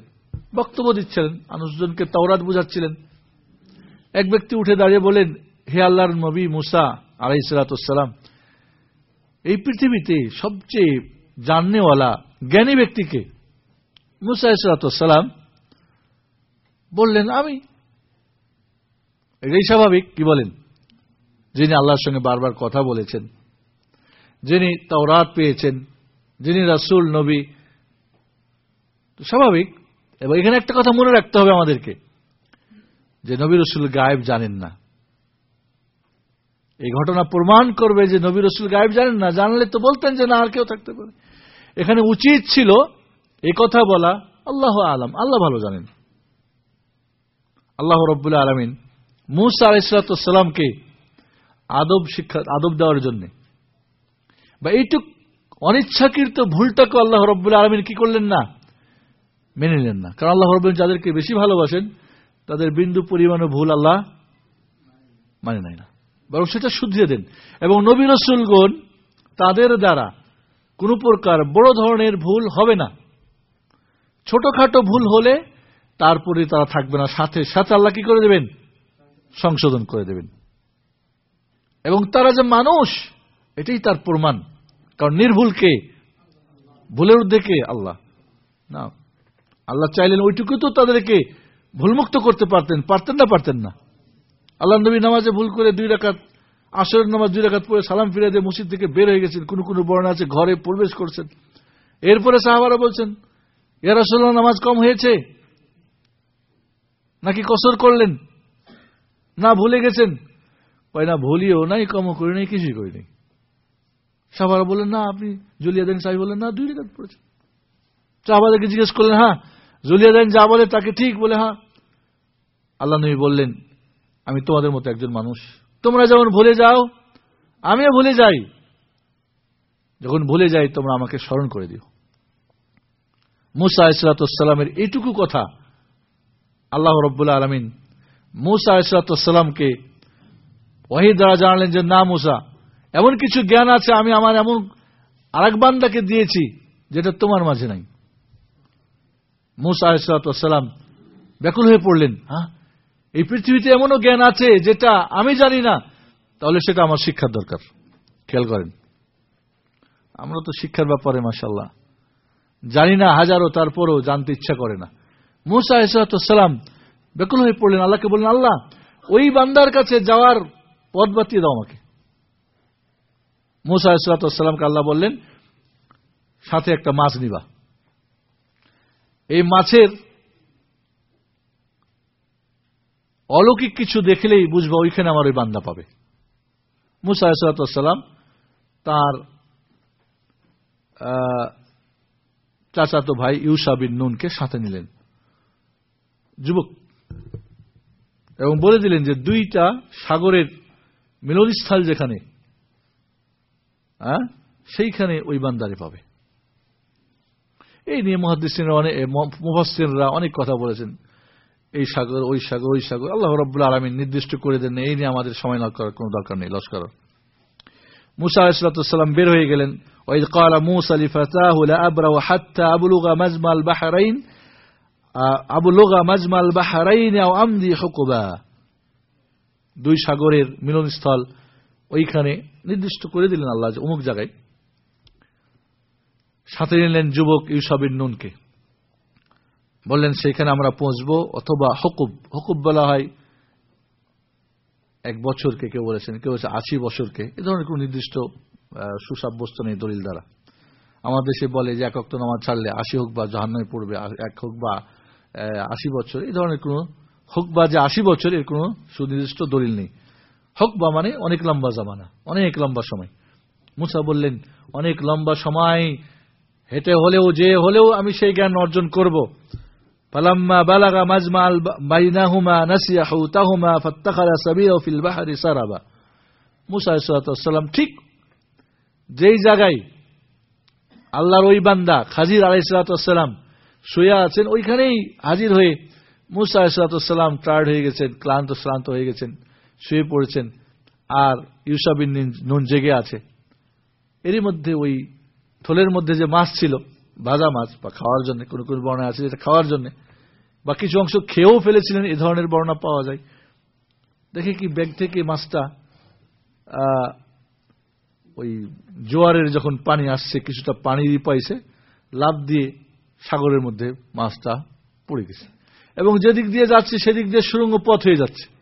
বক্তব্য দিচ্ছিলেন, মানুষজনকে তাওরাত বুঝাচ্ছিলেন। এক ব্যক্তি উঠে দাঁড়িয়ে বলেন হে আল্লাহর নবী মুসা আলাই সালাতাম এই পৃথিবীতে সবচেয়ে জাননেওয়ালা, জ্ঞানী ব্যক্তিকে মুসা সালাতাম বললেন, আমি। এটাই স্বাভাবিক, কি বলেন? যিনি আল্লাহর সঙ্গে বারবার কথা বলেছেন। যিনি তাওরাত পেয়েছেন, যিনি রাসুল, নবী, স্বাভাবিক। এবং এখানে একটা কথা মনে রাখতে হবে আমাদেরকে, যে নবী রসুল গায়েব জানেন না। এই ঘটনা প্রমাণ করবে যে নবী রসুল গায়েব জানেন না। জানলে তো বলতেন যে না, আর কেউ থাকতে পারে। এখানে উচিত ছিল এ কথা বলা, আল্লাহ আলম, আল্লাহ ভালো জানেন। আল্লাহ রব্বুল্লাহ আলমিন মুসা আলাইসালামকে আদব শিক্ষা, আদব দেওয়ার জন্য বা এইটুক অনিচ্ছাকৃত ভুলটাকে আল্লাহ রব্বুল্লাহ আলমিন কি করলেন না? মেনে নিলেন না। কারণ আল্লাহ রব্বুল যাদেরকে বেশি ভালোবাসেন, তাদের বিন্দু পরিমাণও ভুল আল্লাহ মানে নাই না। বরং সেটা শুধরিয়ে দেন। এবং নবী রসুলগণ তাদের দ্বারা কোন প্রকার বড় ধরনের ভুল হবে না। ছোটখাটো ভুল হলে তারপরে তারা থাকবে না। সাথে সাথে আল্লাহ কি করে দেবেন? সংশোধন করে দেবেন। এবং তারা যে মানুষ এটাই তার প্রমাণ। কারণ নির্ভুল কে? ভুলের উদ্যোগে আল্লাহ। না। আল্লাহ চাইলেন ওইটুকু তো তাদেরকে ভুলমুক্ত করতে পারতেন পারতেন না পারতেন না। আল্লাহ নবী নামাজে ভুল করে দুই রাকাত আসরের নামাজ দুই রাকাত পরে সালাম ফিরে দিয়ে মসজিদ থেকে বের হয়ে গেছেন, কোন কোন বর্ণা আছে? ঘরে প্রবেশ করছেন। এরপরে সাহাবারা বলছেন ইয়ারসোল্লাহ নামাজ কম হয়েছে? নাকি কসর করলেন? না, ভুলে গেছেন? না, ভুলিও নাই, কমও করি নাই, কিছুই করি নাই। সাহাবারা বললেন, না, আপনি জুলিয়া দেন সাহেব বললেন, না, দুই রেখাত পড়েছেন সাহাবাদেরকে জিজ্ঞেস করলেন হ্যাঁ জুলিয়া দেন যা বলে তাকে ঠিক বলে হ্যাঁ? আল্লাহ নবী বললেন, আমি তোমাদের মতো একজন মানুষ। তোমরা যেমন ভুলে যাও, আমিও ভুলে যাই। যখন ভুলে যাই, তোমরা আমাকে স্মরণ করে দিও। মুসা ইসলাতামের এইটুকু কথা আল্লাহ রব্বুল্লাহ আলমিন মুসা ইসলাতামকে ওয়াহিদ দ্বারা জানালেন যে, না, মুসা এমন কিছু জ্ঞান আছে, আমি আমার এমন আরেক বান্দাকে দিয়েছি, যেটা তোমার মাঝে নাই। মুসা ব্যাকুল হয়ে পড়লেন হ্যাঁ? এই পৃথিবীতে এমনও জ্ঞান আছে, যেটা আমি জানি না। তাহলে সেটা আমার শিক্ষার দরকার। খেয়াল করেন। আমরা তো শিক্ষার ব্যাপারে মাসাল্লাহ জানি না, হাজারো তারপরও জানতে ইচ্ছা করে না। মুসা ইসালাম বেকুল হয়ে পড়লেন, আল্লাহকে বললেন, আল্লাহ, ওই বান্দার কাছে যাওয়ার পথ বাতিয়ে দাও আমাকে। মুসা ইসলাতামকে আল্লাহ বললেন, সাথে একটা মাছ নিবা। এই মাছের অলৌকিক কিছু দেখলেই বুঝব ওইখানে আমার ওই বান্দা পাবে। মুসা ইসলাতাম তার চাচাতো ভাই ইউসা বিন নুনকে সাথে নিলেন। যুবক, এবং বলে দিলেন যে দুইটা সাগরের মিলনস্থল যেখানে হ্যাঁ? সেইখানে ওই বান্দারে পাবে। এই নিয়ে মহাদিসরা অনেক মুহাসিনরা অনেক কথা বলেছেন। এই সাগর, ওই সাগর ওই সাগর। আল্লাহ রব্বুল আলমী নির্দিষ্ট করে দেন, এই নিয়ে আমাদের সময় না করার কোন দরকার নেই, লস করার মুসা আলাইসালাম বের হয়ে গেলেন। ওই কালা মুসা লিফাতাহ আবরাহ হাত্তা আবুলুগা মাজমাল বাহারাইন। আবুলুগা মাজমাল বাহারাইন আমদি হকুবা। দুই সাগরের মিলনস্থল ওইখানে নির্দিষ্ট করে দিলেন আল্লাহ অমুক জায়গায়। সাথে নিলেন যুবক ইউসাবিন নুনকে। বললেন, সেখানে আমরা পৌঁছবো অথবা হকুব হকুব বলা হয় এক বছরকে, কেউ বলেছেন, কেউ বলেছে আশি বছরকে। এ ধরনের কোন নির্দিষ্ট সুসাব্যস্ত নেই দলিল দ্বারা। আমার দেশে বলে যে, এক অক্ট নামাজ ছাড়লে আশি হোক বা জাহান্নায় পড়বে এক হোক বা আশি বছর। এই ধরনের কোন হোক বা যে আশি বছর, এর কোন সুনির্দিষ্ট দলিল নেই। হকবা মানে অনেক লম্বা জামানা, অনেক লম্বা সময়। মুসা বললেন, অনেক লম্বা সময়, হেঁটে হলেও, যে হলেও আমি সেই জ্ঞান অর্জন করব। পালাম্মা বালাগা মাজমা আল বাইনাহুমা নাসিয়াহু তাহুমা ফাত্তাখারা সাবিয়া ফিল বাহারি সারাবা। মুসা সালাম ঠিক যেই জায়গায় আল্লাহর ওই বান্দা খাজির আলাইসালাম শুয়ে আছেন, ওইখানেই হাজির হয়ে মুসা আলাইসালাম টায়ার্ড হয়ে গেছেন ক্লান্ত শ্রান্ত হয়ে গেছেন। শুয়ে পড়েছেন। আর ইউসাবিন নুন জেগে আছে। এরই মধ্যে ওই থলের মধ্যে যে মাছ ছিল, ভাজা মাছ, বা খাওয়ার জন্য, কোন কোন বর্ণা আছে যেটা খাওয়ার জন্য, বা কিছু অংশ খেয়েও ফেলেছিলেন, এ ধরনের বর্ণা পাওয়া যায়। দেখে কি ব্যাগ থেকে মাছটা ওই জোয়ারের যখন পানি আসছে, কিছুটা পানি পাইছে লাভ দিয়ে সাগরের মধ্যে মাছটা পড়ে গেছে। এবং যেদিক দিয়ে যাচ্ছে, সেদিক দিয়ে সুরঙ্গ পথ হয়ে যাচ্ছে।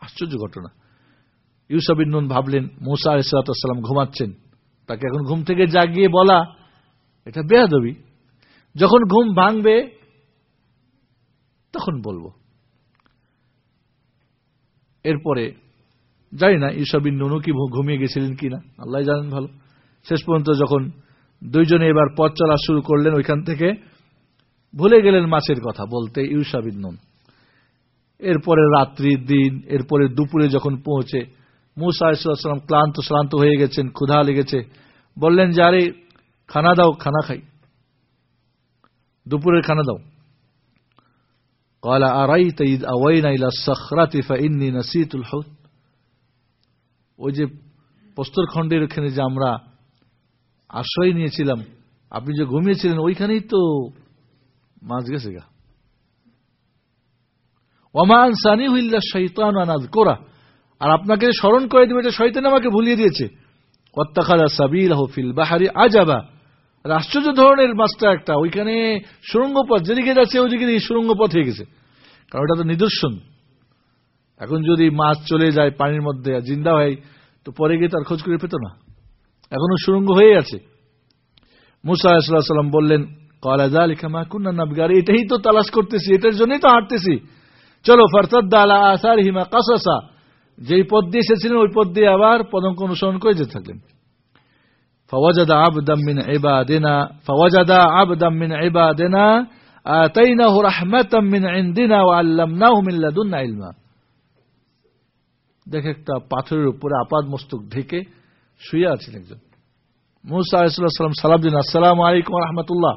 আশ্চর্য ঘটনা। ইউসাবিন নুন ভাবলেন, মৌসা আলাইসালাম ঘুমাচ্ছেন। তাকে এখন ঘুম থেকে জাগিয়ে বলা, এটা বেয়াদবি। যখন ঘুম ভাঙবে, তখন বলব। এরপরে, জানি না ইসবিন নুনু কি ঘুমিয়ে গেছিলেন কিনা আল্লাহ জানেন ভালো। শেষ পর্যন্ত যখন দুইজনে এবার পথ চলা শুরু করলেন ওইখান থেকে, ভুলে গেলেন মাছের কথা বলতে ইউসাবিন নুন। এরপরে রাত্রি দিন এরপরে দুপুরে যখন পৌঁছে মুসা ইসলাম ক্লান্ত শ্রান্ত হয়ে গেছেন ক্ষুধা লেগেছে বললেন যে আরে খানা দাও খানা খাই দুপুরের খানা দাও قال أريت إذ أوينا إلى الصخرة فإني نسيت الحوت ওই যে প্রস্তর খণ্ডের ওখানে যে আমরা আশ্রয় নিয়েছিলাম আপনি যে ঘুমিয়েছিলেন ওইখানেই তো মাছ গেছে গা ওমান সানি হুইল্লা শৈতান আনাজ কোরা আর আপনাকে স্মরণ করে দেবে এটা শৈতান আমাকে ভুলিয়ে দিয়েছে। অত্যাখাদা সাবিল হফিল বাহারি আজাবা। আশ্চর্য ধরনের মাছটা একটা, ওইখানে সুরঙ্গ পথ যেদিকে যাচ্ছে ওইদিকে সুরঙ্গ পথ হয়ে গেছে। কারণ এটা তো নিদর্শন। এখন যদি মাছ চলে যায় পানির মধ্যে আর জিন্দা হয়, তো পরে গিয়ে তার খোঁজ করে পেত না। এখনও সুরঙ্গ হয়ে আছে। মুসা সাল্লাম বললেন কলাজা লিখা মা কুন্না নাবগার। এটাই তো তালাশ করতেছি, এটার জন্যই তো হাঁটতেছি। চলো ফারতাদ্দা আলা আসার হিমা কাসাসা যেই পদ দিয়ে এসেছিলেন ওই পদ দিয়ে আবার পদঙ্ক অনুসরণ করে যেতে থাকলেন فوجد عبدا من عبادنا فوجد عبدا من عبادنا آتيناه رحمة من عندنا وعلمناه من لدنا علما দেখে একটা পাথরের উপরে আপাদ মস্তক ঢেকে শুয়ে আছেন একজন মুসা আলাইসাল্লাম সালাম দিন আসসালাম আলাইকুম রহমতুল্লাহ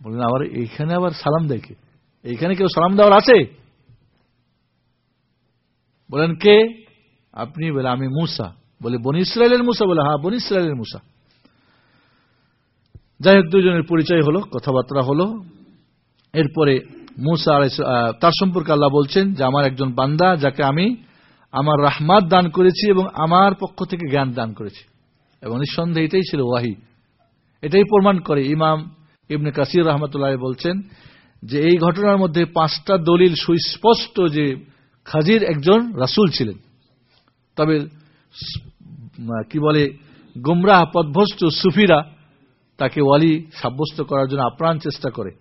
বললেন আবার এইখানে আবার সালাম দেখে এইখানে কেউ সালাম দেওয়ার আছে? বলেন, কে? আপনি বলে, আমি মুসা। বলে, বন ইসরায়েলের মুসা বলে হ্যাঁ বন ইসরায়েলের মুসা। যাই হোক, দুজনের পরিচয় হলো, কথাবার্তা হলো। এরপরে মুসা তার সম্পর্কে আল্লাহ বলছেন যে, আমার একজন বান্দা, যাকে আমি আমার রাহমাত দান করেছি এবং আমার পক্ষ থেকে জ্ঞান দান করেছি। এবং নিঃসন্দেহে এটাই ছিল ওয়াহি। এটাই প্রমাণ করে ইমাম ইবনে কাসির রহমতুল্লাহ বলছেন যে এই ঘটনার মধ্যে পাঁচটা দলিল সুস্পষ্ট যে খাজির একজন রাসুল ছিলেন। তবে কি বলে, গুমরাহ পদভস্ত সুফিরা তাকে ওয়ালি সাব্যস্ত করার জন্য আপ্রাণ চেষ্টা করে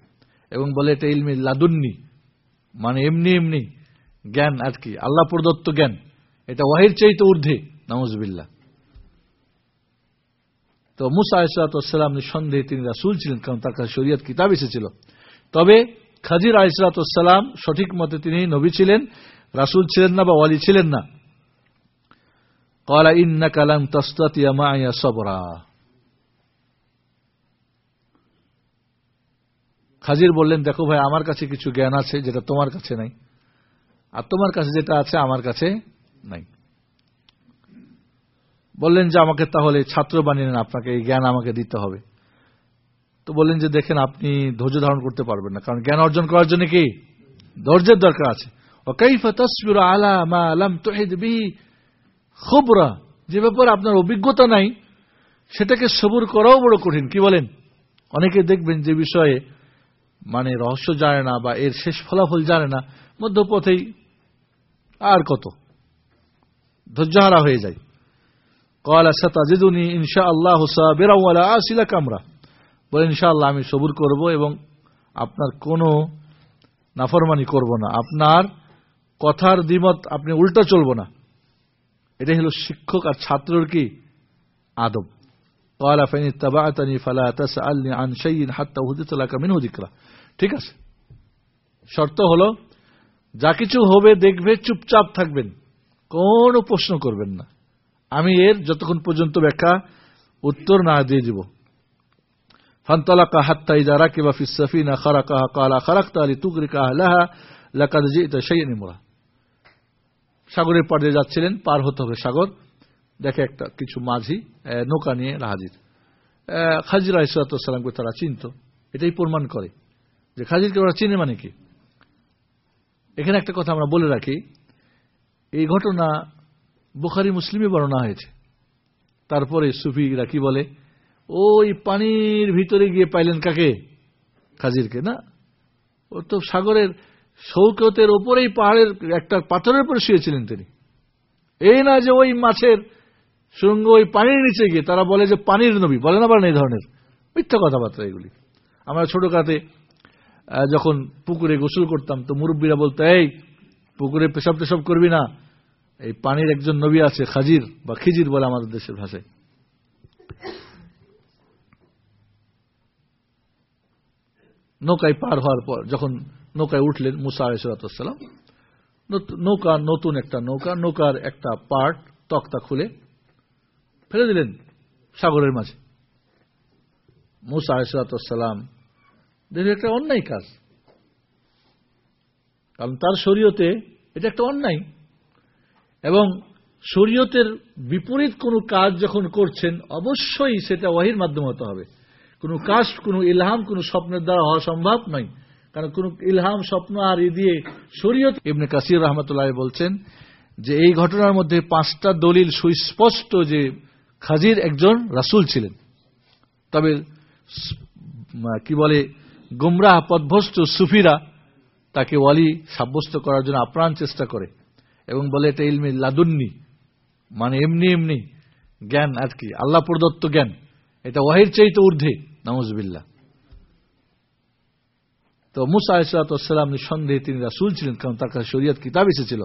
এবং বলে, এটা ইলমি লাদুন্নি। মানে এমনি এমনি জ্ঞান আর কি, আল্লাহ প্রদত্ত জ্ঞান। এটা ওয়াহির চাইতে ঊর্ধ্বে নওয়াজবিল্লা তো মুসা আলাইসালাম নিঃসন্দেহে তিনি রাসুল ছিলেন, কারণ তার কাছে শরিয়ত কিতাব এসেছিল। তবে খাজির আলাইসালাম সঠিক মতে তিনি নবী ছিলেন, রাসুল ছিলেন না বা ওয়ালি ছিলেন না। কলা ইন্না কালাম তস্তিয়া মায়া সবরা। খাজির বললেন, দেখো ভাই, আমার কাছে কিছু জ্ঞান আছে যেটা তোমার কাছে নাই, আর তোমার কাছে যেটা আছে আমার কাছে নাই। বললেন যে, আমাকে তাহলে ছাত্র বানিয়ে নেন, আপনাকে এই জ্ঞান আমাকে দিতে হবে। তো বললেন যে দেখেন, আপনি ধৈর্য ধারণ করতে পারবেন না। কারণ জ্ঞান অর্জন করার জন্য কি? ধৈর্যের দরকার আছে। খবরা। যে ব্যাপারে আপনার অভিজ্ঞতা নাই, সেটাকে সবুর করাও বড় কঠিন। কি বলেন? অনেকে দেখবেন যে বিষয়ে মানে রহস্য জানে না বা এর শেষ ফলাফল জানে না, মধ্যপথেই আর কত? ধৈর্যহারা হয়ে যায়। কয়লা কলা সাতাজিদুনি ইনশা আল্লাহ আসিলা কামরা। বলে ইনশাআল্লাহ আমি সবুর করব এবং আপনার কোনো নাফরমানি করব না আপনার কথার দ্বিমত আপনি উল্টা চলব না এটাই হলো শিক্ষক আর ছাত্রর কি আদব قال فإن اتبعتني فلا تسألني عن شيء حتى هدت لك منه ذكرى ঠিক আছে শর্ত হলো যা কিছু হবে দেখবে চুপচাপ থাকবেন কোনো প্রশ্ন করবেন না আমি এর যতক্ষণ পর্যন্ত ব্যাখ্যা উত্তর না দিয়ে দিব فانطلق حتى إذا ركب في السفينة خرقها قال خرقت لتغرق أهلها لقد جئت شيئا إمرا সাগরের পাড়ে যাচ্ছিলেন পার হতে হবে সাগর দেখে একটা কিছু মাঝি নৌকা নিয়ে হাজির খাজির আইসালামকে তারা চিনত এটাই প্রমাণ করে যে খাজিরকে ওরা চিনে মানে কি এখানে একটা কথা আমরা বলে রাখি এই ঘটনা বুখারি মুসলিমে বর্ণনা হয়েছে তারপরে সুফিরা কি বলে ওই পানির ভিতরে গিয়ে পাইলেন কাকে? খাজিরকে, না? ও তো সাগরের সৌকতের ওপরেই পাহাড়ের একটা পাথরের উপরে শুয়েছিলেন তিনি। এই না যে ওই মাছের সুরঙ্গ ওই পানির নিচে গিয়ে, তারা বলে যে পানির নবী, বলে না বলেন এই ধরনের? মিথ্যা কথাবার্তা এগুলি। আমরা ছোট কাতে যখন পুকুরে গোসল করতাম, তো মুরব্বীরা বলতো, এই, পুকুরে পেশাব টেশাব করবি না। এই পানির একজন নবী আছে, খাজির বা খিজির বলে আমাদের দেশের ভাষায়। নৌকায় পার হওয়ার পর, যখন নৌকায় উঠলেন মুসা আলাইসালাম নৌকা নতুন একটা নৌকা, নৌকার একটা পার্ট, তক্তা খুলে ফেলে দিলেন সাগরের মাঝে। মুসা আলাইসালাম দেখলেন একটা অন্যায় কাজ। কারণ তার শরীয়তে এটা একটা অন্যায়। এবং শরীয়তের বিপরীত কোনো কাজ যখন করছেন, অবশ্যই সেটা ওয়াহির মাধ্যমে হতে হবে। কোনো কাজ কোনো ইলহাম, কোনো স্বপ্নের দ্বারা হওয়া সম্ভব নয়। কারণ কোন ইলহাম, স্বপ্ন আর ই দিয়ে শরীয়ত ইবনে কাসির রহমতুল্লাহ বলছেন যে এই ঘটনার মধ্যে পাঁচটা দলিল সুস্পষ্ট যে খাজির একজন রাসুল ছিলেন। তবে কি বলে, গুমরাহ পদভস্ত সুফিরা তাকে ওয়ালি সাব্যস্ত করার জন্য আপ্রাণ চেষ্টা করে এবং বলে, এটা ইলমি লাদুন্নি। মানে এমনি এমনি জ্ঞান আর কি, আল্লাহ প্রদত্ত জ্ঞান। এটা ওয়াহির চাইতে ঊর্ধ্বে। নমজবিল্লা তো মুসা আইসলাতাম নিঃসন্দেহে তিনি রাসুল ছিলেন, কারণ তার কাছে শরীয়ত কিতাব এসেছিল।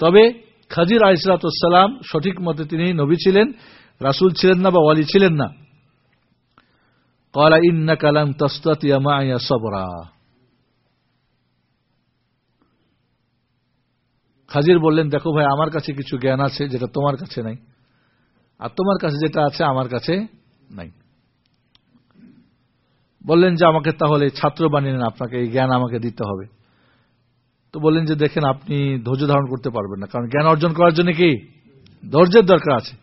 তবে খাজির আইসলাতাম সঠিক মতে তিনি নবী ছিলেন, রাসুল ছিলেন না বা ওয়ালি ছিলেন না। কলা ইন্না কালাম তস্তিয়া মায়া সবরা। খাজির বললেন, দেখো ভাই, আমার কাছে কিছু জ্ঞান আছে যেটা তোমার কাছে নাই, আর তোমার কাছে যেটা আছে আমার কাছে নাই। বললেন যে, আমাকে তাহলে ছাত্র বানিয়ে নেন, আপনাকে এই জ্ঞান আমাকে দিতে হবে। তো বললেন যে, দেখেন, আপনি ধৈর্য ধারণ করতে পারবেন না, কারণ জ্ঞান অর্জন করার জন্য কি? ধৈর্যের দরকার আছে।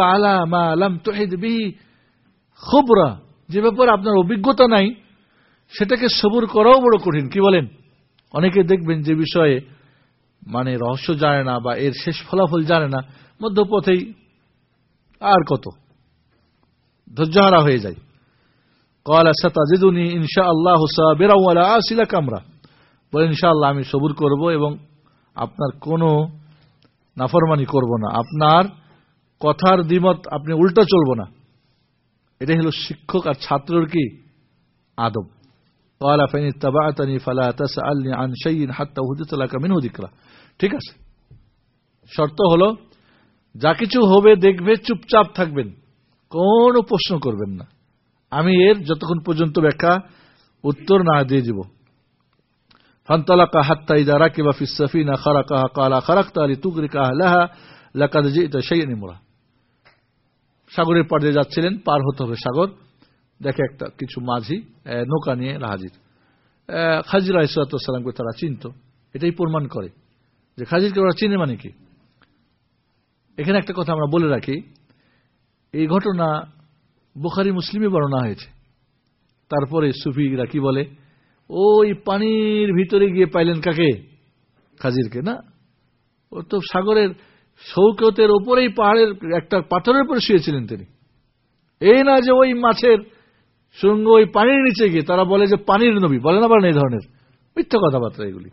আলা আলাম যে ব্যাপারে আপনার অভিজ্ঞতা নাই, সেটাকে সবুর করাও বড় কঠিন। কি বলেন? অনেকে দেখবেন যে বিষয়ে মানে রহস্য জানে না বা এর শেষ ফলাফল জানে না, মধ্যপথেই আর কত? ধৈর্যহারা হয়ে যায়। কলা সাতাজিদুনি ইনশা আল্লাহ বেরাওয়ালা আসিলা কামরা বলে ইনশাআল্লাহ আমি সবুর করব এবং আপনার কোনো নাফরমানি করব না আপনার কথার দ্বিমত আপনি উল্টা চলব না এটাই হলো শিক্ষক আর ছাত্রর কি আদব قال فإن اتبعتني فلا تسألني عن شيء حتى هدت لك منه ذكرى ঠিক আছে শর্ত হলো যা কিছু হবে দেখবে চুপচাপ থাকবেন কোনো প্রশ্ন করবেন না আমি এর যতক্ষণ পর্যন্ত ব্যাখ্যা উত্তর না দিয়ে দিব فانطلق حتى إذا ركب في السفينة خرقها قال خرقت لتغرق أهلها لقد جئت شيئا إمرا সাগরের পাড়ে যাচ্ছিলেন পার হতে হবে সাগর দেখে একটা কিছু মাঝি নৌকা নিয়ে হাজির খাজির আইসালামকে তারা চিনত এটাই প্রমাণ করে যে খাজিরকে ওরা চিনে মানে কি এখানে একটা কথা আমরা বলে রাখি এই ঘটনা বুখারি মুসলিমে বর্ণনা হয়েছে। তারপরে সুফিরা কি বলে? ওই পানির ভিতরে গিয়ে পাইলেন কাকে? খাজিরকে, না? ও তো সাগরের সৌকতের ওপরেই পাহাড়ের একটা পাথরের উপরে শুয়েছিলেন তিনি। এই না যে ওই মাছের সঙ্গে ওই পানির নিচে গিয়ে, তারা বলে যে পানির নবী, বলে না বলেন এই ধরনের? মিথ্যা কথাবার্তা এগুলি।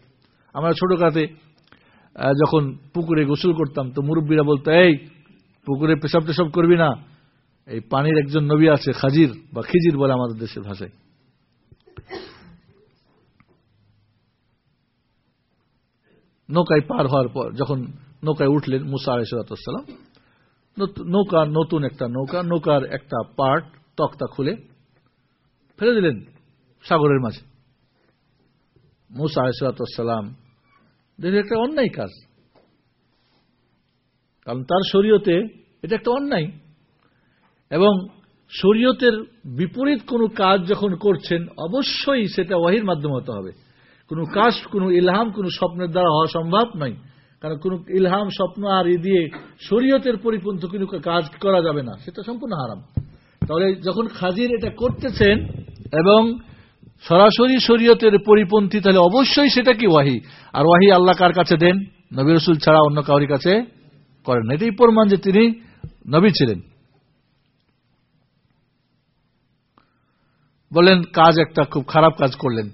আমরা ছোট কাতে যখন পুকুরে গোসল করতাম, তো মুরব্বীরা বলতো, এই, পুকুরে পেশাব টেশাব করবি না। এই পানির একজন নবী আছে, খাজির বা খিজির বলে আমাদের দেশের ভাষায়। নৌকায় পার হওয়ার পর, যখন নৌকায় উঠলেন মুসা আলাইসালাম নৌকা নতুন একটা নৌকা, নৌকার একটা পার্ট, তক্তা খুলে ফেলে দিলেন সাগরের মাঝে। মুসা আলাইসালাম দেখি একটা অন্যায় কাজ। কারণ তার শরীয়তে এটা একটা অন্যায়। এবং শরীয়তের বিপরীত কোনো কাজ যখন করছেন, অবশ্যই সেটা ওয়াহির মাধ্যমে হতে হবে। কোনো কাজ, কোনো ইলহাম, কোনো স্বপ্নের দ্বারা হওয়া সম্ভব নয়। কারণ কোন ইলহাম, স্বপ্ন আর ই দিয়ে শরীয়তের পরিপন্থী কোনো কাজ করা যাবে না। সেটা সম্পূর্ণ হারাম। তাহলে যখন খাজির এটা করতেছেন এবং সরাসরি শরীয়তের পরিপন্থী, তাহলে অবশ্যই সেটা কি ওয়াহি? আর ওয়াহি আল্লাহ কার কাছে দেন? নবী রসুল ছাড়া অন্য কাউরি কাছে করেন এটাই প্রমাণ যে তিনি নবী ছিলেন। বলেন কাজ একটা খুব খারাপ কাজ করলেন।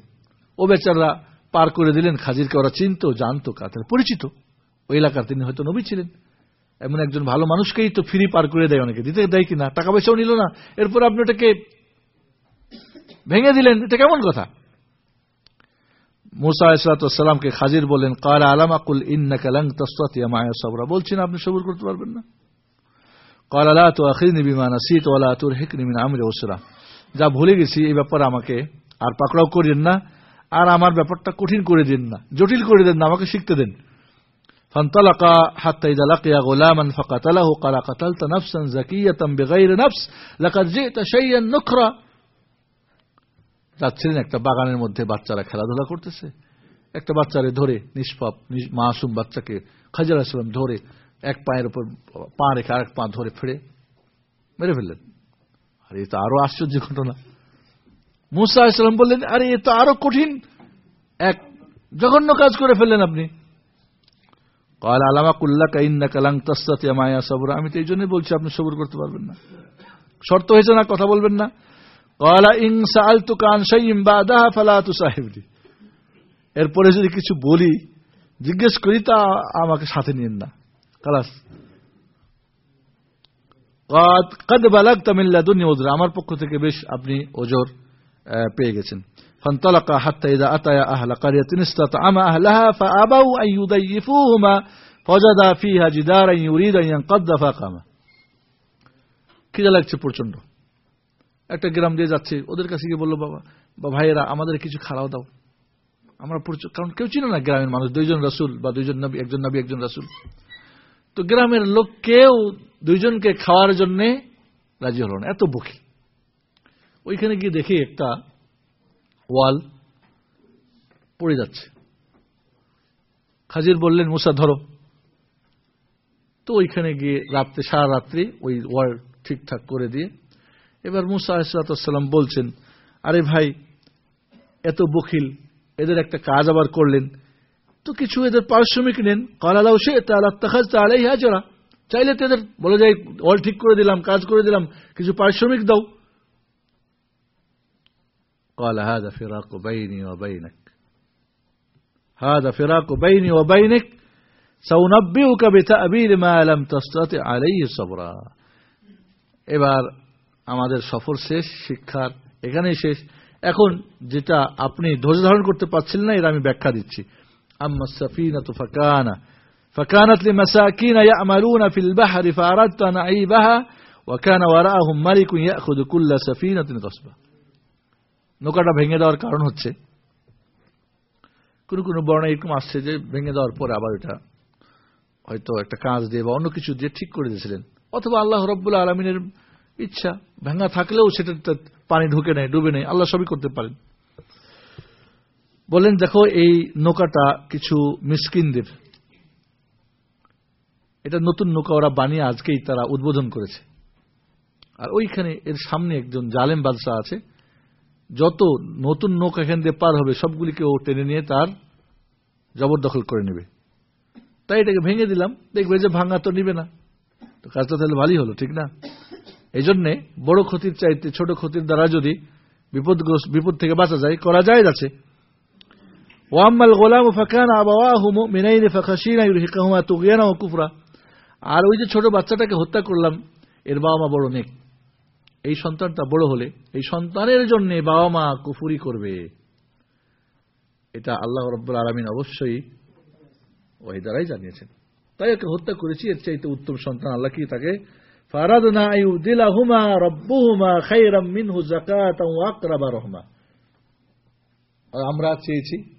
ও বেচারা পার করে দিলেন, খাজিরকে ওরা চিনত, জানতো, কাতার পরিচিত। ওই এলাকার তিনি হয়তো নবী ছিলেন। এমন একজন ভালো মানুষকেই তো ফ্রি পার করে দেয় অনেকে। দিতে দেয় কিনা, টাকা পয়সাও নিল না। এরপর আপনি ওটাকে ভেঙে দিলেন, এটা কেমন কথা? মুসা ইসলাতামকে খাজির বলেন কার আলাম আকুল ইন্না কালাং তস্তিয়া মায়া সবরা। বলছেন আপনি সবুর করতে পারবেন না। কাল আলা তো আখিনী বিমান আসিত ওলা তুর হেকনি মিন আমরে ওসরা। যা ভুলে গেছি এই ব্যাপারে আমাকে আর পাকড়াও করিয়েন না আর আমার ব্যাপারটা কঠিন করে দিন না জটিল করে দেন না আমাকে শিখতে দেন فانطلقا حتى إذا لقي غلاما فقتله قال قتلت نفسا زكية بغير نفس لقد جئت شيئا نكرا যাচ্ছিলেন একটা বাগানের মধ্যে বাচ্চারা খেলাধুলা করতেছে একটা বাচ্চারে ধরে নিষ্পাপ মাসুম বাচ্চাকে খাজির আসলাম ধরে এক পায়ের উপর পা রেখে আরেক পা ধরে ফেড়ে মেরে ফেললেন আর, এ তো আরও আশ্চর্য ঘটনা। মুসা ইসলাম বললেন, আরে, এ তো আরও কঠিন। এক, জঘন্য কাজ করে ফেললেন আপনি। কাল আলামাকুল্লাহ কাইন্না কালাং তস্তাতে মায়া সবর। আমি তো এই জন্যই বলছি, আপনি সবর করতে পারবেন না। শর্ত হয়েছে না, কথা বলবেন না। কলা ইং সাল তু কান সাইম বাদাহা ফালা তু সাহেবলি এরপরে যদি কিছু বলি, জিজ্ঞেস করি, তা আমাকে সাথে নিন না। কালাস কদ বালাক তামিল্লা দুনি ওজরা আমার পক্ষ থেকে বেশ আপনি ওজোর পেয়ে গেছেন فانطلق حتى إذا أتيا أهل قرية استطعم أهلها فأبوا أن يضيفوهما فوجد فيها جدارا يريد أن ينقض فقام খিদে লাগছে প্রচন্ড একটা গ্রাম দিয়ে যাচ্ছে ওদের কাছে গিয়ে বললো বাবা বা ভাইয়েরা আমাদের কিছু খাওয়াও দাও আমরা কারণ কেউ চিনে না গ্রামের মানুষ দুইজন রাসুল বা দুইজন নবী একজন নবী একজন রাসুল তো গ্রামের লোক কেউ দুইজনকে খাওয়ার জন্য রাজি হল না, এত বকি ওইখানে গিয়ে দেখি একটা ওয়াল পড়ে যাচ্ছে। খাজির বললেন, মুসা, ধরো। তো ওইখানে গিয়ে রাত্রে, সারা রাত্রি ওই ওয়াল ঠিকঠাক করে দিয়ে এবার মুসা আসালাম বলছেন, আরে ভাই, এত বকিল এদের একটা কাজ আবার করলেন কিছু এদের পারিশ্রমিক নেন কালালাও সে তালাজ তাহলেই হাজরা চাইলে তো এদের বলে যায় অল ঠিক করে দিলাম কাজ করে দিলাম কিছু পারিশ্রমিক দাও قال هذا فراق بيني وبينك هذا فراق بيني وبينك سأنبئك بتأبير ما لم تستطع عليه صبرا এবার আমাদের সফর শেষ শিক্ষার এখানেই শেষ এখন যেটা আপনি ধৈর্য ধারণ করতে পারছিলেন না এর আমি ব্যাখ্যা দিচ্ছি আম্মা সাফিনা তো ফাকানা فكانت لمساكين يعملون في البحر فأردت أن أعيبها وكان وراءهم ملك يأخذ كل سفينة غصبا নৌকাটা ভেঙে দেওয়ার কারণ হচ্ছে কোনো কোনো বর্ণা এরকম আসছে যে ভেঙে দেওয়ার পরে আবার এটা হয়তো একটা কাজ দিয়ে বা অন্য কিছু দিয়ে ঠিক করে দিয়েছিলেন অথবা আল্লাহ রব্বুল্লা আলমিনের ইচ্ছা ভাঙা থাকলেও সেটা পানি ঢুকে নেয় ডুবে নেয় আল্লাহ সবই করতে পারেন বলেন, দেখো, এই নৌকাটা কিছু মিসকিনদের। এটা নতুন নৌকা ওরা বানিয়ে আজকেই তারা উদ্বোধন করেছে। আর ওইখানে এর সামনে একজন জালেম বাদশাহ আছে। যত নতুন নৌকা এখান দিয়ে পার হবে, সবগুলিকে ও টেনে নিয়ে তার জবরদখল করে নেবে। তাই এটাকে ভেঙে দিলাম। দেখবে যে ভাঙা তো নিবে না। তো কাজটা তাহলে ভালোই হলো, ঠিক না? এই জন্যে বড় ক্ষতির চাইতে ছোট ক্ষতির দ্বারা যদি বিপদগ্রস্ত, বিপদ থেকে বাঁচা যায়, করা যায় আছে। গোলাম ফাকান আবাওয়াহু মুমিনাইন ফাখাশিনা ইউরহিকাহুমা তুগয়ানা ওয়া কুফরা আর ওই যে ছোট বাচ্চাটাকে হত্যা করলাম, এর বাবা মা বড় নেক। এই সন্তানটা বড় হলে, এই সন্তানের জন্য বাবা মা কুফুরি করবে। এটা আল্লাহ রব্বুল আলমিন অবশ্যই ওই দ্বারাই জানিয়েছেন। তাই ওকে হত্যা করেছি, এর চাইতে উত্তম সন্তান আল্লাহ কি তাকে? ফারাদনা ইউদিলাহুমা রব্বুহুমা খাইরাম মিনহু যাকাতাও আকরাবা রহমা। আমরা চেয়েছি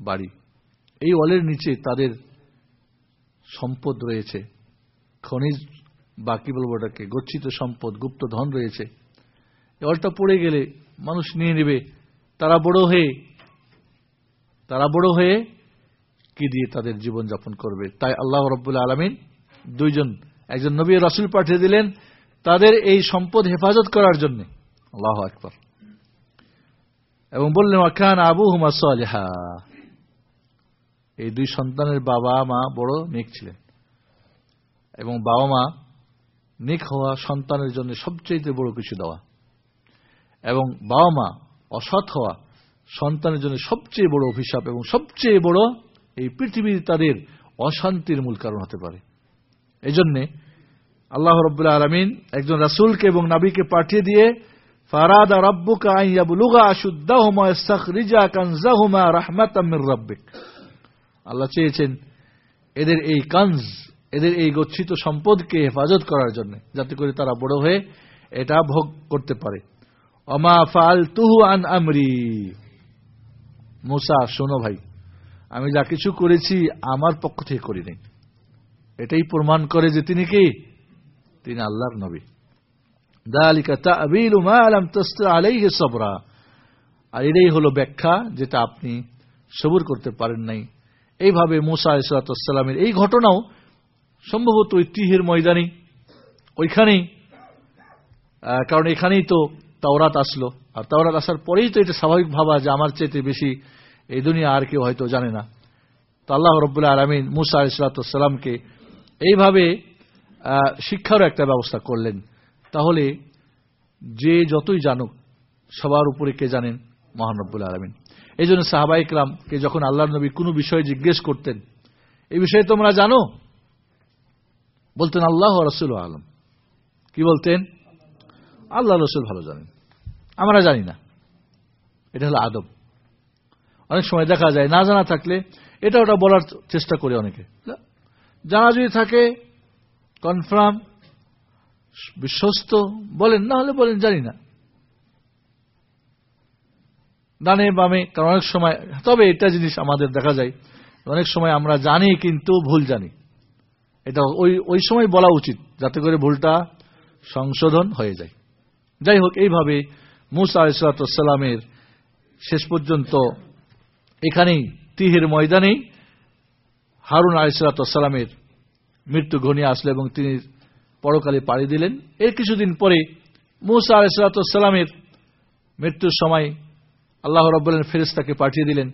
বাড়ি। এই ওয়ালের নিচে তাদের সম্পদ রয়েছে। খনিজ, বাকি বলব ওটাকে, গচ্ছিত সম্পদ, গুপ্ত ধন রয়েছে। ওয়ালটা পড়ে গেলে মানুষ নিয়ে নেবে। তারা বড় হয়ে, তারা বড় হয়ে কি দিয়ে তাদের জীবন যাপন করবে? তাই আল্লাহ রব্বুল্লা আলমিন দুইজন, একজন নবী রসুল পাঠিয়ে দিলেন তাদের এই সম্পদ হেফাজত করার জন্য। আল্লাহ আকবর। এবং বললেন ওয়াকান আবু হুমা সালেহা। এই দুই সন্তানের বাবা মা বড় নেক ছিলেন। এবং বাবা মা নেক হওয়া সন্তানের জন্য সবচেয়ে বড় কিছু দেওয়া। এবং বাবা মা অসৎ হওয়া সন্তানের জন্য সবচেয়ে বড় অভিশাপ এবং সবচেয়ে বড় এই পৃথিবীর তাদের অশান্তির মূল কারণ হতে পারে। এই জন্যে আল্লাহ রব্বুল্লাহ আলমিন একজন রাসুলকে এবং নাবিকে পাঠিয়ে দিয়ে, ফারাদা রব্বুকা আইয়াবুলুগা আশুদ্দাহুমা ইস্তাখরিজা কানজাহুমা রাহমাতাম আল্লাহ চেয়েছেন এদের এই কানজ, এদের এই গচ্ছিত সম্পদকে হেফাজত করার জন্য, যাতে করে তারা বড় হয়ে এটা ভোগ করতে পারে। অমা ফাল তুহু আন আমরি। মুসা, শোনো ভাই, আমি যা কিছু করেছি আমার পক্ষ থেকে করি করিনি এটাই প্রমাণ করে যে তিনি কি? তিনি আল্লাহর নবী। আর এটাই হলো ব্যাখ্যা যেটা আপনি সবুর করতে পারেন নাই। এইভাবে মুসা ইসলাতামের এই ঘটনাও সম্ভবত ওই তিহের ময়দানে, ওইখানেই কারণ এখানেই তো তাওরাত আসলো। আর তাওরাত আসার পরেই তো এটা স্বাভাবিক ভাবা যে আমার চেয়েতে বেশি এই দুনিয়া আর কেউ হয়তো জানে না। তো আল্লাহ রব্বুল্লাহ আলমিন মুসা ইসলাতামকে এইভাবে শিক্ষারও একটা ব্যবস্থা করলেন। তাহলে যে যতই জানুক, সবার উপরে কে জানেন মহানব্বুল আলমিন। এই জন্য সাহাবা ইকরামকে যখন আল্লাহ নবী কোনো বিষয়ে জিজ্ঞেস করতেন এই বিষয়ে তোমরা জানো? বলতেন, আল্লাহ রসুল আলম। কি বলতেন? আল্লাহ রসুল ভালো জানেন। আমরা জানি না। এটা হলো আদব। অনেক সময় দেখা যায়, না জানা থাকলে এটা ওটা বলার চেষ্টা করে অনেকে। জানা যদি থাকে কনফার্ম বিশ্বস্ত, বলেন, না হলে বলেন, জানি না। ডানে বামে কারণ অনেক সময়, তবে এটা জিনিস আমাদের দেখা যায়, অনেক সময় আমরা জানি কিন্তু ভুল জানি। এটা ওই ওই সময় বলা উচিত যাতে করে ভুলটা সংশোধন হয়ে যায়। যাই হোক, এইভাবে মুসা আলিসালামের শেষ পর্যন্ত এখানেই তিহের ময়দানেই হারুন আলিসালামের মৃত্যু ঘনিয়ে আসলো এবং তিনি পরকালে পাড়ি দিলেন। এর কিছুদিন পরে মুসা আলিসালামের মৃত্যুর সময় আল্লাহ রব্বুল্লেন ফেরেস্তাকে পাঠিয়ে দিলেন।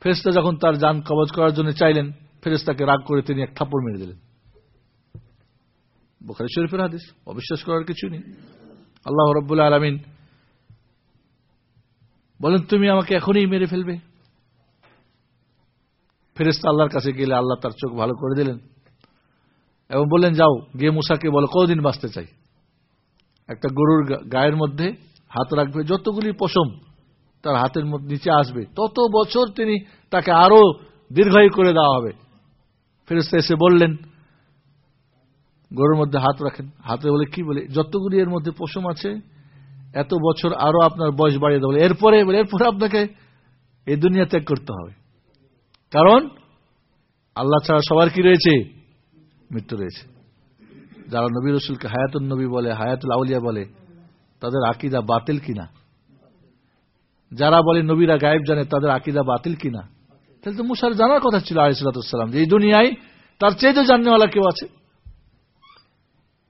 ফেরেস্তা যখন তার যান কবজ করার জন্য চাইলেন ফেরেস্তাকে রাগ করে তিনি এক থাপড় মেরে দিলেন। বোখারি শরীফের হাদিস, অবিশ্বাস করার কিছু নেই। আল্লাহ রব্বুল্লাহ আলমিন বলেন, তুমি আমাকে এখনই মেরে ফেলবে। ফেরেস্তা আল্লাহর কাছে গেলে আল্লাহ তার চোখ ভালো করে দিলেন এবং বললেন, যাও, গিয়ে মুসাকে বলো কতদিন বাঁচতে চাই? একটা গরুর গায়ের মধ্যে হাত রাখবে, যতগুলি পশম তার হাতের নিচে আসবে। তত বছর তিনি তাকে আরও দীর্ঘায়ু করে দেওয়া হবে। ফেরেস্তা এসে বললেন, গরুর মধ্যে হাত রাখেন। হাতে বলে কি বলে? যতগুলি এর মধ্যে পশম আছে, এত বছর আরও আপনার বয়স বাড়িয়ে দেবো। এরপরে এরপরে আপনাকে এই দুনিয়া ত্যাগ করতে হবে। কারণ আল্লাহ ছাড়া সবার কি রয়েছে? মৃত্যু রয়েছে। যারা নবী রসুলকে হায়াতুল নবী বলে, হায়াতুল আউলিয়া বলে, তাদের আকিদা বাতিল কিনা? যারা বলে নবীরা গায়েব জানে তাদের আকিদা বাতিল কিনা? তাহলে তো মুসার জানার কথা ছিল আলিসাল্লাম যে এই দুনিয়ায় তার চেয়ে তো জাননেওয়ালা কেউ আছে।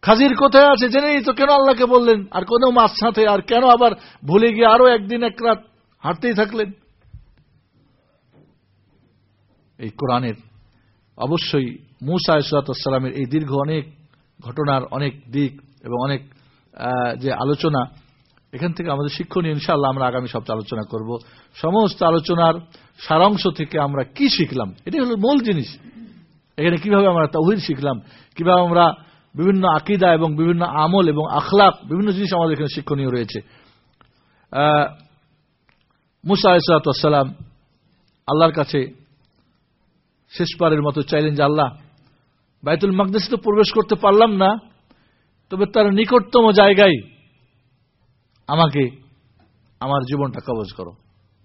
খাজির কোথায় আছে জেনেই তো, কেন আল্লাহকে বললেন? আর কোন মাছ সাথে, আর কেন আবার ভুলে গিয়ে আরও একদিন এক রাত হাঁটতেই থাকলেন? এই কোরআনের অবশ্যই মুসা ইসলাতামের এই দীর্ঘ অনেক ঘটনার অনেক দিক এবং অনেক যে আলোচনা এখান থেকে আমাদের শিক্ষণীয়, ইনশাআল্লাহ আমরা আগামী সপ্তাহে আলোচনা করব। সমস্ত আলোচনার সারাংশ থেকে আমরা কি শিখলাম? এটাই হলো মূল জিনিস। এখানে কীভাবে আমরা তহিদ শিখলাম? কীভাবে আমরা বিভিন্ন আকিদা এবং বিভিন্ন আমল এবং আখলাক, বিভিন্ন জিনিস আমাদের এখানে শিক্ষণীয় রয়েছে। মুসা আলাইসালাম আল্লাহর কাছে শেষবারের মতো যে, আল্লাহ, বাইতুল মাকদেশে তো প্রবেশ করতে পারলাম না, তবে তার নিকটতম জায়গায় আমাকে আমার জীবনটা কবজ করো।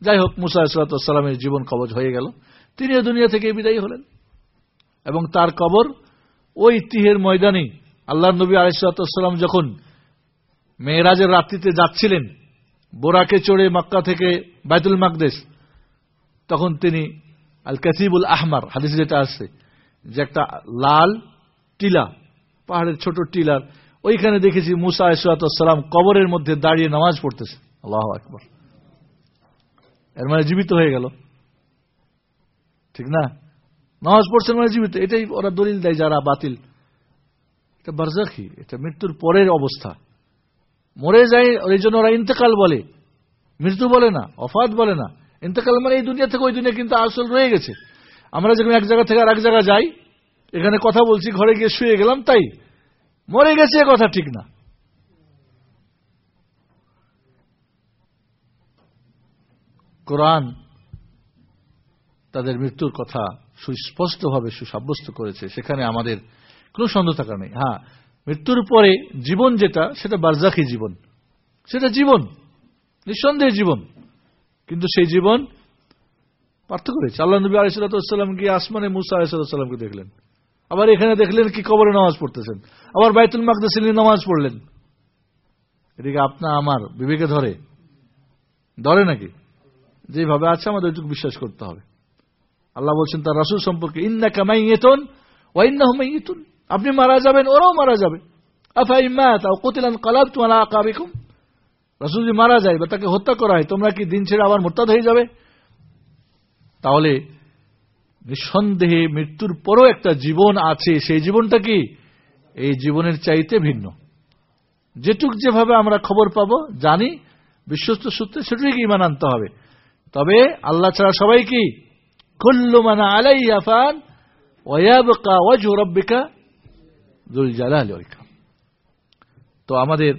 যাই হোক, মুসা ইসলাতামের জীবন কবজ হয়ে গেল। তিনিও দুনিয়া থেকে বিদায়ী হলেন। এবং তার কবর ওই তিহের ময়দানে আল্লাহ নবী আলিসাল্লাম যখন মেয়েরাজের রাত্রিতে যাচ্ছিলেন, বোরাকে চড়ে মক্কা থেকে বাইতুল মাকদেশ, তখন তিনি আল কাসিবুল আহমার, হাদিস যেটা আসছে যে একটা লাল টিলা, পাহাড়ের ছোট টিলার ওইখানে দেখেছি মুসা ইসলাতাম কবরের মধ্যে দাঁড়িয়ে নামাজ পড়তেছে। আল্লাহ আকবর। এর মানে জীবিত হয়ে গেল। ঠিক না? নামাজ পড়ছেন মানে জীবিত। এটাই ওরা দলিল দেয় যারা বাতিল। এটা বারজাখি, এটা মৃত্যুর পরের অবস্থা। মরে যায়, ওই জন্য ওরা ইন্তেকাল বলে। মৃত্যু বলে না, অফাত বলে না। ইন্তেকাল মানে এই দুনিয়া থেকে ওই দুনিয়া কিন্তু আসল রয়ে গেছে। আমরা যখন এক জায়গা থেকে আর এক জায়গা যাই, এখানে কথা বলছি, ঘরে গিয়ে শুয়ে গেলাম, তাই। মরে গেছে এ কথা ঠিক না। কোরআন তাদের মৃত্যুর কথা সুস্পষ্টভাবে, সুসাব্যস্ত করেছে। সেখানে আমাদের কোনো সন্দেহ থাকার নেই। হ্যাঁ মৃত্যুর পরে জীবন যেটা, সেটা বারজাকি জীবন। সেটা জীবন, নিঃসন্দেহে জীবন। কিন্তু সেই জীবন পার্থক্য রয়েছে। আল্লাহ নবী আলিসাল্লাম গিয়ে আসমানে মুসা আলিসাল্লামকে দেখলেন। আবার এখানে দেখলেন কি কবরে নামাজ পড়তেছেন। আবার বাইতুল মাকদাসিল নামাজ পড়লেন। এদিকে আপনা আমার, বিবেকে ধরে। ধরে নাকি? যেভাবে আছে আমাদের ওইটুকু বিশ্বাস করতে হবে। আল্লাহ বলছেন, তার রাসুল সম্পর্কে ইন্না কামাই ইয়েতন ওয়াইন্না হুমাইতুন আপনি মারা যাবেন, ওরাও মারা যাবে। তোমার মারা যায় বা তাকে হত্যা করা হয়, তোমরা কি দিন ছেড়ে আবার মোরতাদ হয়ে যাবে? তাহলে নিঃসন্দেহে মৃত্যুর পরও একটা জীবন আছে। সেই জীবনটা কি? এই জীবনের চাইতে ভিন্ন। যেটুক যেভাবে আমরা খবর পাবো, জানি, বিশ্বস্ত সূত্রে সেটুকুই ইমান আনতে হবে। তবে আল্লাহ ছাড়া সবাই কি? কুল্লু মানা আলাই আফান ওয়াবকা ওয়াজ তো আমাদের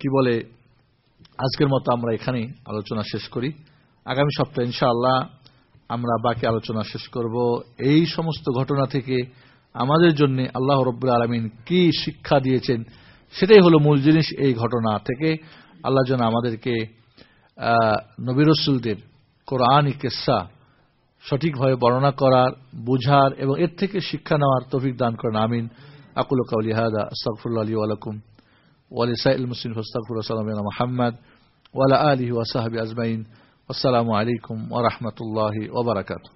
কি বলে, আজকের মতো আমরা এখানে আলোচনা শেষ করি। আগামী সপ্তাহে ইনশাআল্লাহ আমরা বাকি আলোচনা শেষ করব। এই সমস্ত ঘটনা থেকে আমাদের জন্য আল্লাহ রব্বুল আলমিন কি শিক্ষা দিয়েছেন, সেটাই হলো মূল জিনিস এই ঘটনা থেকে। আল্লাহ যেন আমাদেরকে নবিরসুলদের কোরআন কেসা সঠিকভাবে বর্ণনা করার, বুঝার এবং এর থেকে শিক্ষা নেওয়ার তফিক দান করেন। আমিন। আকুল কাউলি হাদা আলী আলাকুম ওয়ালিসাইল মুসলিম ফস্তাকুর সালাম মোহাম্মদ ওয়ালা আলী ওয়াসাহাবি আজমাইন। والسلام عليكم ورحمة الله وبركاته.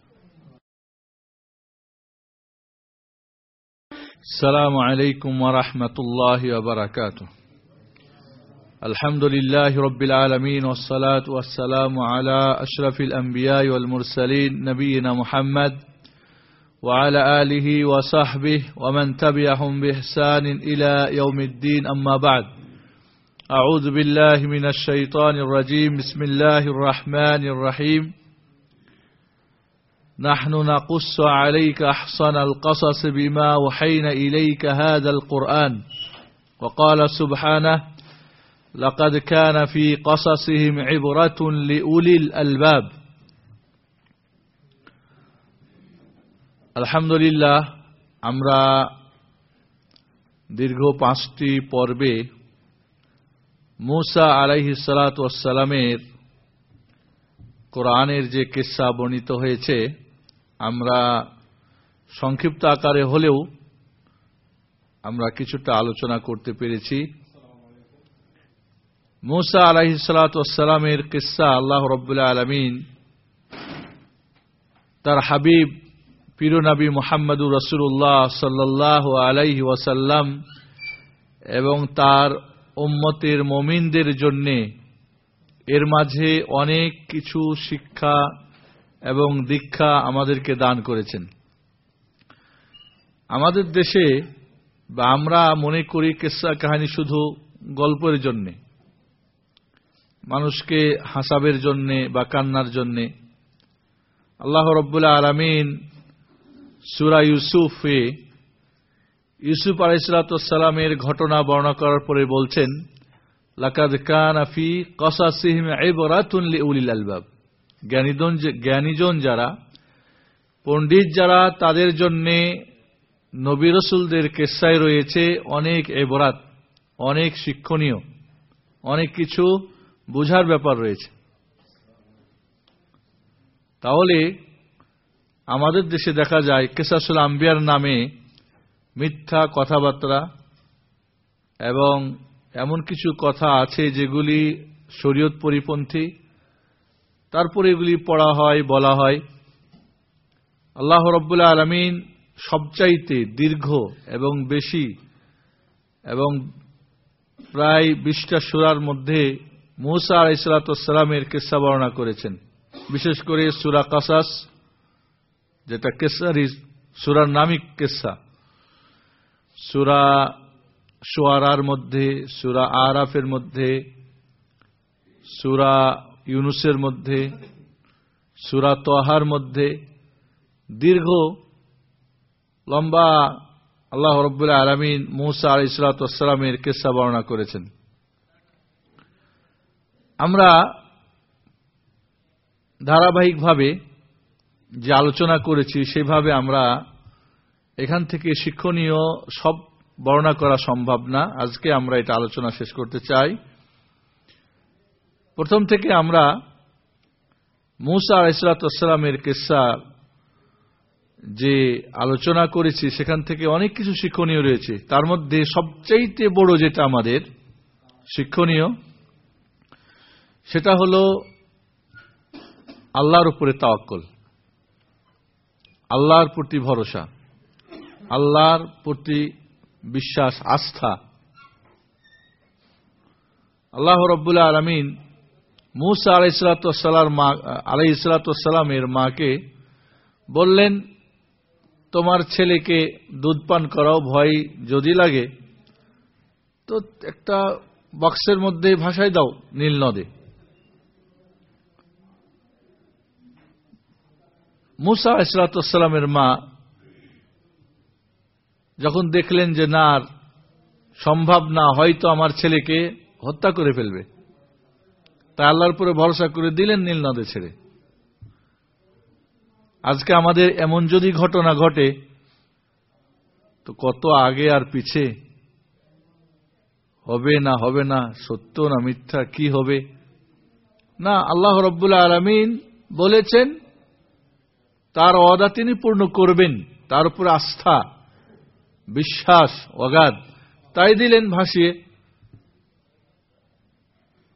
السلام عليكم ورحمة الله وبركاته. الحمد لله رب العالمين والصلاة والسلام على أشرف الأنبياء والمرسلين نبينا محمد وعلى آله وصحبه ومن تبعهم بإحسان إلى يوم الدين. أما بعد أعوذ بالله من الشيطان الرجيم بسم الله الرحمن الرحيم نحن نقص عليك أحسن القصص بما وحينا إليك هذا القرآن وقال سبحانه لقد كان في قصصهم عبرة لأولي الألباب আলহামদুলিল্লাহ আমরা দীর্ঘ পাঁচটি পর্বে মুসা আলাইহি সালাতামের কোরআনের যে কিসা বর্ণিত হয়েছে, আমরা সংক্ষিপ্ত আকারে হলেও আমরা কিছুটা আলোচনা করতে পেরেছি। মুসা আলাহি সালাতামের কিসা আল্লাহ রব্বুল্লাহ আলমিন তার হাবিব পিরুনবী মোহাম্মদুর রসুল্লাহ সাল্লাহ আলাইহি ওয়াসাল্লাম এবং তার উম্মতের মমিনদের জন্যে এর মাঝে অনেক কিছু শিক্ষা এবং দীক্ষা আমাদেরকে দান করেছেন। আমাদের দেশে বা আমরা মনে করি কেসা কাহিনী শুধু গল্পের জন্যে, মানুষকে হাসাবের জন্যে বা কান্নার জন্যে। আল্লাহ রব্বুল্লাহ আলমিন সুরা ইউসুফে ইউসুফ আলাইসালামের ঘটনা বর্ণনা করার পরে বলছেন জ্ঞানীজন যারা, পণ্ডিত যারা, তাদের জন্যে নবী রসুলদের কেসায় রয়েছে অনেক এবরাত অনেক শিক্ষণীয়, অনেক কিছু বুঝার ব্যাপার রয়েছে। তাহলে আমাদের দেশে দেখা যায়, কেসাসুল আম্বিয়ার নামে মিথ্যা কথাবার্তা এবং এমন কিছু কথা আছে যেগুলি শরীয়ত পরিপন্থী। তারপরে এগুলি পড়া হয়, বলা হয়। আল্লাহ রব্বুল্লাহ আলমিন সবচাইতে দীর্ঘ এবং বেশি এবং প্রায় বিশটা সুরার মধ্যে মৌসা আলাইসালামের কেসা বর্ণনা করেছেন। বিশেষ করে সুরা কাসাস, যেটা কেসারি সুরার নামিক কেসা। সুরা সোয়ারার মধ্যে, সুরা আরাফের মধ্যে, সুরা ইউনুসের মধ্যে, সুরা তোহার মধ্যে দীর্ঘ, লম্বা আল্লাহ রব্বুল্লাহ আলমিন মৌসা আলি সালাতামের কেসা বর্ণনা করেছেন। আমরা ধারাবাহিকভাবে যে আলোচনা করেছি, সেভাবে আমরা এখান থেকে শিক্ষণীয় সব বর্ণনা করা সম্ভব না। আজকে আমরা এটা আলোচনা শেষ করতে চাই। প্রথম থেকে আমরা মুসা আলাইসালামের কেসা যে আলোচনা করেছি, সেখান থেকে অনেক কিছু শিক্ষণীয় রয়েছে। তার মধ্যে সবচাইতে বড় যেটা আমাদের শিক্ষণীয়, সেটা হল আল্লাহর উপরে তাওয়াক্কল, আল্লাহর প্রতি ভরসা। আল্লাহর প্রতি বিশ্বাস, আস্থা। আল্লাহ রব্বুল্লাহ আলমিন মুসা আলাইসালাতার মা আলাই ইসলাতামের মাকে বললেন, তোমার ছেলেকে দুধ পান করাও ভয় যদি লাগে, তো একটা বক্সের মধ্যে ভাসায় দাও নীল নদে। মুসা ইসলাতামের মা যখন দেখলেন যে না, সম্ভব না, হয়তো আমার ছেলেকে হত্যা করে ফেলবে, তা আল্লাহর উপরে ভরসা করে দিলেন নীল নদে ছেড়ে। আজকে আমাদের এমন যদি ঘটনা ঘটে, তো কত আগে আর পিছে? হবে না হবে না, সত্য না মিথ্যা, কি হবে? না, আল্লাহ রব্বুল্লাহ আলমিন বলেছেন, তার অদা তিনি পূর্ণ করবেন, তার উপর আস্থা। বিশ্বাস, অগাধ। তাই দিলেন ভাসিয়ে।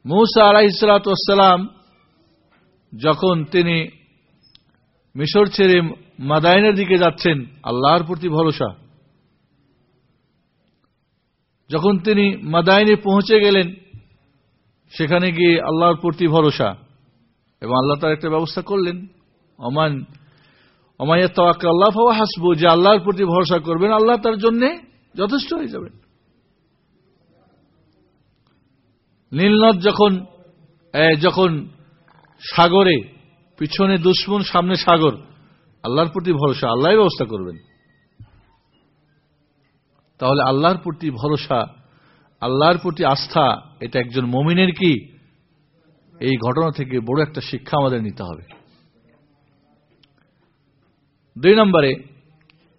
মৌসা আলাইসালাম যখন তিনি মিশর ছেড়ে মাদায়নের দিকে যাচ্ছেন, আল্লাহর প্রতি ভরসা। যখন তিনি মাদায়নে পৌঁছে গেলেন, সেখানে গিয়ে আল্লাহর প্রতি ভরসা এবং আল্লাহ তার একটা ব্যবস্থা করলেন। অমান অমাইয়া তাওয়াক আল্লাহ হাসবু যে আল্লাহর প্রতি ভরসা করবেন, আল্লাহ তার জন্যে যথেষ্ট হয়ে যাবেন। নীলনদ যখন যখন সাগরে, পিছনে দুশ্মন, সামনে সাগর, আল্লাহর প্রতি ভরসা আল্লাহ ব্যবস্থা করবেন। তাহলে আল্লাহর প্রতি ভরসা, আল্লাহর প্রতি আস্থা, এটা একজন মমিনের কি? এই ঘটনা থেকে বড় একটা শিক্ষা আমাদের নিতে হবে। দুই নম্বরে,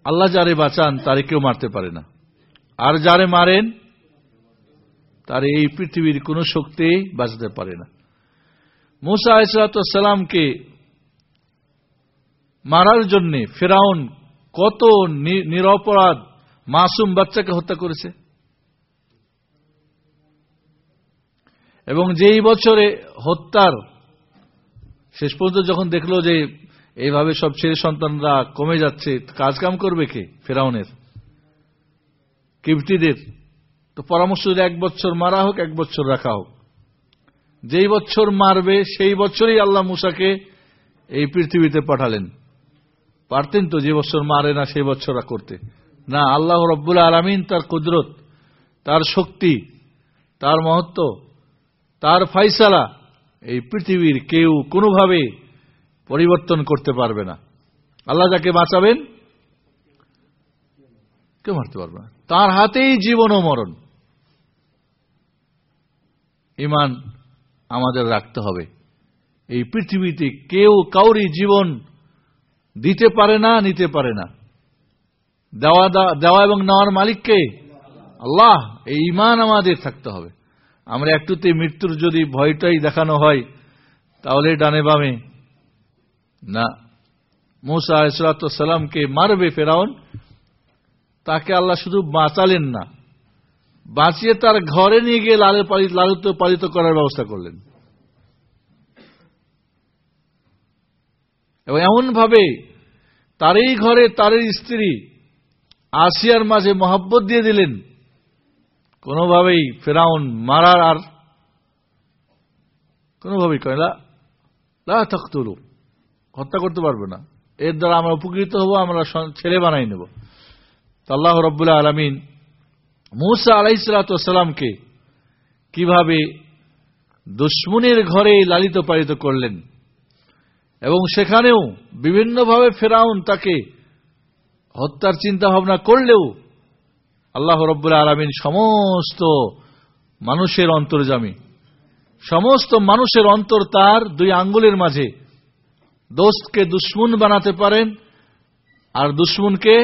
আল্লাহ যারে বাঁচান, তারে কেউ মারতে পারে না। আর যারে মারেন, তার এই পৃথিবীর কোন শক্তি বাঁচাতে পারে না। মুসা আলাইসালামকে মারার জন্য ফেরাউন কত নিরপরাধ মাসুম বাচ্চাকে হত্যা করেছে। এবং যেই বছরে হত্যার শেষ পর্যন্ত যখন দেখল যে এইভাবে সব ছেলে সন্তানরা কমে যাচ্ছে। কাজ কাম করবে কে? ফেরাউনের। কিপ্টিদের তো পরামর্শ দিলে এক বছর মারা হোক, এক বছর রাখা হোক। যেই বছর মারবে, সেই বছরই আল্লাহ মুসাকে এই পৃথিবীতে পাঠালেন। পারতেন তো যে বছর মারে না, সেই বছর করতে। না, আল্লাহ রব্বুল আলমিন তার কুদরত, তার শক্তি, তার মহত্ব, তার ফাইসালা এই পৃথিবীর কেউ কোনোভাবে পরিবর্তন করতে পারবে না। আল্লাহ যাকে বাঁচাবেন, কেউ মারতে পারবে না। তার হাতেই জীবন ও মরণ। ইমান আমাদের রাখতে হবে। এই পৃথিবীতে কেউ কাউরি জীবন দিতে পারে না, নিতে পারে না। দেওয়া দেওয়া এবং নেওয়ার মালিককে আল্লাহ, এই ইমান আমাদের থাকতে হবে। আমরা একটুতে মৃত্যুর যদি ভয়টাই দেখানো হয়, তাহলে ডানে বামে না। মুসা সালামকে মারবে ফেরাউন, তাকে আল্লাহ শুধু বাঁচালেন না, বাঁচিয়ে তার ঘরে নিয়ে গিয়ে লালিত পালিত করার ব্যবস্থা করলেন। এবং এমন ভাবে তারই ঘরে তারই স্ত্রী আসিয়ার মাঝে মহাব্বত দিয়ে দিলেন। কোনোভাবেই ফেরাউন মারার আর কোনোভাবেই কয়লা লা তখতুলু হত্যা করতে পারবে না। এর দ্বারা আমরা উপকৃত হব, আমরা ছেলে বানাই নেব। আল্লাহ রব্বুল্লাহ আলমিন মুসা আলাইসালামকে কীভাবে দুশ্মনের ঘরে লালিত পালিত করলেন এবং সেখানেও বিভিন্নভাবে ফেরাউন তাকে হত্যার চিন্তা ভাবনা করলেও আল্লাহ রব্বুল্লাহ আলমিন সমস্ত মানুষের অন্তর্জামী। সমস্ত মানুষের অন্তর তার দুই আঙ্গুলের মাঝে দোস্তকে দুশ্মন বানাতে পারেন, আর দুশ্মনকে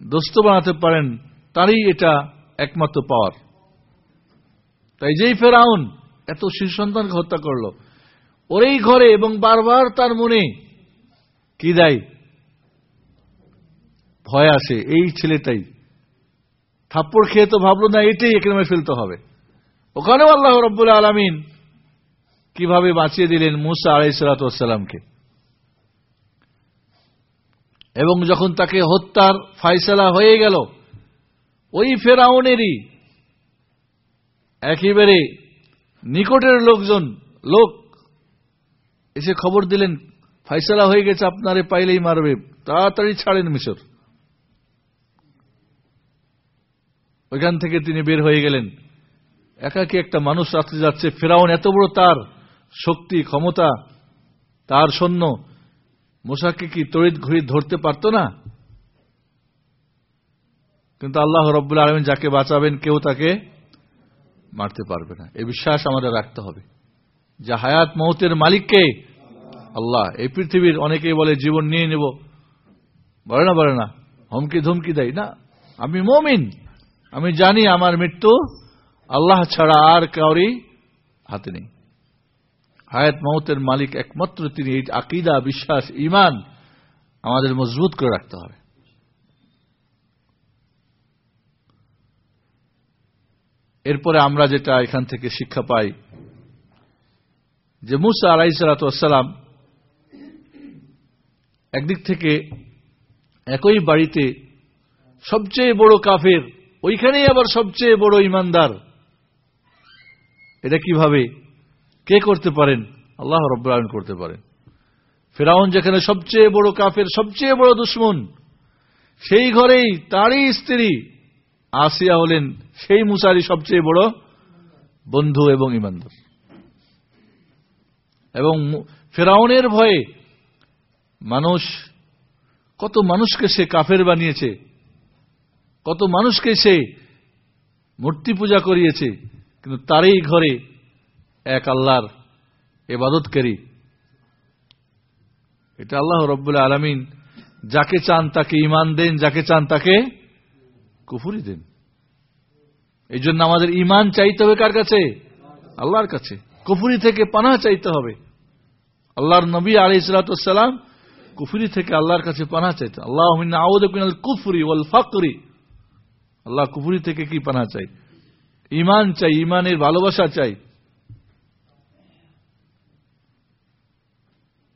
দোস্ত বানাতে পারেন, তারই এটা একমাত্র পাওয়ার। তাই যেই ফেরাউন এত শিশু সন্তানকে হত্যা করল, ওরেই ঘরে এবং বারবার তার মনে কি দেয়? ভয় আসে, এই ছেলেটাই। থাপ্পড় খেয়ে তো ভাবলো, না, এটাই এখানে ফেলতে হবে। ওখানেও আল্লাহ রব্বুল আলমিন কীভাবে বাঁচিয়ে দিলেন মুসা আলাইসালামকে এবং যখন তাকে হত্যার ফাইসলা হয়ে গেল, ওই ফেরাউনেরই একেবারে নিকটের লোকজন, লোক এসে খবর দিলেন ফাইসলা হয়ে গেছে, আপনারে পাইলেই মারবে, তাড়াতাড়ি ছাড়েন মিশর। ওইখান থেকে তিনি বের হয়ে গেলেন। একাকি একটা মানুষ রাত্রে যাচ্ছে, ফেরাউন এত বড় তার শক্তি, ক্ষমতা, তার সৈন্য মোশাকে কি তড়িৎ ঘড়ি ধরতে পারত না? কিন্তু আল্লাহ রব্বুল আলমিন যাকে বাঁচাবেন, কেউ তাকে মারতে পারবে না। এ বিশ্বাস আমাদের রাখতে হবে। যে হায়াত মহতের মালিককে আল্লাহ, এই পৃথিবীর অনেকেই বলে, জীবন নিয়ে নেব। বলে না বলে না। হুমকি ধুমকি দেয়। না, আমি মমিন। আমি জানি আমার মৃত্যু আল্লাহ ছাড়া আর কাউরি হাতে নেই। হায়াত মহতের মালিক একমাত্র তিনি, এই আকিদা, বিশ্বাস ইমান আমাদের মজবুত করে রাখতে হবে। এরপরে আমরা যেটা এখান থেকে শিক্ষা পাই, যে মুসা আলাইসালাম একদিক থেকে একই বাড়িতে সবচেয়ে বড় কাফের, ওইখানেই আবার সবচেয়ে বড় ইমানদার এটা কীভাবে কে করতে পারেন? আল্লাহ রব্বায়ন করতে পারেন। ফেরাউন যেখানে সবচেয়ে বড় কাফের, সবচেয়ে বড় দুশ্মন, সেই ঘরেই তারই স্ত্রী আসিয়া হলেন, সেই মুসারি সবচেয়ে বড় বন্ধু এবং ইমানদার। এবং ফেরাউনের ভয়ে মানুষ, কত মানুষকে সে কাফের বানিয়েছে, কত মানুষকে সে মূর্তি পূজা করিয়েছে, কিন্তু তারই ঘরে এক আল্লাহর এবাদতকারী এটা আল্লাহ রব্বুল্লাহ আলমিন যাকে চান তাকে ইমান দেন, যাকে চান তাকে কুফুরি দেন। এই জন্য আমাদের ইমান চাইতে হবে কার কাছে? আল্লাহর কাছে। কুফুরি থেকে পানা চাইতে হবে। আল্লাহর নবী আলি সালাতাম কুফুরি থেকে আল্লাহর কাছে পানা চাইতে আল্লাহ কুফরি ওয়াল ফাকরি। আল্লাহ কুফুরি থেকে কি পানা চাই ইমান চাই ইমানের ভালোবাসা চাই।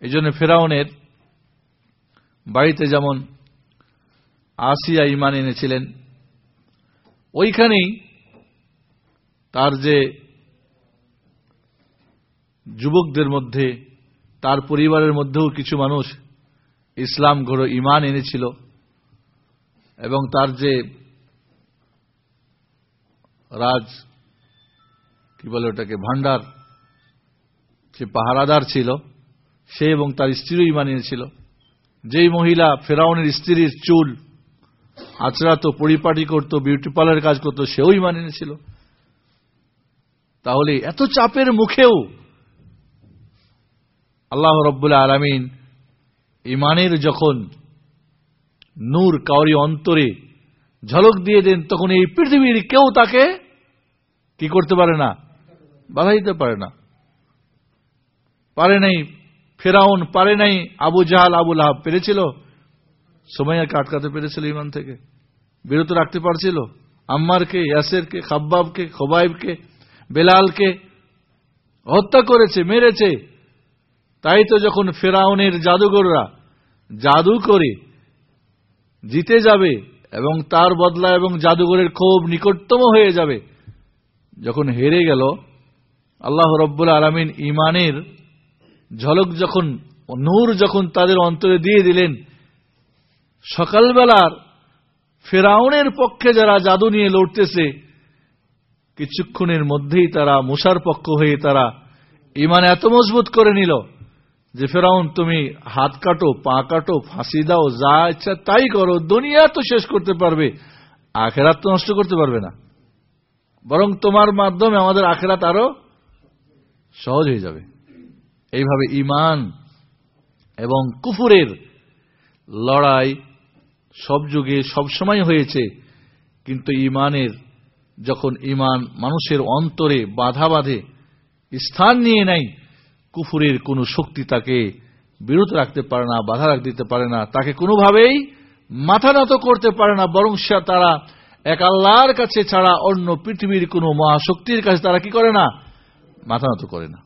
এই জন্য ফেরাউনের বাড়িতে যেমন আসিয়া ইমান এনেছিলেন, ওইখানেই তার যে যুবকদের মধ্যে, তার পরিবারের মধ্যেও কিছু মানুষ ইসলাম ঘোর ইমান এনেছিল এবং তার যে রাজ, কি বলে ওটাকে ভান্ডার সে পাহারাদার ছিল সে এবং তার স্ত্রীও ইমান এনেছিল। যেই মহিলা ফেরাউনের স্ত্রীর চুল আচড়াতো, পরিপাটি করত বিউটি পার্লারের কাজ করত, সেও ইমান এনেছিল। তাহলে এত চাপের মুখেও আল্লাহ রব্বুল্লাহ আলমিন ইমানের যখন নূর কাউরি অন্তরে ঝলক দিয়ে দেন, তখন এই পৃথিবীর কেউ তাকে কি করতে পারে না? বাধা দিতে পারে না। পারে নাই ফেরাউন পারে নাই, আবু জাহাল, আবু আহাব পেরেছিল? সময়কে আটকাতে পেরেছিল ইমান থেকে। বিরত রাখতে পারছিল? আম্মারকে, ইয়াসেরকে, খাব্বাবকে, খোবাইবকে, বেলালকে হত্যা করেছে, মেরেছে। তাই তো যখন ফেরাউনের জাদুঘররা জাদু করে জিতে যাবে এবং তার বদলা এবং জাদুঘরের খুব নিকটতম হয়ে যাবে, যখন হেরে গেল, আল্লাহ রব্বুল আলমিন ইমানের ঝলক যখন, নূর যখন তাদের অন্তরে দিয়ে দিলেন, সকালবেলার ফেরাউনের পক্ষে যারা জাদু নিয়ে লড়তেছে, কিছুক্ষণের মধ্যেই তারা মুসার পক্ষ হয়ে তারা ইমান এত মজবুত করে নিল যে ফেরাউন, তুমি হাত কাটো, পা কাটো, ফাঁসি দাও, যা ইচ্ছা তাই করো, দুনিয়া তো শেষ করতে পারবে, আখেরাত তো নষ্ট করতে পারবে না। বরং তোমার মাধ্যমে আমাদের আখেরাত আরও সহজ হয়ে যাবে। এইভাবে ইমান এবং কুফুরের লড়াই সব যুগে সবসময় হয়েছে, কিন্তু ইমানের যখন ইমান মানুষের অন্তরে বাধা বাঁধে, স্থান নিয়ে নাই কুফুরের কোনো শক্তি তাকে বিরত রাখতে পারে না, বাধা রাখ দিতে পারে না, তাকে কোনোভাবেই মাথা নত করতে পারে না, বরং সে তারা এক আল্লাহর কাছে ছাড়া অন্য পৃথিবীর কোনো মহাশক্তির কাছে তারা কি করে না? মাথা নত করে না।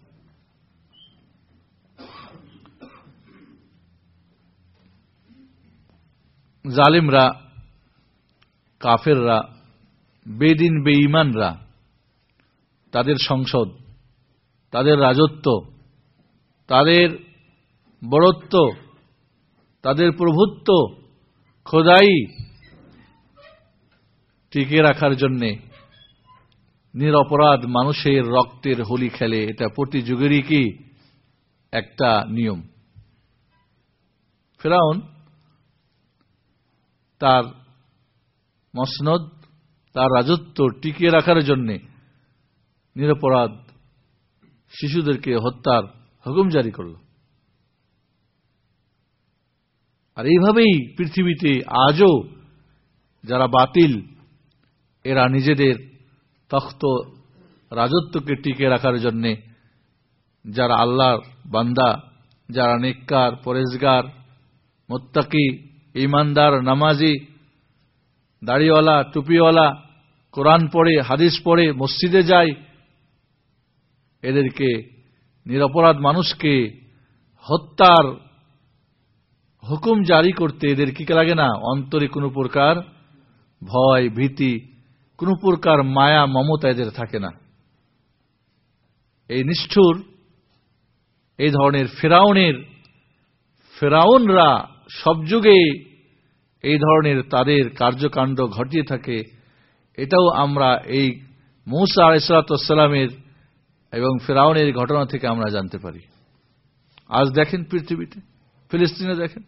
জালিমরা, কাফেররা, বেদিন বেঈমানরা, তাদের সংসদ, তাদের রাজত্ব, তাদের বড়ত্ব তাদের প্রভুত্ব খোদাই টিকে রাখার জন্যে নিরপরাধ মানুষের রক্তের হোলি খেলে। এটা প্রতি যুগেরই কি? একটা নিয়ম। ফেরাউন তার মসনদ, তার রাজত্ব টিকিয়ে রাখার জন্যে নিরপরাধ শিশুদেরকে হত্যার হুকুম জারি করল। আর এইভাবেই পৃথিবীতে আজও যারা বাতিল, এরা নিজেদের তখ্ত রাজত্বকে টিকে রাখার জন্যে যারা আল্লাহর বান্দা, যারা নেককার পরেজগার মোত্তাকি ইমানদার, নামাজি, দাড়িওয়ালা, টুপিওয়ালা, কোরআন পড়ে, হাদিস পড়ে, মসজিদে যায়, এদেরকে নিরপরাধ মানুষকে হত্যার হুকুম জারি করতে এদের কি লাগে না? অন্তরে কোনো প্রকার ভয়, ভীতি, কোনো প্রকার মায়া, মমতা এদের থাকে না। এই নিষ্ঠুর, এই ধরনের ফেরাউনের, ফেরাউনরা সব যুগে এই ধরনের তাদের কার্যকাণ্ড ঘটিয়ে থাকে। এটাও আমরা এই মৌসা আলাইসালামের এবং ফেরাউনের ঘটনা থেকে আমরা জানতে পারি। আজ দেখেন পৃথিবীতে? ফিলিস্তিনে দেখেন?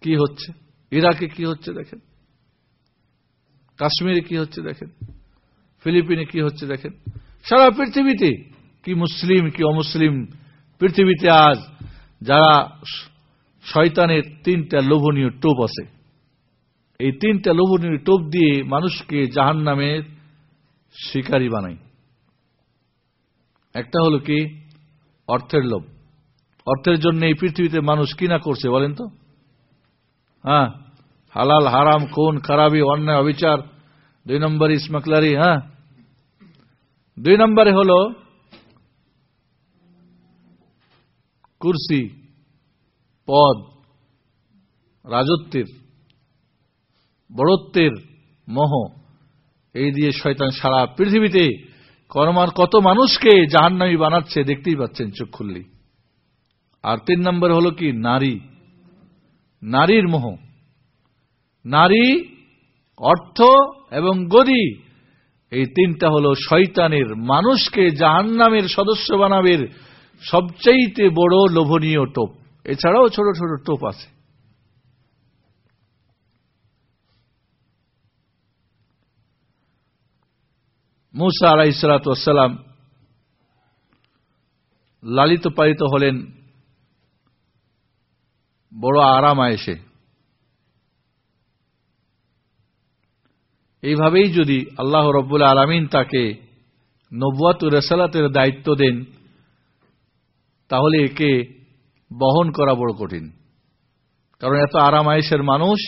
কি হচ্ছে? ইরাকে কি হচ্ছে দেখেন? কাশ্মীরে কি হচ্ছে দেখেন? ফিলিপিনে কি হচ্ছে দেখেন? সারা পৃথিবীতে কি মুসলিম, কি অমুসলিম পৃথিবীতে আজ যারা শয়তানের তিনটা লোভনীয় টোপ আছে। এই তিনটা লোভনীয় টোপ দিয়ে মানুষকে জাহান নামের শিকারী বানায়। একটা হলো কি? অর্থের লোভ। অর্থের জন্য এই পৃথিবীতে মানুষ কিনা করছে বলেন তো? হ্যাঁ? হালাল, হারাম কোন খারাপি, অন্যায়, অবিচার। দুই নম্বর ইসমাকলারি হ্যাঁ? দুই নম্বরে হল কুরসি, পদ, রাজত্বের, বড়ত্বের মোহ, এই দিয়ে শয়তান সারা পৃথিবীতে কর্মার কত মানুষকে জাহান্নামি বানাচ্ছে দেখতেই পাচ্ছেন চোখ খুললি আর তিন নম্বর হলো কি? নারী। নারীর মোহ। নারী, অর্থ এবং গদি, এই তিনটা হলো শয়তানের মানুষকে জাহান্নামের সদস্য বানাবের সবচাইতে বড় লোভনীয় টোপ। এছাড়াও ছোট ছোট টোপ আছে। মুসা আলাহ ইসালাতাম লালিত পালিত হলেন বড় আরাম এসে এইভাবেই যদি আল্লাহ রব্বুল আলমিন তাকে নব্বাত রেসালাতের দায়িত্ব দেন তাহলে একে বহন করা বড় কঠিন। কারণ এত আরাম আয়েসের মানুষ,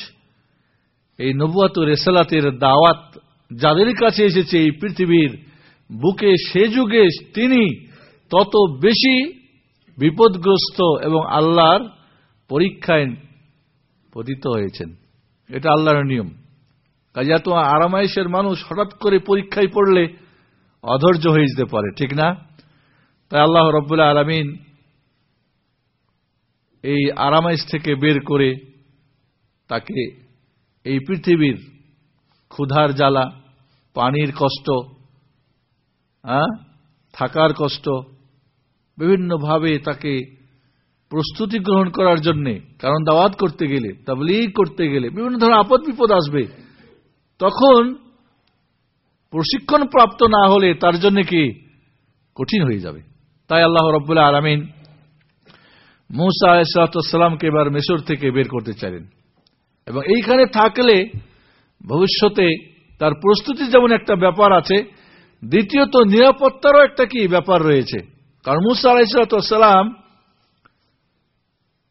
এই নব্বাত রেসালাতের দাওয়াত যাদের কাছে এসেছে এই পৃথিবীর বুকে সে যুগে তিনি তত বেশি বিপদগ্রস্ত এবং আল্লাহর পরীক্ষায় পতিত হয়েছেন। এটা আল্লাহর নিয়ম। কাজে এত আরামাইশের মানুষ হঠাৎ করে পরীক্ষায় পড়লে অধৈর্য হয়ে যেতে পারে, ঠিক না? তাই আল্লাহ রব্বুল্লাহ আলমিন এই আরামাইশ থেকে বের করে তাকে এই পৃথিবীর ক্ষুধার জ্বালা, পানির কষ্ট থাকার কষ্ট, বিভিন্নভাবে তাকে প্রস্তুতি গ্রহণ করার জন্যে, কারণ দাওয়াত করতে গেলে, তাবলিগ করতে গেলে, বিভিন্ন ধরনের আপদ বিপদ আসবে। তখন প্রশিক্ষণ প্রাপ্ত না হলে তার জন্য কি? কঠিন হয়ে যাবে। তাই আল্লাহ রব্বুল্লাহ আলমিন মুসা আলাইসালামকে এবার মেসর থেকে বের করতে চাইলেন। এবং এইখানে থাকলে ভবিষ্যতে তার প্রস্তুতি যেমন একটা ব্যাপার আছে, দ্বিতীয়ত নিরাপত্তারও একটা কি ব্যাপার রয়েছে। কারণ মুসা আলাইসালাম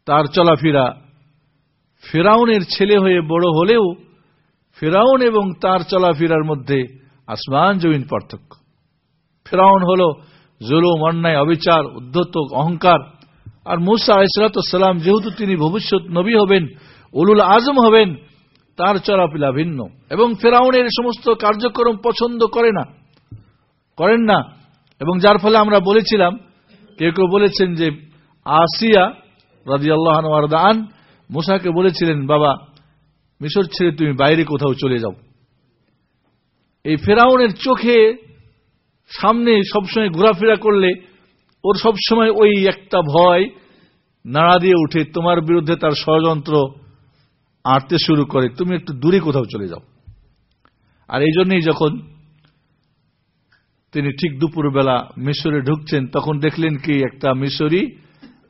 তার চলাফেরা ফেরাউনের ছেলে হয়ে বড় হলেও ফেরাউন এবং তার চলাফেরার মধ্যে আসমান জমিন পার্থক্য। ফেরাউন হল জুলুম, অন্যায়, অবিচার, উদ্ধত, অহংকার আর মুসা আলাইসালাম যেহেতু তিনি ভবিষ্যৎ নবী হবেন, উলুল আজম হবেন, তার চলাফেরা ভিন্ন। এবং ফেরাউনের সমস্ত কার্যক্রম পছন্দ করে না, করেন না। এবং যার ফলে আমরা বলেছিলাম, কেউ কেউ বলেছেন যে আসিয়া রাজি আল্লাহ মুসাকে বলেছিলেন, বাবা, মিশর ছেড়ে তুমি বাইরে কোথাও চলে যাও। এই ফেরাউনের চোখে সামনে সবসময় ঘোরাফেরা করলে ওর সবসময় ওই একটা ভয় নাড়া দিয়ে উঠে, তোমার বিরুদ্ধে তার ষড়যন্ত্র আঁটতে শুরু করে, তুমি একটু দূরে কোথাও চলে যাও। আর এই জন্যই যখন তিনি ঠিক দুপুরবেলা মিশরে ঢুকছেন, তখন দেখলেন কি একটা মিশরি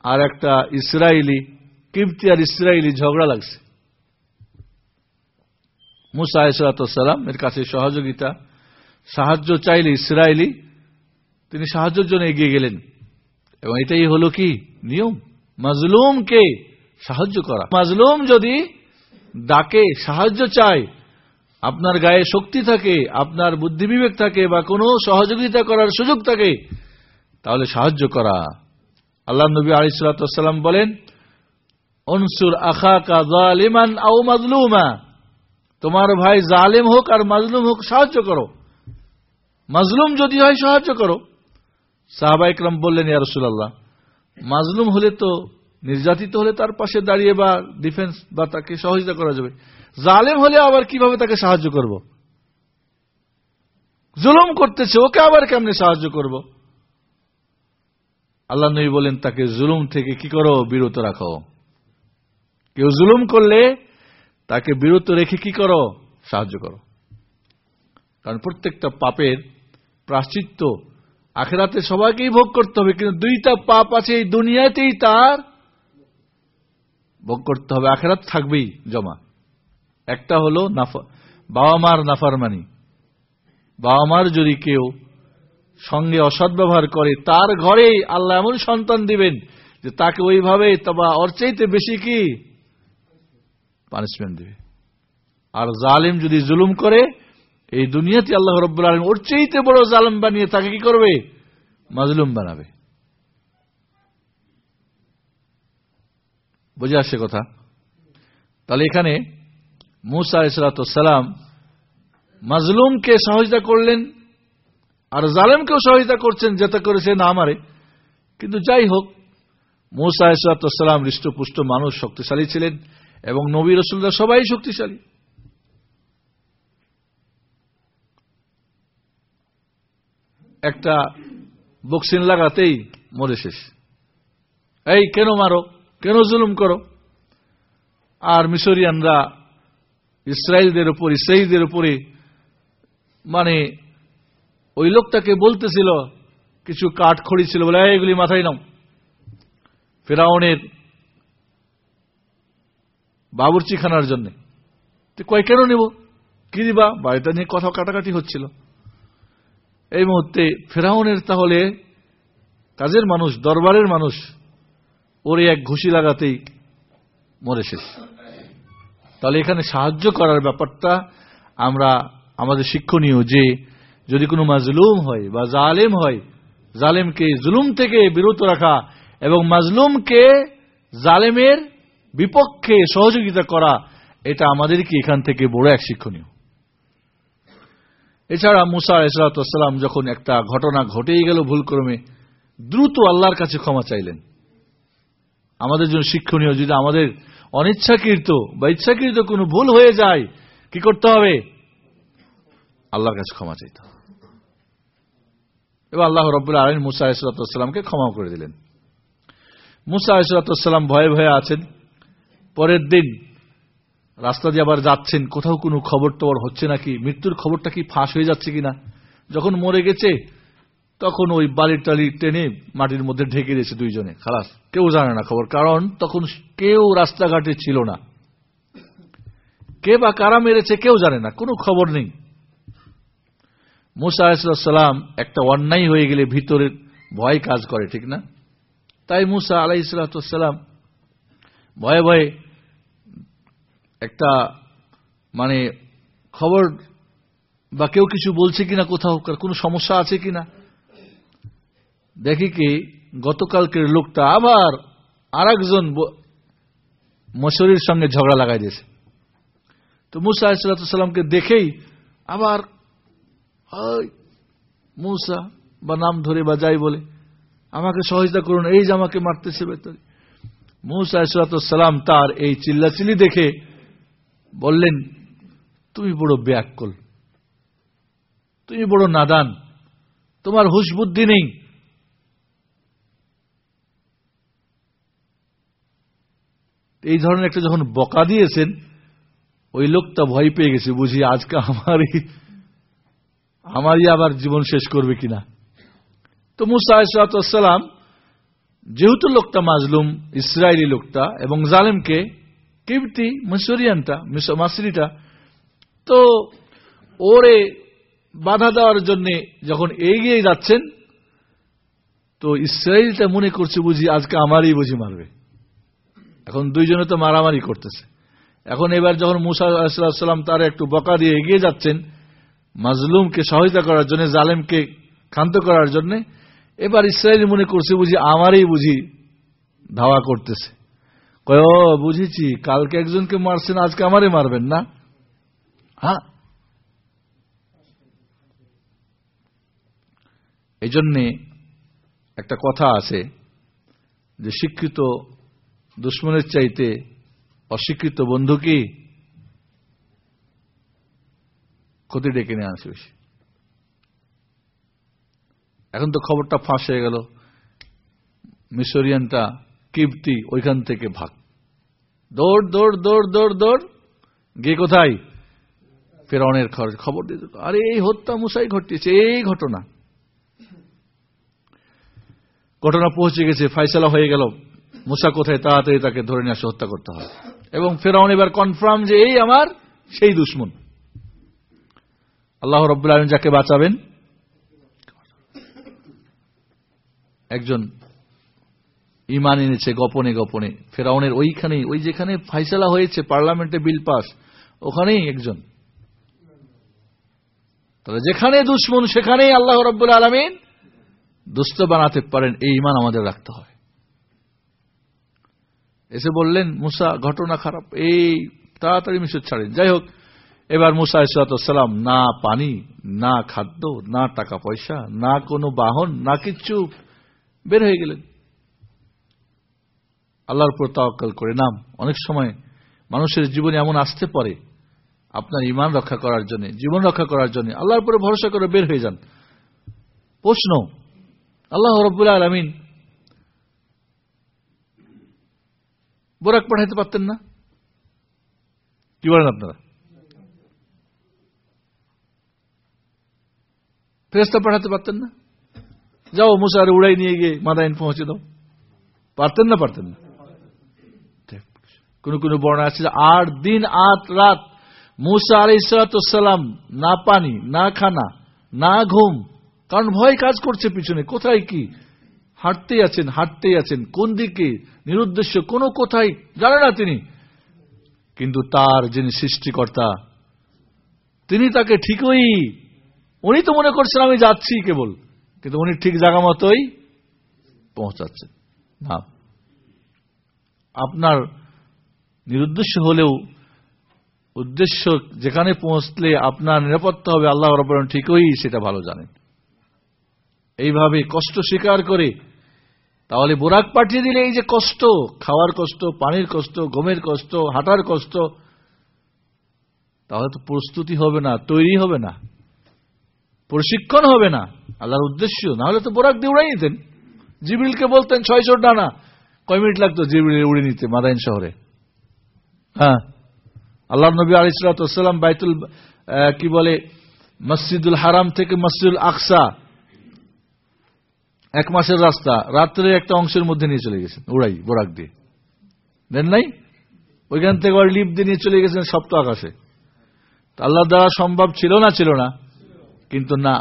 আর একটা ইসরায়েলি কিপ্তি আর ইসরায়েলি ঝগড়া লাগছে। মুসা ইসরাতাম এর কাছে সহযোগিতা, সাহায্য চাইলে ইসরায়েলি তিনি সাহায্যের জন্য এগিয়ে গেলেন। এবং এটাই হলো কি? নিয়ম। মাজলুমকে সাহায্য করা। মাজলুম যদি ডাকে, সাহায্য চায়, আপনার গায়ে শক্তি থাকে, আপনার বুদ্ধি বিবেক থাকে বা কোনো সহযোগিতা করার সুযোগ থাকে, তাহলে সাহায্য করা। আল্লাহ নবী আলিসাল্লাম বলেন, অনসুর আখা কা জালিমান আও মাজলুমা। তোমার ভাই জালেম হোক আর মাজলুম হোক, সাহায্য করো। মাজলুম যদি হয়, সাহায্য করো। সাহাবা ইকরাম বললেন ইয়ারসুল্লাহ মাজলুম হলে তো, নির্যাতিত হলে তার পাশে দাঁড়িয়ে বা ডিফেন্স বা তাকে সহযোগিতা করা যাবে। জালেম হলে আবার কীভাবে তাকে সাহায্য করব? জুলুম করতেছে, ওকে আবার কেমনে সাহায্য করব? আল্লাহ নবী বলেন, তাকে জুলুম থেকে কি করো? বিরত রাখো। কেউ জুলুম করলে তাকে বিরত রেখে কি করো? সাহায্য করো। কারণ প্রত্যেকটা পাপের প্রাশ্চিত্য আখেরাতে সবাইকেই ভোগ করতে হবে, কিন্তু দুইটা পাপ আছে এই দুনিয়াতেই তার ভোগ করতে হবে। আখেরাত থাকবেই জমা। একটা হলো নাফা বাবা মার নাফারমানি। বাবা মার যদি কেউ সঙ্গে অসৎ ব্যবহার করে, তার ঘরেই আল্লাহ এমন সন্তান দিবেন যে তাকে ওইভাবে তবা, ওর চাইতে বেশি কি? পানিশমেন্ট দিবে। আর জালিম যদি জুলুম করে এই দুনিয়াতে আল্লাহ রব্বুল আলম ওর চেয়েতে বড় জালিম বানিয়ে তাকে কি করবে? মাজলুম বানাবে। বুঝে আসছে কথা? তাহলে এখানে মুসা ইসলাতাম মাজলুমকে সহযোগিতা করলেন আর জালেমকেও সহযোগিতা করছেন, যেটা করেছে না আমারে কিন্তু যাই হোক, মুসা ইসলাতাম হৃষ্টপুষ্ট মানুষ, শক্তিশালী ছিলেন এবং নবী রসুল্লাহ সবাই শক্তিশালী। একটা বক্সিন লাগাতেই মরে শেষ। এই কেন মারো? কেন জুলুম করো? আর মিশরিয়ানরা ইসরায়েলদের উপর, ইসরায়েলদের উপরে মানে ওই লোকটাকে বলতেছিল, কিছু কাঠ খড়ি ছিল বলে এগুলি মাথায় নাও। ফেরাউনের বাবুরচি খানার জন্য কয়, কেন নেব? কি দিবা? বাড়িটা নিয়ে কথা কাটাকাটি হচ্ছিল। এই মুহূর্তে ফেরাউনের তাহলে কাজের মানুষ, দরবারের মানুষ, ওরে এক ঘুষি লাগাতেই মরে শেষ। তাহলে এখানে সাহায্য করার ব্যাপারটা আমরা আমাদের শিক্ষণীয় যে যদি কোনো মাজলুম হয় বা জালেম হয়, জালেমকে জুলুম থেকে বিরত রাখা এবং মাজলুমকে জালেমের বিপক্ষে সহযোগিতা করা, এটা আমাদেরকে এখান থেকে বড় এক শিক্ষণীয়। এছাড়া মুসা ইসরাতাম যখন একটা ঘটনা ঘটেই গেল ভুলক্রমে, দ্রুত আল্লাহর কাছে ক্ষমা চাইলেন। আমাদের জন্য শিক্ষণীয়, যদি আমাদের অনিচ্ছাকৃত বা ইচ্ছাকৃত কোনো ভুল হয়ে যায়, কি করতে হবে? আল্লাহর কাছে ক্ষমা চাইতে হবে। এবার আল্লাহ রব্বুল আলম মুসা ইসরাতামকে ক্ষমা করে দিলেন। মুসা ইসরাতাম ভয়ে ভয়ে আছেন। পরের দিন রাস্তা দিয়ে আবার যাচ্ছেন, কোথাও কোনো খবর টবর হচ্ছে নাকি? মৃত্যুর খবরটা কি ফাঁস হয়ে যাচ্ছে কিনা? যখন মরে গেছে, তখন ওই বালির টালি টেনে মাটির মধ্যে ঢেকে দিয়েছে দুইজনে, খালাস। কেউ জানে না খবর, কারণ তখন কেউ রাস্তাঘাটে ছিল না। কে বা কারা মেরেছে কেউ জানে না, কোনো খবর নেই। মুসা আলাহিসাল্লাম একটা অন্যায় হয়ে গেলে ভিতরের ভয় কাজ করে, ঠিক না? তাই মুসা আলাহ ইসলাতাম ভয়ে ভয়ে একটা মানে খবর বা কেউ কিছু বলছে কিনা কোথাও, কোনো সমস্যা আছে কিনা? দেখি কি, গতকালকের লোকটা আবার আর একজন মশরির সঙ্গে ঝগড়া লাগাই দিয়েছে। তো মুসা ইসলাতামকে দেখেই আবার মুসা, বা নাম ধরে বা যাই বলে, আমাকে সহযোগিতা করুন, এই যে আমাকে মারতেছে বেতরে মুসা ইসলাতাম তার এই চিল্লাচিল্লি দেখে বললেন, তুমি বড় ব্যাকল, তুমি বড় নাদান, তোমার হুশ বুদ্ধি নেই। এই ধরনের একটা যখন বকা দিয়েছেন, ওই লোকটা ভয় পেয়ে গেছে, বুঝি আজকে আমারই আমারই আবার জীবন শেষ করবে কিনা। তো মুসা যেহেতু লোকটা মাজলুম ইসরায়েলি লোকটা এবং জালেমকে কিবতি মিশরিয়ানটা মাসরিটা তো ওরে বাধা দেওয়ার জন্য যখন এগিয়ে যাচ্ছেন, তো ইসরায়েলটা মনে করছে বুঝি আজকে আমারই বুঝি মারবে। এখন দুইজনে তো মারামারি করতেছে। এখন এবার যখন মুসা তার একটু বকা দিয়ে এগিয়ে যাচ্ছেন, মাজলুমকে সহায়তা করার জন্য, জালেমকে ক্ষান্ত করার জন্য, এবার ইসরায়েল মনে করছে বুঝি আমারই বুঝি ধাওয়া করতেছে। কয়, ও, বুঝেছি, কালকে একজনকে মারছেন, আজকে আমারে মারবেন, না? হ্যাঁ এই জন্যে একটা কথা আছে যে শিক্ষিত দুশ্মনের চাইতে অশিক্ষিত বন্ধু কি? ক্ষতি ডেকে নিয়ে আসে বেশি। এখন তো খবরটা ফাঁস হয়ে গেল। মিশরিয়ানটা কিপ্তি ওইখান থেকে ভাগ দৌড় দৌড় দৌড় দৌড় দৌড়। গিয়ে কোথায়? ফেরাউনের খবর দিয়ে দিত আরে, এই হত্যা মুসাই ঘটিয়েছে, এই ঘটনা। ঘটনা পৌঁছে গেছে, ফাইসলা হয়ে গেল। মুসা কোথায়? তাড়াতাড়ি তাকে ধরে নিয়ে আসে, হত্যা করতে হয়। এবং ফেরাউন এবার কনফার্ম যে এই আমার সেই দুশ্মন। আল্লাহ রব্বুল আলম যাকে বাঁচাবেন, একজন ইমান এনেছে, গোপনে গোপনে। ফেরাউনের ওইখানে ওই যেখানে ফাইসলা হয়েছে, পার্লামেন্টে বিল পাস, ওখানেই একজন। তাহলে যেখানে দুশ্মন, সেখানেই আল্লাহ রব্বুল আলমিন দুস্থ বানাতে পারেন, এই ইমান আমাদের রাখতে হয়। এসে বললেন, মুসা, ঘটনা খারাপ, এই তাড়াতাড়ি মিশর ছাড়েন। যাই হোক, এবার মুসা ইসালাম না পানি, না খাদ্য, না টাকা পয়সা, না কোনো বাহন, না কিচ্ছু বের হয়ে গেলেন। আল্লাহর উপর তাওয়াক্কাল করে। নাম, অনেক সময় মানুষের জীবনে এমন আসতে পারে আপনার ইমান রক্ষা করার জন্য, জীবন রক্ষা করার জন্য। আল্লাহর উপরে ভরসা করে বের হয়ে যান। প্রশ্ন, আল্লাহ রব্বুল আলমিন বোরাক পাঠাইতে পারতেন না? কি বলেন আপনারা? ফেরেস্তা পাঠাতে পারতেন না? যাও, মুসার উড়াই নিয়ে গিয়ে মাদাইন পৌঁছে দাও। পারতেন না পারতেন না। কোন কোন বর্ণা আছে আট দিন আট রাত, মুসা আলাইসালাম না পানি, না খানা, না ঘুম, কারণ ভয় কাজ করছে পিছনে, কোথায় কি? হাঁটতেই আছেন হাঁটতেই আছেন, কোন দিকে? নিরুদ্দেশ্য, কোন কোথায়? জানে না তিনি। কিন্তু তার যিনি সৃষ্টিকর্তা, তিনি তাকে ঠিকই, উনি তো মনে করছেন আমি যাচ্ছি কেবল, কিন্তু উনি ঠিক জায়গা মতোই পৌঁছাচ্ছেন। না। আপনার নিরুদ্দেশ্য হলেও উদ্দেশ্য যেখানে পৌঁছলে আপনার নিরাপত্তা হবে, আল্লাহ রব্বর ঠিকই সেটা ভালো জানেন। এইভাবে কষ্ট স্বীকার করে, তাহলে বোরাক পাঠিয়ে দিলে এই যে কষ্ট, খাওয়ার কষ্ট, পানির কষ্ট, গমের কষ্ট, হাঁটার কষ্ট, তাহলে তো প্রস্তুতি হবে না, তৈরি হবে না, প্রশিক্ষণ হবে না, আল্লাহর উদ্দেশ্য না হলে তো বোরাক দিয়ে উড়াই নিতেন জিবিলকে বলতেন, ছয়শো ডানা কয় মিনিট লাগতো জিবিল উড়ে নিতে মাদাইন শহরে? হ্যাঁ। আল্লাহ নবী আলিসাল্লাম বাইতুল কি বলে, মসজিদুল হারাম থেকে মসজিদুল আকসা। এক মাসের রাস্তা, রাত্রে একটা অংশের মধ্যে নিয়ে চলে গেছেন, উড়াই বোরাক দিয়ে। দেন নাই? ওইখান থেকে আবার লিপ দিয়ে নিয়ে চলে গেছেন সপ্ত আকাশে। আল্লাহ দ্বারা সম্ভব ছিল না ছিল না, কিন্তু না।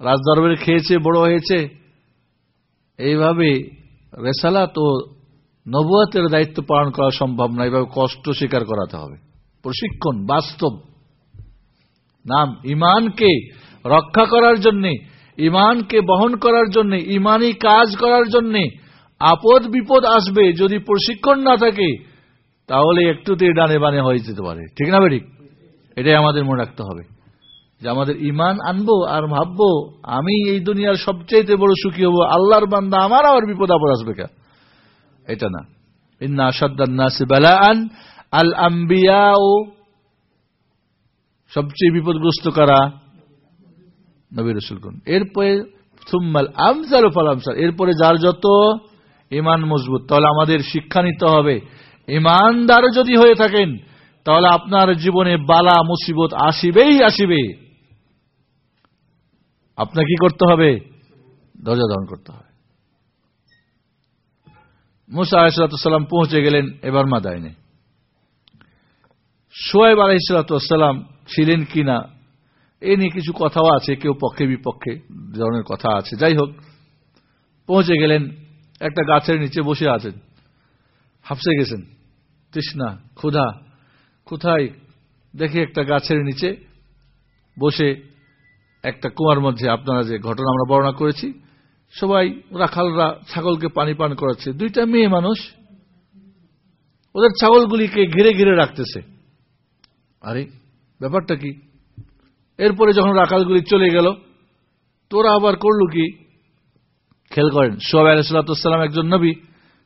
রাজদরবারে খেয়েছে, বড় হয়েছে। এইভাবে রেসালাত ও নবুয়াতের দায়িত্ব পালন করা সম্ভব না, এভাবে কষ্ট স্বীকার করাতে হবে। প্রশিক্ষণ, বাস্তব। নাম ইমানকে রক্ষা করার জন্যে ইমানকে বহন করার জন্য ইমানই কাজ করার জন্যে আপদ বিপদ আসবে যদি প্রশিক্ষণ না থাকে, তাহলে একটুতে ডানে বানে হয়ে যেতে পারে। ঠিক না বেরিক এটাই আমাদের মনে রাখতে হবে। যে আমাদের ইমান আনব আর ভাববো, আমি এই দুনিয়ার সবচেয়ে বড় সুখী হব, আল্লাহর বান্দা আমার আবার বিপদ আপদ আসবে কে? এটা না। ইন্না সাদ্দান্নাসি বালাআন আল আম্বিয়াও সবচেয়ে বিপদগ্রস্ত কারা? নবী রসুলগুন এরপরে সুম্মাল আমসাল ফাল আমসাল। এরপরে যার যত ইমান মজবুত, তাহলে আমাদের শিক্ষা নিতে হবে। ইমানদার যদি হয়ে থাকেন, তাহলে আপনার জীবনে বালা, মুসিবত আসিবেই আসিবে। আপনাকে কি করতে হবে? ধৈর্য ধারণ করতে হবে। মুসা আলাহিসাল্লাম পৌঁছে গেলেন এবার মাদায়নে সোয়েব আলাহিসাল্লাম ছিলেন কিনা এ নিয়ে কিছু কথাও আছে, কেউ পক্ষে, বিপক্ষে ধরনের কথা আছে। যাই হোক, পৌঁছে গেলেন, একটা গাছের নিচে বসে আছেন। হাফসে গেছেন। তৃষ্ণা, ক্ষুধা, কোথায়? দেখে একটা গাছের নিচে বসে একটা কুয়ার মধ্যে আপনারা যে ঘটনা আমরা বর্ণনা করেছি সবাই রাখালরা ছাগলকে পানি পান করাচ্ছে। দুইটা মেয়ে মানুষ, ওদের ছাগলগুলিকে ঘিরে ঘিরে রাখতেছে। আরে, ব্যাপারটা কি? এরপরে যখন রাখালগুলি চলে গেল তোরা আবার করল কি? খেল করেন সোহাব আলাইসালাম একজন নবী,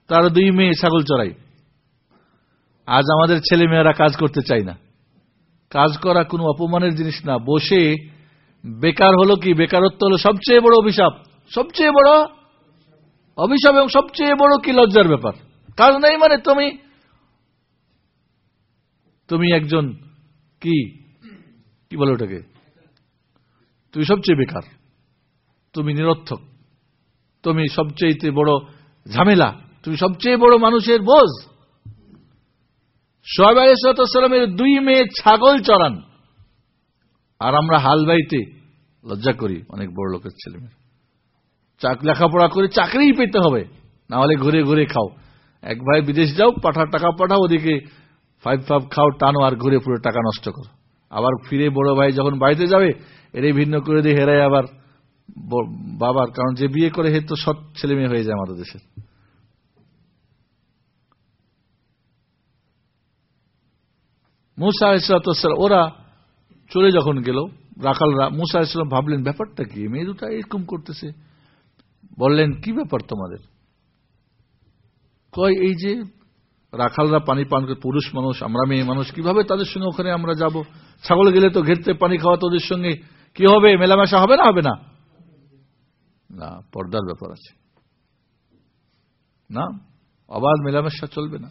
তার দুই মেয়ে ছাগল চড়াই। আজ আমাদের ছেলে মেয়েরা কাজ করতে চায় না। কাজ করা কোনো অপমানের জিনিস না। বসে বেকার হলো কি? বেকারত্ব হলো সবচেয়ে বড় অভিশাপ। সবচেয়ে বড় অভিশাপ এবং সবচেয়ে বড় কি লজ্জার ব্যাপার? কাজ নেই মানে তুমি তুমি একজন কি কি বলে ওটাকে? তুমি সবচেয়ে বেকার, তুমি নিরর্থক, তুমি সবচেয়ে বড় ঝামেলা, তুমি সবচেয়ে বড় মানুষের বোঝ। সোহাব আলাইসালামের দুই মেয়ে ছাগল চড়ান আর আমরা হাল বাইতে লজ্জা করি অনেক বড় লোকের ছেলে মেয়ে লেখাপড়া করে চাকরিই পেতে হবে। না হলে ঘুরে ঘুরে খাও। এক ভাই বিদেশ যাও পাঠার টাকা পাঠাও, ওদিকে ফাইভ ফাইভ খাও, টানো আর ঘুরে পুরো টাকা নষ্ট করো। আবার ফিরে বড় ভাই যখন বাড়িতে যাবে এরে ভিন্ন করে দিয়ে হেরাই আবার বাবার। কারণ যে বিয়ে করে হে তো সৎ ছেলে মেয়ে হয়ে যায় আমাদের দেশে। মুসা ইসলাতাম ওরা চলে যখন গেল, রাখালরা, মুসা ইসলাম ভাবলেন, ব্যাপারটা কি? মেয়ে দুটা এরকম করতেছে। বললেন, কি ব্যাপার তোমাদের? কয়, এই যে রাখালরা পানি পান করে, পুরুষ মানুষ, আমরা মেয়ে মানুষ, কীভাবে তাদের সঙ্গে ওখানে আমরা যাব? ছাগল গেলে তো ঘেরতে পানি খাওয়া তোদের সঙ্গে কি হবে? মেলামেশা হবে না হবে না? না, পর্দার ব্যাপার আছে। না, আবার মেলামেশা চলবে না।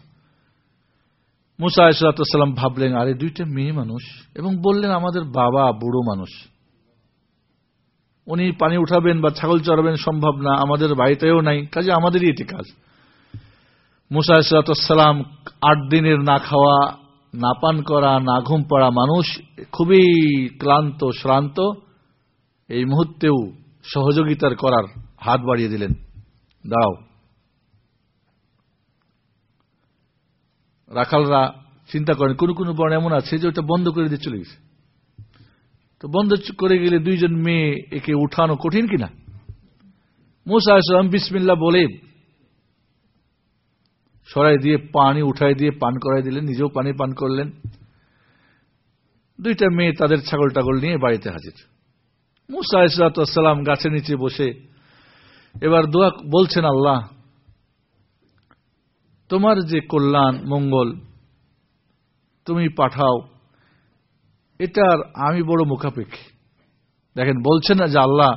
মুসা ইসলাতাম ভাবলেন, আরে দুইটা মেয়ে মানুষ? এবং বললেন, আমাদের বাবা বুড়ো মানুষ। উনি পানি উঠাবেন বা ছাগল চড়াবেন সম্ভব না, আমাদের বাড়িতেও নাই, কাজে আমাদেরই এটি কাজ। মুসা আট দিনের না খাওয়া, না পান করা, না ঘুম পড়া মানুষ খুবই ক্লান্ত, শ্রান্ত, এই মুহূর্তেও সহযোগিতার করার হাত বাড়িয়ে দিলেন। দাঁড়াও। রাখালরা চিন্তা করেন, কোন কোন বর্ণ এমন আছে যে ওটা বন্ধ করে দিয়ে চলে গেছে? তো বন্ধ করে গেলে দুইজন মেয়ে একে উঠানো কঠিন কিনা? মুসা ইসলাম বিসমিল্লা বলে, সরাই দিয়ে পানি উঠাই দিয়ে পান করাই দিলেন, নিজেও পানি পান করলেন। দুইটা মেয়ে তাদের ছাগল টাগল নিয়ে বাড়িতে হাজির। মুসা ইসলাতাম গাছের নিচে বসে, এবার দোয়া বলছেন, আল্লাহ, তোমার যে কল্যাণ, মঙ্গল তুমি পাঠাও এটার আমি বড় মুখাপেক্ষী। দেখেন বলছেন না যে আল্লাহ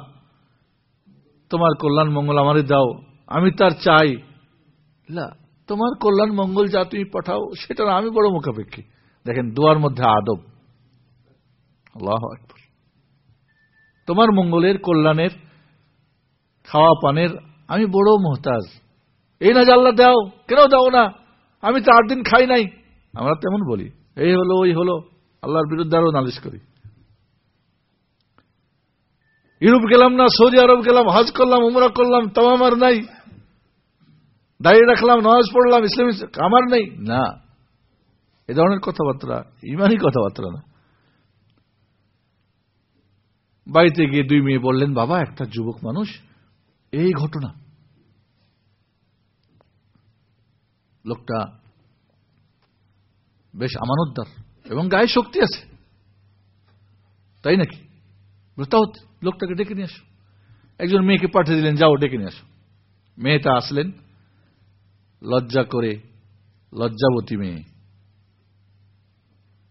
তোমার কল্যাণ মঙ্গল আমারে দাও, আমি তার চাই। তোমার কল্যাণ মঙ্গল যা তুমি পাঠাও, সেটার আমি বড় মুখাপেক্ষী। দেখেন, দোয়ার মধ্যে আদব। আল্লাহ তোমার মঙ্গলের, কল্যাণের, খাওয়া পানের আমি বড় মোহতাজ। এই না জাল্লা দাও, কেন দাও না? আমি তো আট দিন খাই নাই। আমরা তেমন বলি, এই হলো, ওই হলো। আল্লাহর বিরুদ্ধে আরও নালিশ করি। ইউরোপ গেলাম না, সৌদি আরব গেলাম, হজ করলাম, উমরা করলাম, তাও আমার নাই। দাঁড়িয়ে রাখলাম, নামাজ পড়লাম, ইসলাম আমার নেই। না। এ ধরনের কথাবার্তা, ইমানই কথাবার্তা না। বাড়িতে গিয়ে দুই মেয়ে বললেন, বাবা, একটা যুবক মানুষ, এই ঘটনা। লোকটা বেশ আমানতদার। এবং গায়ে শক্তি আছে। তাই নাকি? তাও লোকটাকে ডেকে নিয়ে আসো। একজন মেয়েকে পাঠিয়ে দিলেন, যাও, ডেকে নিয়ে আসো। মেয়েটা আসলেন, লজ্জা করে লজ্জাবতী মেয়ে।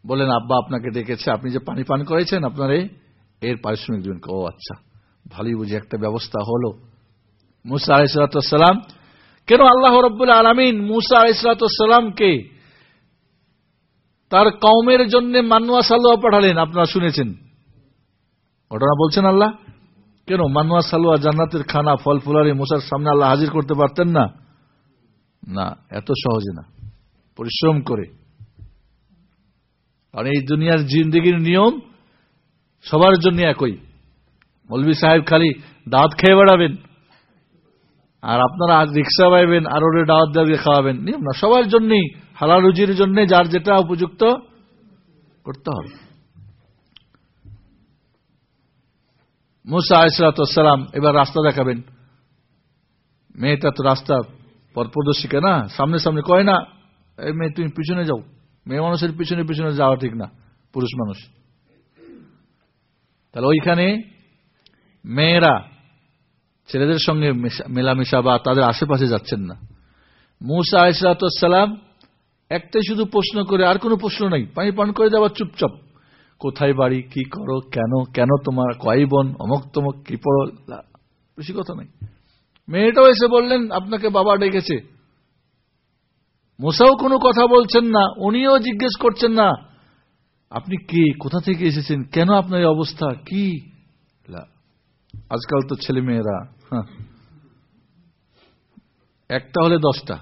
বলেন আব্বা আপনাকে ডেকেছে, আপনি যে পানি পান করেছেন, আপনার এর পারিশ্রমিক দিবেন। ও আচ্ছা ভালোই বুঝি, একটা ব্যবস্থা হলো। মুসা আলাইসালাম কেন আল্লাহ রব্বুল আলমিন মুসা আলাইসালামকে তার কৌমের জন্য মানুয়া সালুয়া পাঠালেন, আপনারা শুনেছেন। ঘটনা বলছেন আল্লাহ? কেন মান্নুয়া সালুয়া জান্নাতের খানা, ফল, ফুলারি মুসার সামনে আল্লাহ হাজির করতে পারতেন না? না, এত সহজে না। পরিশ্রম করে। কারণ এই দুনিয়ার জিন্দগির নিয়ম সবার জন্য একই। মৌলবী সাহেব খালি দাঁত খেয়ে বেড়াবেন, আর আপনারা রিক্সা পাইবেন, আর ওরে দাওয়াত দিয়ে খাওয়াবেন। নিয়ম না, সবার জন্যই হালাল রুজির জন্য যার যেটা উপযুক্ত করতে হবে। মুসা আলাইসালাম এবার রাস্তা দেখাবেন। মেয়েটা তো রাস্তা পর প্রদর্শিকা না? সামনে সামনে কয় না, এই মেয়ে, তুমি পিছনে যাও। মেয়ে মানুষের পিছনে পিছনে যাওয়া ঠিক না, পুরুষ মানুষ। তাহলে ওইখানে মেয়েরা ছেলেদের সঙ্গে মেলামেশা বা তাদের আশেপাশে যাচ্ছেন না। মুসা আইসরাতাম একটাই শুধু প্রশ্ন করে, আর কোনো প্রশ্ন নাই। পানি পান করে যাওয়া চুপচাপ। কোথায় বাড়ি, কি করো, কেন কেন তোমার, কয় বোন, অমক তমক, কি পড়ো বেশি কথা নাই। মেয়েটাও এসে বললেন, আপনাকে বাবা ডেকেছে। মোসাও কোনো কথা বলছেন না, উনিও জিজ্ঞেস করছেন না, আপনি কে? কোথা থেকে এসেছেন? কেন আপনার অবস্থা? কি? আজকাল তো ছেলে মেয়েরা একটা হলে দশটা।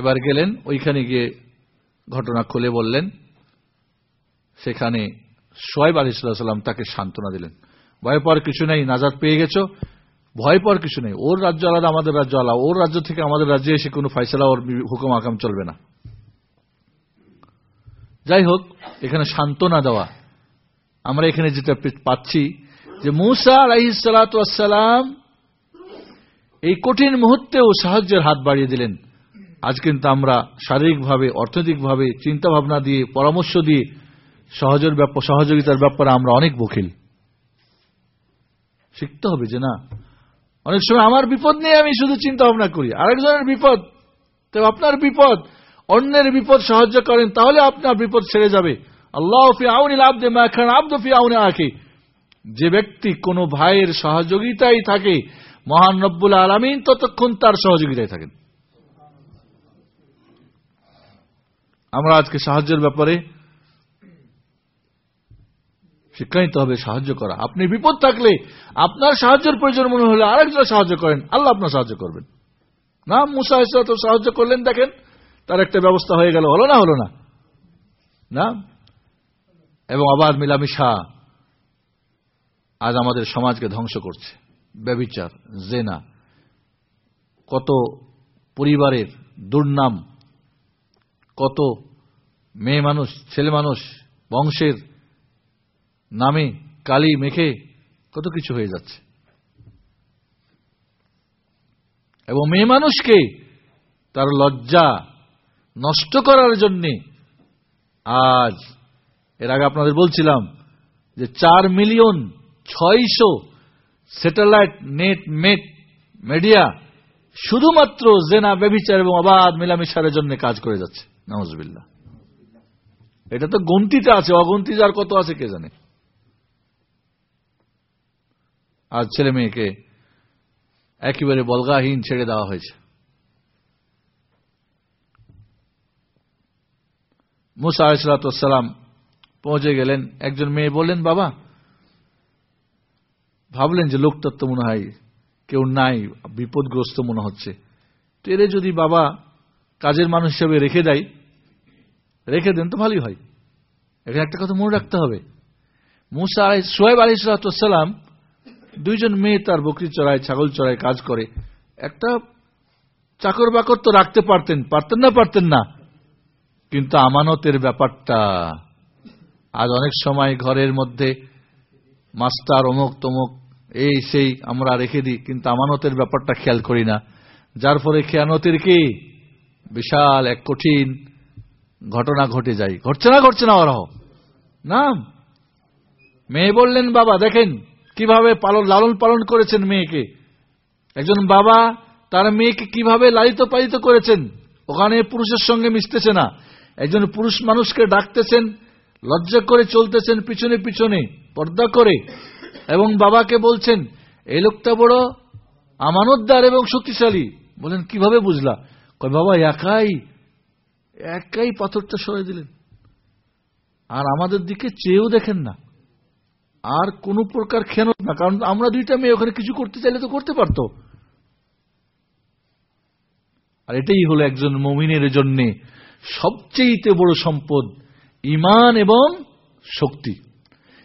এবার গেলেন, ওইখানে গিয়ে ঘটনা খুলে বললেন, সেখানে সোয়েব আলী সাল্লাম তাকে সান্ত্বনা দিলেন। ভয় পাওয়ার কিছু নেই নাজাদ পেয়ে গেছো? ভয় পাওয়ার কিছু নেই। ওর রাজ্য আলাদা, আমাদের রাজ্য আলাদা। ওর রাজ্য থেকে আমাদের রাজ্যে এসে কোনো ফাইসলা ওর হুকুম আকাম চলবে না। যাই হোক, এখানে সান্ত্বনা দেওয়া। আমরা এখানে যেটা পাচ্ছি যে মুসা আলাইসালাম এই কঠিন মুহূর্তেও সাহায্যের হাত বাড়িয়ে দিলেন। আজ কিন্তু আমরা শারীরিকভাবে, অর্থনৈতিকভাবে চিন্তা ভাবনা দিয়ে, পরামর্শ দিয়ে, সহজের ব্যাপার সহযোগিতার ব্যাপারে আমরা অনেক বকিল। শিখতে হবে যে না, অনেক সময় আমার বিপদ নিয়ে আমি শুধু চিন্তা ভাবনা করি, আরেকজনের বিপদ, তো আপনার বিপদ, অন্যের বিপদ সাহায্য করেন, তাহলে আপনার বিপদ ছেড়ে যাবে। আল্লাহ ফি আব্দে আখি যে ব্যক্তি কোন ভাইয়ের সহযোগিতায় থাকে, মহান রব্বুল আলমিন ততক্ষণ তার সহযোগিতায় থাকেন। আমরা আজকে সাহায্যের ব্যাপারে শিক্ষা নিতে হবে, সাহায্য করা। আপনি বিপদ থাকলে আপনার সাহায্যের প্রয়োজন মনে হলে আরেকজন সাহায্য করেন, আল্লাহ আপনার সাহায্য করবেন। না, মুসা তো সাহায্য করলেন, দেখেন, তার একটা ব্যবস্থা হয়ে গেল, হলো না হলো না? না? এবং আবার মিলামিশা, আজ আমাদের সমাজকে ধ্বংস করছে। ব্যবিচার জেনা, কত পরিবারের দুর্নাম কত মেয়ে মানুষ, ছেলে মানুষ, বংশের নামে কালি মেখে কত কিছু হয়ে যাচ্ছে। এবং মেয়ে মানুষকে তার লজ্জা নষ্ট করার জন্য আজ, এর আগে আপনাদের বলছিলাম যে চার মিলিয়ন ছয়শো স্যাটেলাইট নেট মেট মিডিয়া শুধুমাত্র জেনা ব্যবিচার এবং অবাধ মিলামিশারের জন্য কাজ করে যাচ্ছে। নওয়াজবিল্লা এটা তো গন্তিতে আছে অগন্তি যার কত আছে কে জানে? আজ ছেলে মেয়েকে একেবারে বলগাহীন ছেড়ে দেওয়া হয়েছে। মুসা আলাইসালাম পৌঁছে গেলেন, একজন মেয়ে বললেন, বাবা, ভাবলেন যে লোকটার তো মনে হয় কেউ নাই, বিপদগ্রস্ত মনে হচ্ছে। তো এরে যদি বাবা কাজের মানুষ হিসেবে রেখে দেয় রেখে দেন তো ভালোই হয়। এখানে একটা কথা মনে রাখতে হবে। মুসা সোহেব আলী সালাম দুইজন মেয়ে তার বকরি চড়ায়, ছাগল চড়ায় কাজ করে। একটা চাকর বাকর তো রাখতে পারতেন পারতেন না পারতেন না। কিন্তু আমানতের ব্যাপারটা, আজ অনেক সময় ঘরের মধ্যে মাস্টার অমুক তমুক, এই সেই আমরা রেখে দিই, কিন্তু আমানতের ব্যাপারটা খেয়াল করি না। যার ফলে খেয়ানতের কি? বিশাল, এক কঠিন ঘটনা ঘটে যায়। ঘটছে না ঘটছে না, ওরাও। না মেয়ে বললেন, বাবা, দেখেন কীভাবে পালন, লালন পালন করেছেন মেয়েকে। একজন বাবা তার মেয়েকে কীভাবে লালিত পালিত করেছেন, ওখানে পুরুষের সঙ্গে মিশতেছে না। একজন পুরুষ মানুষকে ডাকতেছেন, লজ্জা করে চলতেছেন পিছনে পিছনে, পর্দা করে এবং বাবাকে বলছেন এই লোকটা বড় আমানতদার এবং শক্তিশালী। বলেন কীভাবে বুঝলা? কয়, বাবা, একাই একাই পাথরটা সরে দিলেন। আর আমাদের দিকে চেয়েও দেখেন না। আর কোন প্রকার খেয়ানত না, কারণ আমরা দুইটা মেয়ে, ওখানে কিছু করতে চাইলে তো করতে পারত। আর এটাই হলো একজন মমিনের জন্যে সবচেয়ে বড় সম্পদ ইমান এবং শক্তি।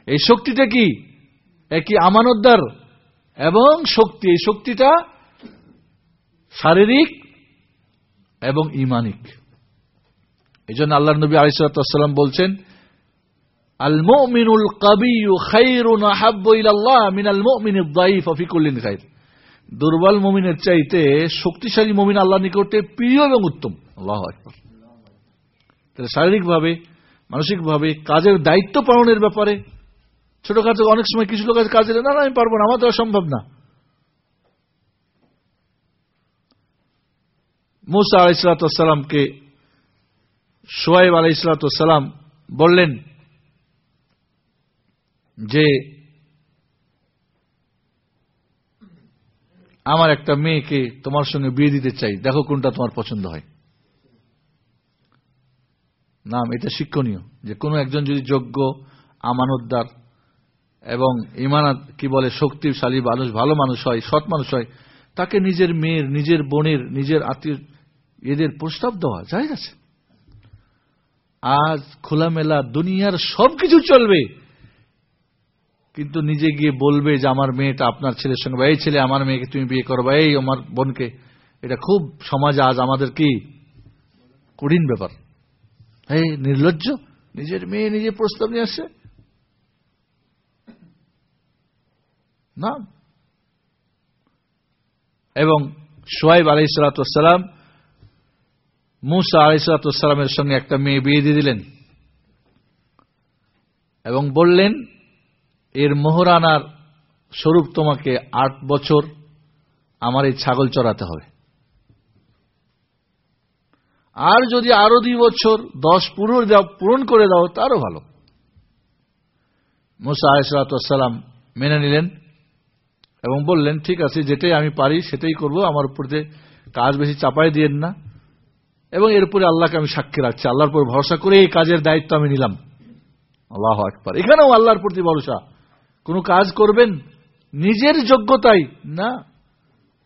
এই শক্তিটা কি? একই আমানতদার এবং শক্তি। এই শক্তিটা শারীরিক এবং ইমানিক। এই জন্য আল্লাহ নবী আলিসাল্লাম বলছেন আল মুমিনুল কাবিয়ু খাইরুন আহাব্বু ইলাল্লাহ মিনাল মুমিনিদ দাঈফ ফি কুল্লিন খাইর। দুর্বল মুমিনের চাইতে শক্তিশালী মুমিন আল্লাহর নিকটে প্রিয় এবং উত্তম। আল্লাহু শারীরিকভাবে, মানসিকভাবে কাজের দায়িত্ব পালনের ব্যাপারে ছোটখাটো অনেক সময় কিছু লোক কাজ না না, আমি পারব না, আমার তো সম্ভব না। মুসা আলাইসালামকে সোয়াইব আলাই সালাম বললেন যে, আমার একটা মেয়েকে তোমার সঙ্গে বিয়ে দিতে চাই। দেখো কোনটা তোমার পছন্দ হয়। নাম, এটা শিক্ষণীয় যে কোনো একজন যদি যোগ্য, আমানতদার এবং ইমান কি বলে, শক্তিশালী মানুষ, ভালো মানুষ হয়, সৎ মানুষ হয়, তাকে নিজের মেয়ের, নিজের বোনের, নিজের আত্মীয়, এদের প্রস্তাব দেওয়া যায় আছে আজ খোলামেলা দুনিয়ার সবকিছু চলবে। কিন্তু নিজে গিয়ে বলবে যে, আমার মেয়েটা আপনার ছেলের সঙ্গে বা এই ছেলে আমার মেয়েকে তুমি বিয়ে করবা এই আমার বোনকে। এটা খুব সমাজে আজ আমাদের কি কঠিন ব্যাপার। এই নির্লজ্জ, নিজের মেয়ে নিজে প্রস্তাব নিয়ে আসছে। না। এবং সোয়াইব আলাই মুসা আলাই সালাতামের সঙ্গে একটা মেয়ে বিয়ে দিয়ে দিলেন এবং বললেন, এর মোহরানার স্বরূপ তোমাকে আট বছর আমার এই ছাগল চড়াতে হবে। আর যদি আরও দুই বছর দশ পূরণ দাও, পূরণ করে দাও, তারও ভালো। মুসা আলাইসালাম মেনে নিলেন এবং বললেন, ঠিক আছে, যেটাই আমি পারি সেটাই করব, আমার উপর কাজ বেশি চাপাই দিয়েন না। এবং এরপরে আল্লাহকে আমি সাক্ষী রাখছি। আল্লাহর উপর ভরসা করে এই কাজের দায়িত্ব আমি নিলাম। আল্লাহ একবার এখানেও আল্লাহর প্রতি ভরসা। কোনো কাজ করবেন নিজের যোগ্যতাই, না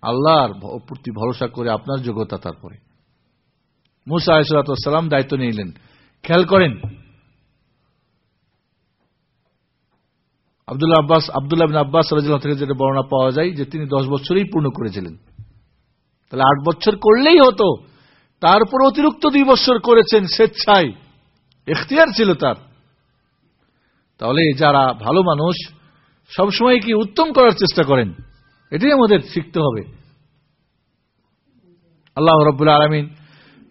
আল্লাহর প্রতি ভরসা করে আপনার যোগ্যতা তারপরে। মুসা দায়িত্ব নিলেন। খেয়াল করেন, আবদুল্লাহ আব্বাস আবদুল্লাহ আব্বাস রাজিল্লাহ থেকে যেটা বর্ণনা পাওয়া যায় যে তিনি দশ বছরেই পূর্ণ করেছিলেন। তাহলে আট বছর করলেই হতো। তারপর অতিরিক্ত দুই বছর করেছেন স্বেচ্ছায়। এখতিয়ার ছিল তার। তাহলে যারা ভালো মানুষ, সবসময় কি উত্তম করার চেষ্টা করেন? এটাই আমাদের শিখতে হবে। আল্লাহ রব্বুল্লা আলমিন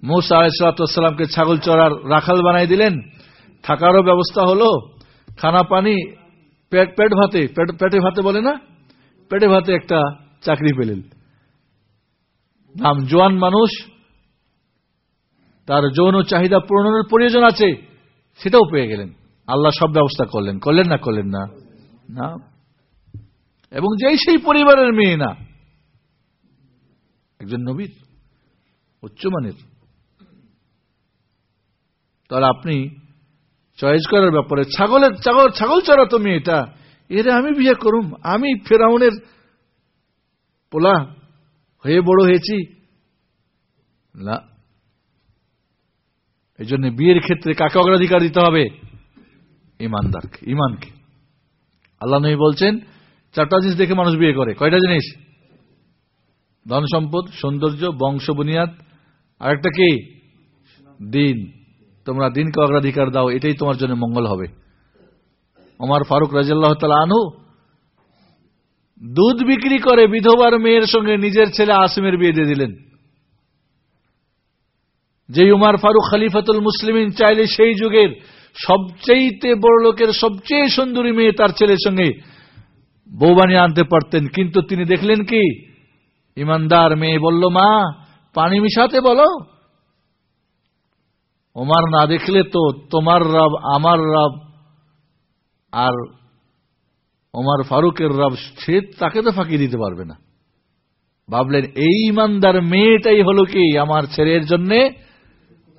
মৌসা আলাইসালামকে ছাগল চড়ার রাখাল বানাই দিলেন। থাকারও ব্যবস্থা হলো, খানা পানি, পেট পেট ভাতে পেটে ভাতে বলে না? পেটে ভাতে একটা চাকরি পেলেন। নাম জোয়ান মানুষ তার যৌন চাহিদা পূরণের প্রয়োজন আছে, সেটাও পেয়ে গেলেন। আল্লাহ সব ব্যবস্থা করলেন। করলেন না করলেন না? না। এবং যেই সেই পরিবারের মেয়ে না, একজন নবীর উচ্চমানের তাহলে আপনি চয়েস করার ব্যাপারে, ছাগলের, ছাগল ছাগল চড়া তো মেয়েটা, এরে আমি বিয়ে করুম, আমি ফেরাউনের পোলা হয়ে বড় হয়েছি। না এই জন্য বিয়ের ক্ষেত্রে কাকে অগ্রাধিকার দিতে হবে? ইমানদারকে ইমানকে আল্লাহ নবী বলছেন, চারটা জিনিস দেখে মানুষ বিয়ে করে। কয়টা জিনিস? ধন সম্পদ, সৌন্দর্য, বংশ বুনিয়াদ। আর একটা কি? দিন। তোমরা দিনকে অগ্রাধিকার দাও, এটাই তোমার জন্য মঙ্গল হবে। আমার ফারুক রাজিয়াল্লাহ তালা আনু দুধ বিক্রি করে বিধবার মেয়ের সঙ্গে নিজের ছেলে আসিমের বিয়ে দিয়ে দিলেন। যে উমার ফারুক খালিফাতুল মুসলিমিন চাইলে সেই যুগের সবচেয়ে বড় লোকের সবচেয়ে সুন্দরী মেয়ে তার ছেলের সঙ্গে বউ বানিয়ে আনতে পারতেন। কিন্তু তিনি দেখলেন কি? ইমানদার মেয়ে বলল, মা, পানি মিশাতে বলো। ওমার না দেখলে তো তোমার রব, আমার রব আর ওমার ফারুকের রব সে তাকে তো ফাঁকি দিতে পারবে না। ভাবলেন, এই ইমানদার মেয়েটাই হলো কি আমার ছেলের জন্য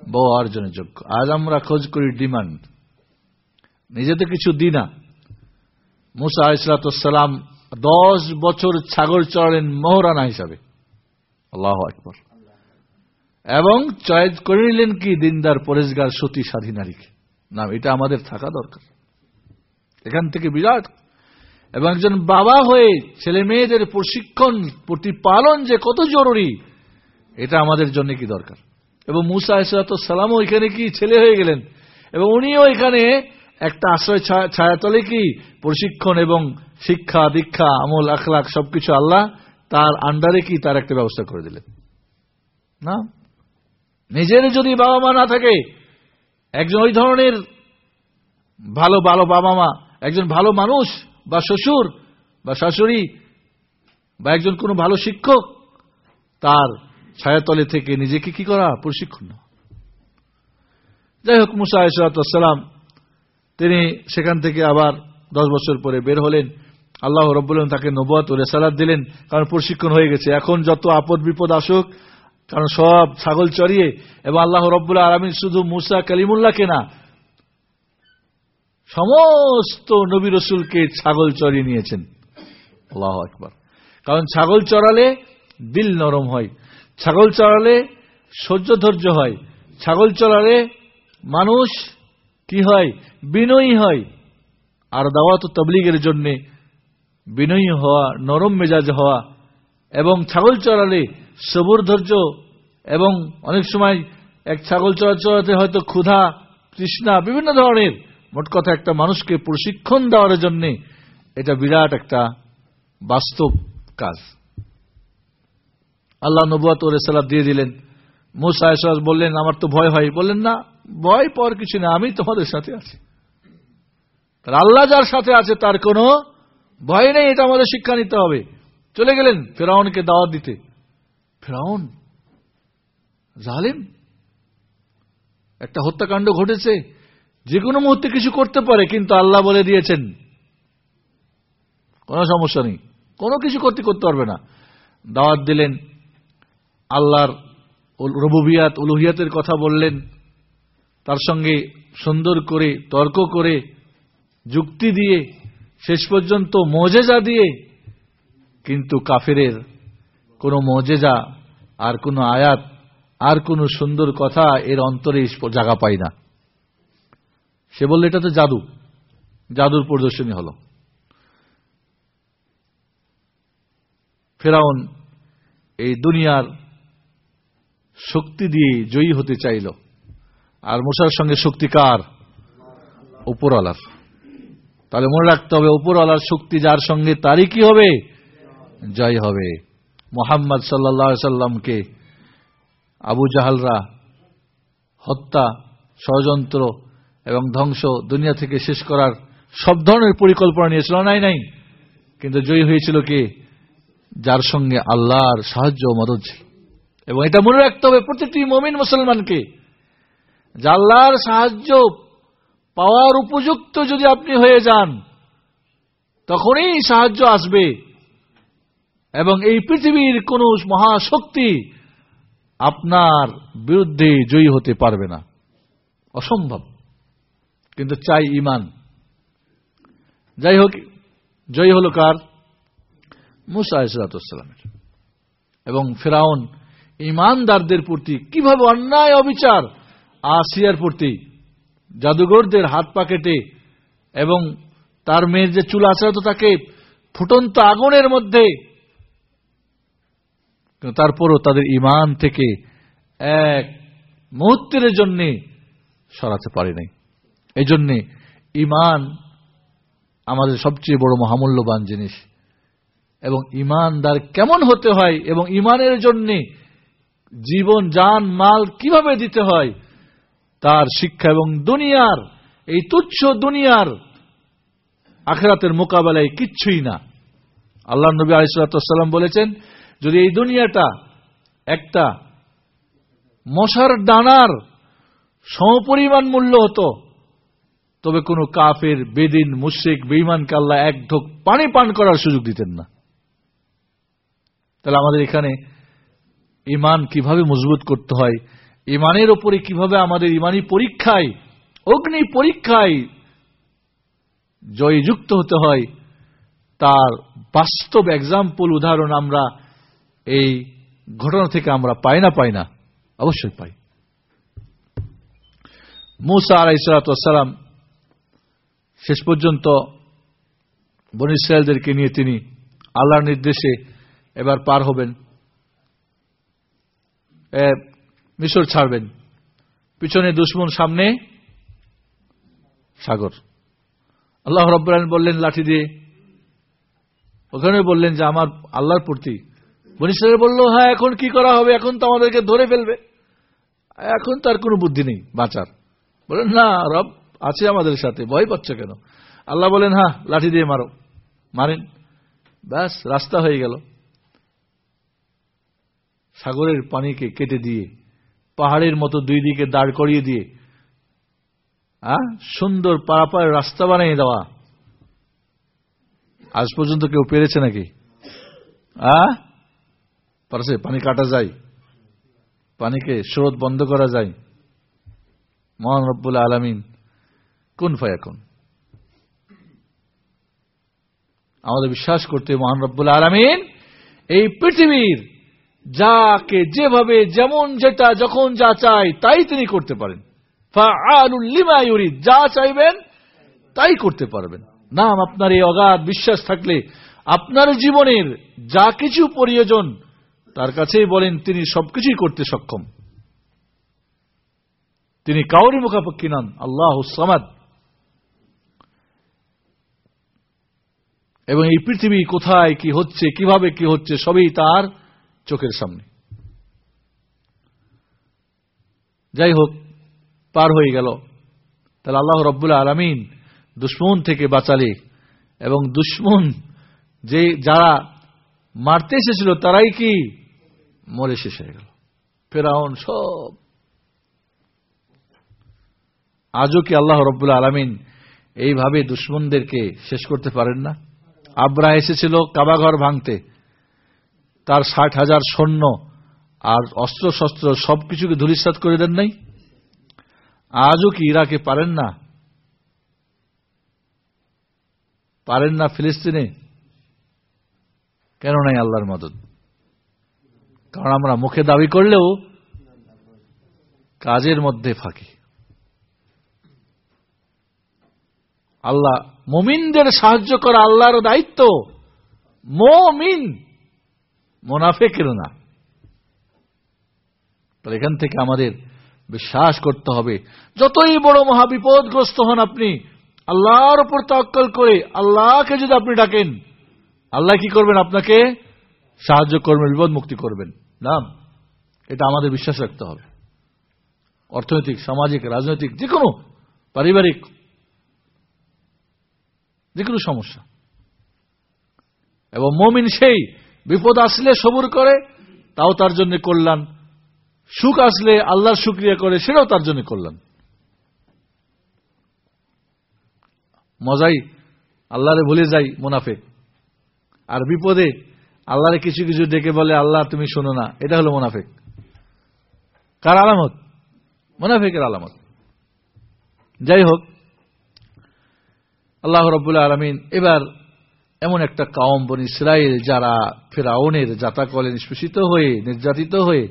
বউ অর্জনের যোগ্য। আজ আমরা খোঁজ করি ডিমান্ড। নিজে তো কিছু দিই না। মুসা ইসলাতাম দশ বছর ছাগল চড়ালেন মহরানা হিসাবে। আল্লাহ এবং চয়েস করে নিলেন কি? দিনদার, পরেশগার, সতী, স্বাধীন নারীকে। না এটা আমাদের থাকা দরকার। এখান থেকে বিরাট। এবং একজন বাবা হয়ে ছেলে মেয়েদের প্রশিক্ষণ, প্রতিপালন যে কত জরুরি, এটা আমাদের জন্য কি দরকার? এবং মুসা সালামও এখানে কি ছেলে হয়ে গেলেন? এবং উনিও এখানে একটা আশ্রয় ছায়াতলে কি? প্রশিক্ষণ এবং শিক্ষা, দীক্ষা, আমল, আখলাখ সবকিছু আল্লাহ তার আন্ডারে কি তার একটা ব্যবস্থা করে দিলেন। না? নিজের যদি বাবা মা না থাকে, একজন ওই ধরনের ভালো ভালো বাবা মা একজন ভালো মানুষ বা শ্বশুর বা শাশুড়ি বা একজন কোনো ভালো শিক্ষক, তার ছায়াতলে থেকে নিজেকে কি করা? প্রশিক্ষণ যাই হোক মুসা ইসলাতাম তিনি সেখান থেকে আবার দশ বছর পরে বের হলেন। আল্লাহ রব্বুল তাকে নবাত ও রেসালাত দিলেন, কারণ প্রশিক্ষণ হয়ে গেছে। এখন যত আপদ বিপদ আসুক, কারণ সব ছাগল চড়িয়ে, এবং আল্লাহ রব্বুল্লাহ আলমিন শুধু মুসা কালিমুল্লাহকে না, সমস্ত নবী রসুলকে ছাগল চড়িয়ে নিয়েছেন। আল্লাহ একবার কারণ ছাগল চড়ালে দিল নরম হয়। ছাগল চড়ালে সহ্য ধৈর্য হয়। ছাগল চড়ালে মানুষ কি হয়? বিনয়ী হয়। আর দাওয়াত তবলিগের জন্য বিনয়ী হওয়া, নরম মেজাজ হওয়া এবং ছাগল চড়ালে সবুর ধৈর্য এবং অনেক সময় এক ছাগল চড়া চড়াতে হয়তো ক্ষুধা, তৃষ্ণা বিভিন্ন ধরনের মোট কথা একটা মানুষকে প্রশিক্ষণ দেওয়ার জন্য এটা বিরাট একটা বাস্তব কাজ। আল্লাহ নবুয়াত রেসালাত দিয়ে দিলেন। মুসা এসাদ বললেন, আমার তো ভয় হয়। বললেন, না, ভয় পর কিছু না আমি তোমাদের সাথে আছি। আল্লাহ যার সাথে আছে, তার কোনো ভয় নেই, এটা আমাদের শিক্ষা নিতে হবে। চলে গেলেন ফেরাউনকে দাওয়াত দিতে। ফেরাউন জালিম। একটা হত্যাকাণ্ড ঘটেছে, যে কোনো মুহূর্তে কিছু করতে পারে, কিন্তু আল্লাহ বলে দিয়েছেন, কোনো সমস্যা নেই, কোনো কিছু করতে করতে পারবে না। দাওয়াত দিলেন আল্লাহর রবুবিয়াত, উলুহিয়াতের কথা বললেন। তার সঙ্গে সুন্দর করে, তর্ক করে, যুক্তি দিয়ে, শেষ পর্যন্ত মজেজা দিয়ে, কিন্তু কাফেরের কোনো মজেজা আর কোনো আয়াত আর কোনো সুন্দর কথা এর অন্তরে জায়গা পায় না। সে বলল, এটা তো জাদু। জাদুর প্রদর্শনী হল। ফেরাউন এই দুনিয়ার শক্তি দিয়ে জয়ী হতে চাইল। আর মশার সঙ্গে শক্তিকার উপরওয়ালার। তাহলে মনে রাখতে হবে, উপরওয়ালার শক্তি যার সঙ্গে তারই কি হবে? জয় হবে। মোহাম্মদ সাল্লা সাল্লামকে আবু জাহালরা হত্যা, ষড়যন্ত্র এবং ধ্বংস দুনিয়া থেকে শেষ করার সব ধরনের পরিকল্পনা নিয়েছিল। নাই নাই। কিন্তু জয়ী হয়েছিল কে? যার সঙ্গে আল্লাহর সাহায্য মদত ছিল। এবং এটা মনে রাখতে হবে প্রতিটি মমিন মুসলমানকে জাল্লার সাহায্য পাওয়ার উপযুক্ত যদি আপনি হয়ে যান, তখনই সাহায্য আসবে। এবং এই পৃথিবীর কোন মহাশক্তি আপনার বিরুদ্ধে জয়ী হতে পারবে না। অসম্ভব। কিন্তু চাই ইমান যাই হোক, জয়ী হল কার? মুসা ইসলাতামের এবং ফেরাউন ইমানদারদের প্রতি কীভাবে অন্যায় অবিচার, আসিয়ার প্রতি জাদুঘরদের হাত পা কেটে এবং তার মেয়ের যে চুল আছে তো তাকে ফুটন্ত আগুনের মধ্যে তারপরও তাদের ইমান থেকে এক মুহূর্তের জন্য সরাতে পারে নাই। এই জন্যে ইমান আমাদের সবচেয়ে বড় মহামূল্যবান জিনিস। এবং ইমানদার কেমন হতে হয় এবং ইমানের জন্যে জীবন যান মাল কীভাবে দিতে হয়? তার শিক্ষা এবং দুনিয়ার, এই তুচ্ছ দুনিয়ার আখেরাতের মোকাবেলায় কিচ্ছুই না। আল্লাহ নবী আলিসাল্লাম বলেছেন, যদি এই দুনিয়াটা একটা মশার ডানার সমপরিমাণ মূল্য হতো, তবে কোনো কাফের, বেদিন, মুশ্রিক বেইমানকে আল্লাহ এক ঢোক পানি পান করার সুযোগ দিতেন না। তাহলে আমাদের এখানে ইমান কীভাবে মজবুত করতে হয়, ইমানের ওপরে কীভাবে আমাদের ইমানি পরীক্ষায়, অগ্নি পরীক্ষায় জয়যুক্ত হতে হয়, তার বাস্তব এক্সাম্পল উদাহরণ আমরা এই ঘটনা থেকে আমরা পাই না পাই না, অবশ্যই পাই। মুসা আলাইসালাম শেষ পর্যন্ত বন নিয়ে তিনি আল্লাহর নির্দেশে এবার পার হবেন। মিশর ছাড়বেন। পিছনে দুশ্মন, সামনে সাগর। আল্লাহ রব্বান বললেন লাঠি দিয়ে। ওখানে বললেন যে, আমার আল্লাহর প্রতি। বনিসার বলল হ্যাঁ এখন কি করা হবে? এখন তো আমাদেরকে ধরে ফেলবে। এখন তার কোনো বুদ্ধি নেই বাঁচার। বলেন না, রব আছে আমাদের সাথে, ভয় পাচ্ছ কেন? আল্লাহ বলেন হ্যাঁ লাঠি দিয়ে মারো। মারেন। ব্যাস, রাস্তা হয়ে গেল। সাগরের পানিকে কেটে দিয়ে, পাহাড়ের মতো দুই দিকে দাঁড় করিয়ে দিয়ে সুন্দর পারাপার রাস্তা বানিয়ে দেওয়া। আজ পর্যন্ত কেউ পেরেছে নাকি? পারছে, পানি কাটা যায়। পানিকে স্রোত বন্ধ করা যায়। মহান রব্বুল আলমিন, কোন ফায়াকুন আমাদের বিশ্বাস করতে মহান রব্বুল আলমিন এই পৃথিবীর যাকে যেভাবে, যেমন যেটা, যখন যা চাই, তাই তিনি করতে পারেন। যা চাইবেন, তাই করতে পারবেন। নাম আপনার এই অগাধ বিশ্বাস থাকলে আপনার জীবনের যা কিছু প্রয়োজন, তার কাছেই বলেন, তিনি সবকিছুই করতে সক্ষম। তিনি কাউরি মুখাপক্ষী নন, আল্লাহ সামাদ। এবং এই পৃথিবী কোথায়, কি হচ্ছে, কীভাবে, কি হচ্ছে, সবই তার চোখের সামনে। যাই হোক, পার হয়ে গেল। তাহলে আল্লাহ রব্বুল আলমিন দুশ্মন থেকে বাঁচালে এবং দুশ্মন যে যারা মারতে এসেছিল, তারাই কি? মরে শেষ হয়ে গেল। ফেরাউন সব। আজও কি আল্লাহ রব্বুল আলমিন এইভাবে দুশ্মনদেরকে শেষ করতে পারেন না? আব্রা এসেছিল কাবাঘর ভাঙতে। তার ষাট হাজার সৈন্য আর অস্ত্র শস্ত্র সবকিছুকে ধুলিসাত করে দেন নাই? আজও কি ইরাকে পারেন না? পারেন না ফিলিস্তিনে? কেন নাই আল্লাহর মদত কারণ আমরা মুখে দাবি করলেও কাজের মধ্যে ফাঁকি। আল্লাহ মমিনদের সাহায্য করা আল্লাহর দায়িত্ব। মমিন! মোনাফেকের না। তাহলে এখান থেকে আমাদের বিশ্বাস করতে হবে। যতই বড় মহাবিপদগ্রস্ত হন আপনি, আল্লাহর উপর তক্কল করে আল্লাহকে যদি আপনি ডাকেন, আল্লাহ কি করবেন আপনাকে? সাহায্য করবেন, বিপদ মুক্তি করবেন। না এটা আমাদের বিশ্বাস রাখতে হবে। অর্থনৈতিক, সামাজিক, রাজনৈতিক, যে কোনো পারিবারিক, যে কোনো সমস্যা। এবং মমিন সেই বিপদ আসলে সবুর করে, তাও তার জন্য কল্যাণ। সুখ আসলে আল্লাহর শুক্রিয়া করে, সেটাও তার জন্য কল্যাণ। মজাই, আল্লাহরে ভুলে যাই মুনাফে আর বিপদে আল্লাহরে কিছু কিছু ডেকে বলে, আল্লাহ, তুমি শোনো না। এটা হলো মোনাফেক। কার আলামত? মোনাফেকের আলামত। যাই হোক, আল্লাহ রব্বুল্লাহ আলমিন এবার এমন একটা কাওম বন ইসরায়েল যারা ফেরাউনের জাতাকলে নিষ্পেষিত হয়ে, নির্যাতিত হয়ে,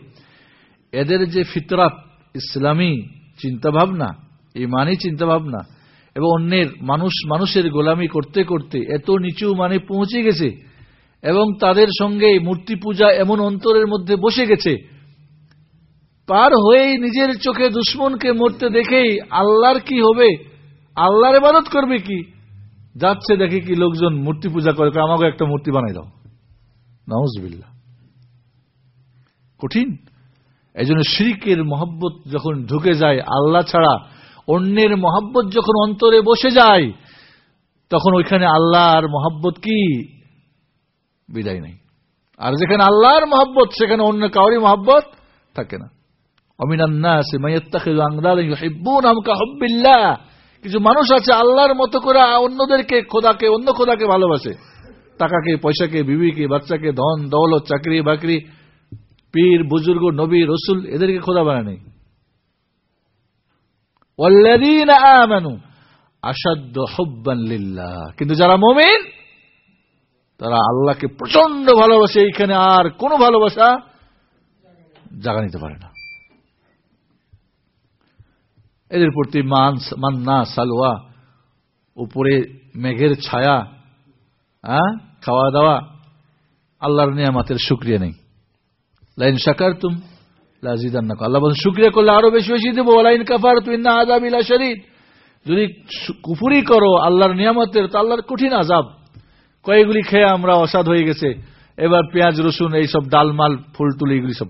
এদের যে ফিতরাত, ইসলামী চিন্তাভাবনা, ইমানি চিন্তাভাবনা এবং অন্যের মানুষ, মানুষের গোলামি করতে করতে এত নিচু মানে পৌঁছে গেছে এবং তাদের সঙ্গে মূর্তি পূজা এমন অন্তরের মধ্যে বসে গেছে, পার হয়েই নিজের চোখে দুশ্মনকে মরতে দেখেই আল্লাহর কি হবে? আল্লাহর ইবাদত করবে কি? যাচ্ছে দেখে কি লোকজন মূর্তি পূজা করে আমাকে একটা মূর্তি বানাই দাও। নওয়াজবিল্লা কঠিন। এই জন্য শ্রীকের মহব্বত যখন ঢুকে যায়, আল্লাহ ছাড়া অন্যের মহাব্বত যখন অন্তরে বসে যায়, তখন ওইখানে আল্লাহর মহাব্বত কি? বিদায় নেই। আর যেখানে আল্লাহর মহাব্বত, সেখানে অন্য কাউরই মহাব্বত থাকে না। কিছু মানুষ আছে, আল্লাহর মতো করে অন্যদেরকে, খোদাকে, অন্য খোদাকে ভালোবাসে। টাকাকে, পয়সাকে, বিবিকে, বাচ্চাকে, ধন, দৌলত, চাকরি, বাকরি, পীর, বুজুর্গ, নবী, রসুল, এদেরকে খোদা হব্বান কিন্তু যারা মোমেন, তারা আল্লাহকে প্রচণ্ড ভালোবাসে, এইখানে আর কোনো ভালোবাসা জাগা নিতে পারে না। এদের প্রতি মান্না, সালোয়া, উপরে মেঘের ছায়া হ্যাঁ? খাওয়া দাওয়া আল্লাহর নিয়ামাতের সুক্রিয়া নেই। লাইন সাকার তুম লাজিদান্না আল্লাহ বলেন সুক্রিয়া করলে আরও বেশি বেশি দেবো। লাইন কাফার তুই না আজাব ইলা শরীর যদি কুফুরি করো, আল্লাহর নিয়ামতের, তো আল্লাহর কঠিন আজাব কয়েকগুলি খেয়ে আমরা অসাদ হয়ে গেছে। এবার পেঁয়াজ, রসুন, এইসব ডালমাল, ফুল তুলি এগুলি সব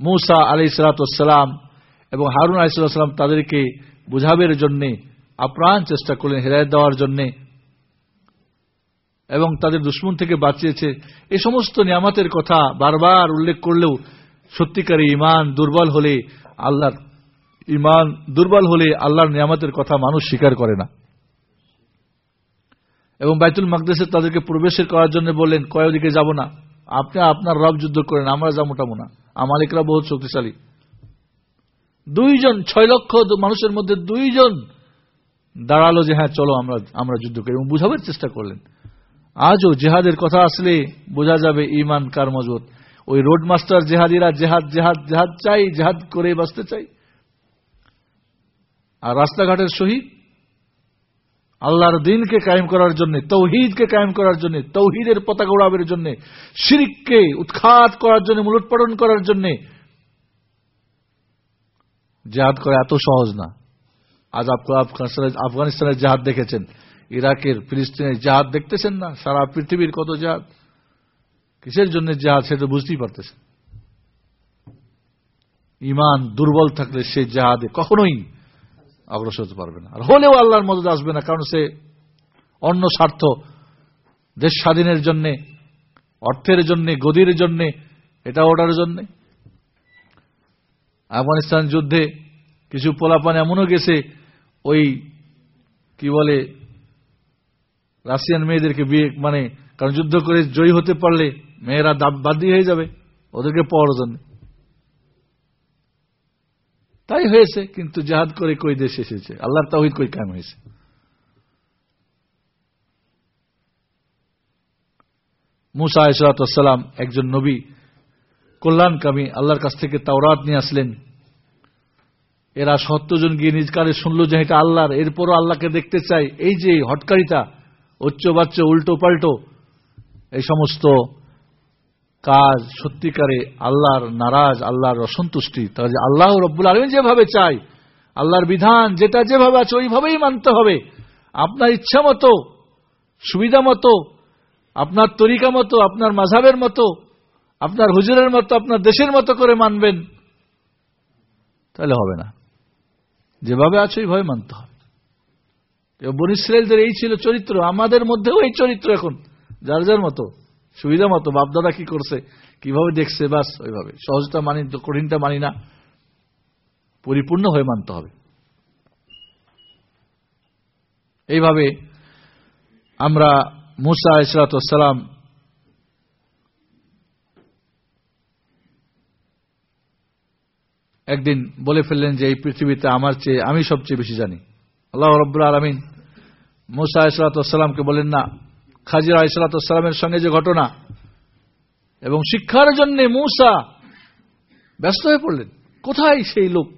মৌসা আলি সালাতাম এবং হারুন আলিসাল্লাম তাদেরকে বুঝাবের জন্য, আপ্রাণ চেষ্টা করলেন হেরায়ত দেওয়ার জন্যে। এবং তাদের দুশ্মন থেকে বাঁচিয়েছে। এই সমস্ত নিয়ামতের কথা বারবার উল্লেখ করলেও সত্যিকারী ইমান দুর্বল হলে আল্লাহর ইমান দুর্বল হলে আল্লাহর নিয়ামতের কথা মানুষ স্বীকার করে না। এবং বাইতুল মাকদেশে তাদেরকে প্রবেশের করার জন্য বললেন, কয় দিকে যাব না? আপনি আপনার রব যুদ্ধ করেন, আমরা যাব টাবো না আমালিকরা বহুত শক্তিশালী। দুইজন, ছয় লক্ষ মানুষের মধ্যে দুইজন দাঁড়াল যে হ্যাঁ চলো আমরা আমরা যুদ্ধ করি। এবং বুঝাবার চেষ্টা করলেন। আজও জেহাদের কথা আসলে বোঝা যাবে ইমান কার মজবুত। ওই রোড মাস্টার জেহাদিরা জেহাদ জেহাদ জেহাদ চাই, জেহাদ করে বাঁচতে চাই। আর রাস্তাঘাটের শহীদ আল্লাহর দিনকে কায়েম করার জন্য, তৌহিদকে কায়েম করার জন্য, তৌহিদের পতাকা উড়াবের জন্য, শিরিককে উৎখাত করার জন্য, মূলোৎপাদন করার জন্য। জেহাদ করা এত সহজ না। আজ আফগানিস্তানের জাহাজ দেখেছেন। ইরাকের ফিলিস্তিনের জাহাজ দেখতেছেন না? সারা পৃথিবীর কত জাহাজ কিসের জন্য জাহাজ সেটা বুঝতেই পারতেছেন? ইমান দুর্বল থাকলে সে জাহাজে কখনোই অগ্রসর হতে পারবে না। আর হলেও আল্লাহর মদত আসবে না, কারণ সে অন্য স্বার্থ। দেশ স্বাধীনের জন্য, অর্থের জন্য, গদির জন্য, এটা ওটার জন্য। আফগানিস্তান যুদ্ধে কিছু পোলাপান এমনও গেছে, ওই, কি বলে, রাশিয়ান মেয়েদেরকে বিয়ে মানে কারণ যুদ্ধ করে জয়ী হতে পারলে মেয়েরা বাদি হয়ে যাবে, ওদেরকে পাওয়ার জন্য। তাই হয়েছে, কিন্তু জাহাদ করে কই দেশ এসেছে? আল্লাহর তাহিদ কই কাম হয়েছে? মুসা ইসরাতাম একজন নবী, কল্যাণকামী, আল্লাহর কাছ থেকে তাওরাত নিয়ে আসলেন। এরা সত্যজন গিয়ে নিজ কালে শুনল যে এটা আল্লাহর। এরপরও আল্লাহকে দেখতে চাই এই যে হটকারিতা উচ্চ বাচ্চ উল্টো পাল্টো এই সমস্ত কাজ সত্যিকারে আল্লাহর নারাজ, আল্লাহর অসন্তুষ্টি। তাহলে আল্লাহ রব্বুল আলমী যেভাবে চাই আল্লাহর বিধান যেটা যেভাবে আছে ওইভাবেই মানতে হবে। আপনার ইচ্ছা মতো, সুবিধা মতো, আপনার তরিকা মতো, আপনার মাঝাবের মতো, আপনার হুজুরের মতো, আপনার দেশের মতো করে মানবেন, তাহলে হবে না। যেভাবে আছে ওইভাবে মানতে হবে। বন ইসরায়েলদের এই ছিল চরিত্র, আমাদের মধ্যেও এই চরিত্র এখন, যার যার মতো। সুবিধা মতো, বাপদাদা কি করছে? কীভাবে দেখছে? বাস ওইভাবে। সহজটা মানি কঠিনটা মানি না। পরিপূর্ণ হয়ে মানতে হবে। এইভাবে আমরা মুসা ইসরাতাম একদিন বলে ফেললেন যে, এই পৃথিবীতে আমার চেয়ে আমি সবচেয়ে বেশি জানি। আল্লাহ রব্বুল আলমিন মুসা ইসলাতামকে বলেন, না খাজিরা ইসলাতামের সঙ্গে যে ঘটনা, এবং শিক্ষার জন্য মুসা ব্যস্ত হয়ে পড়লেন। কোথায় সেই লোক?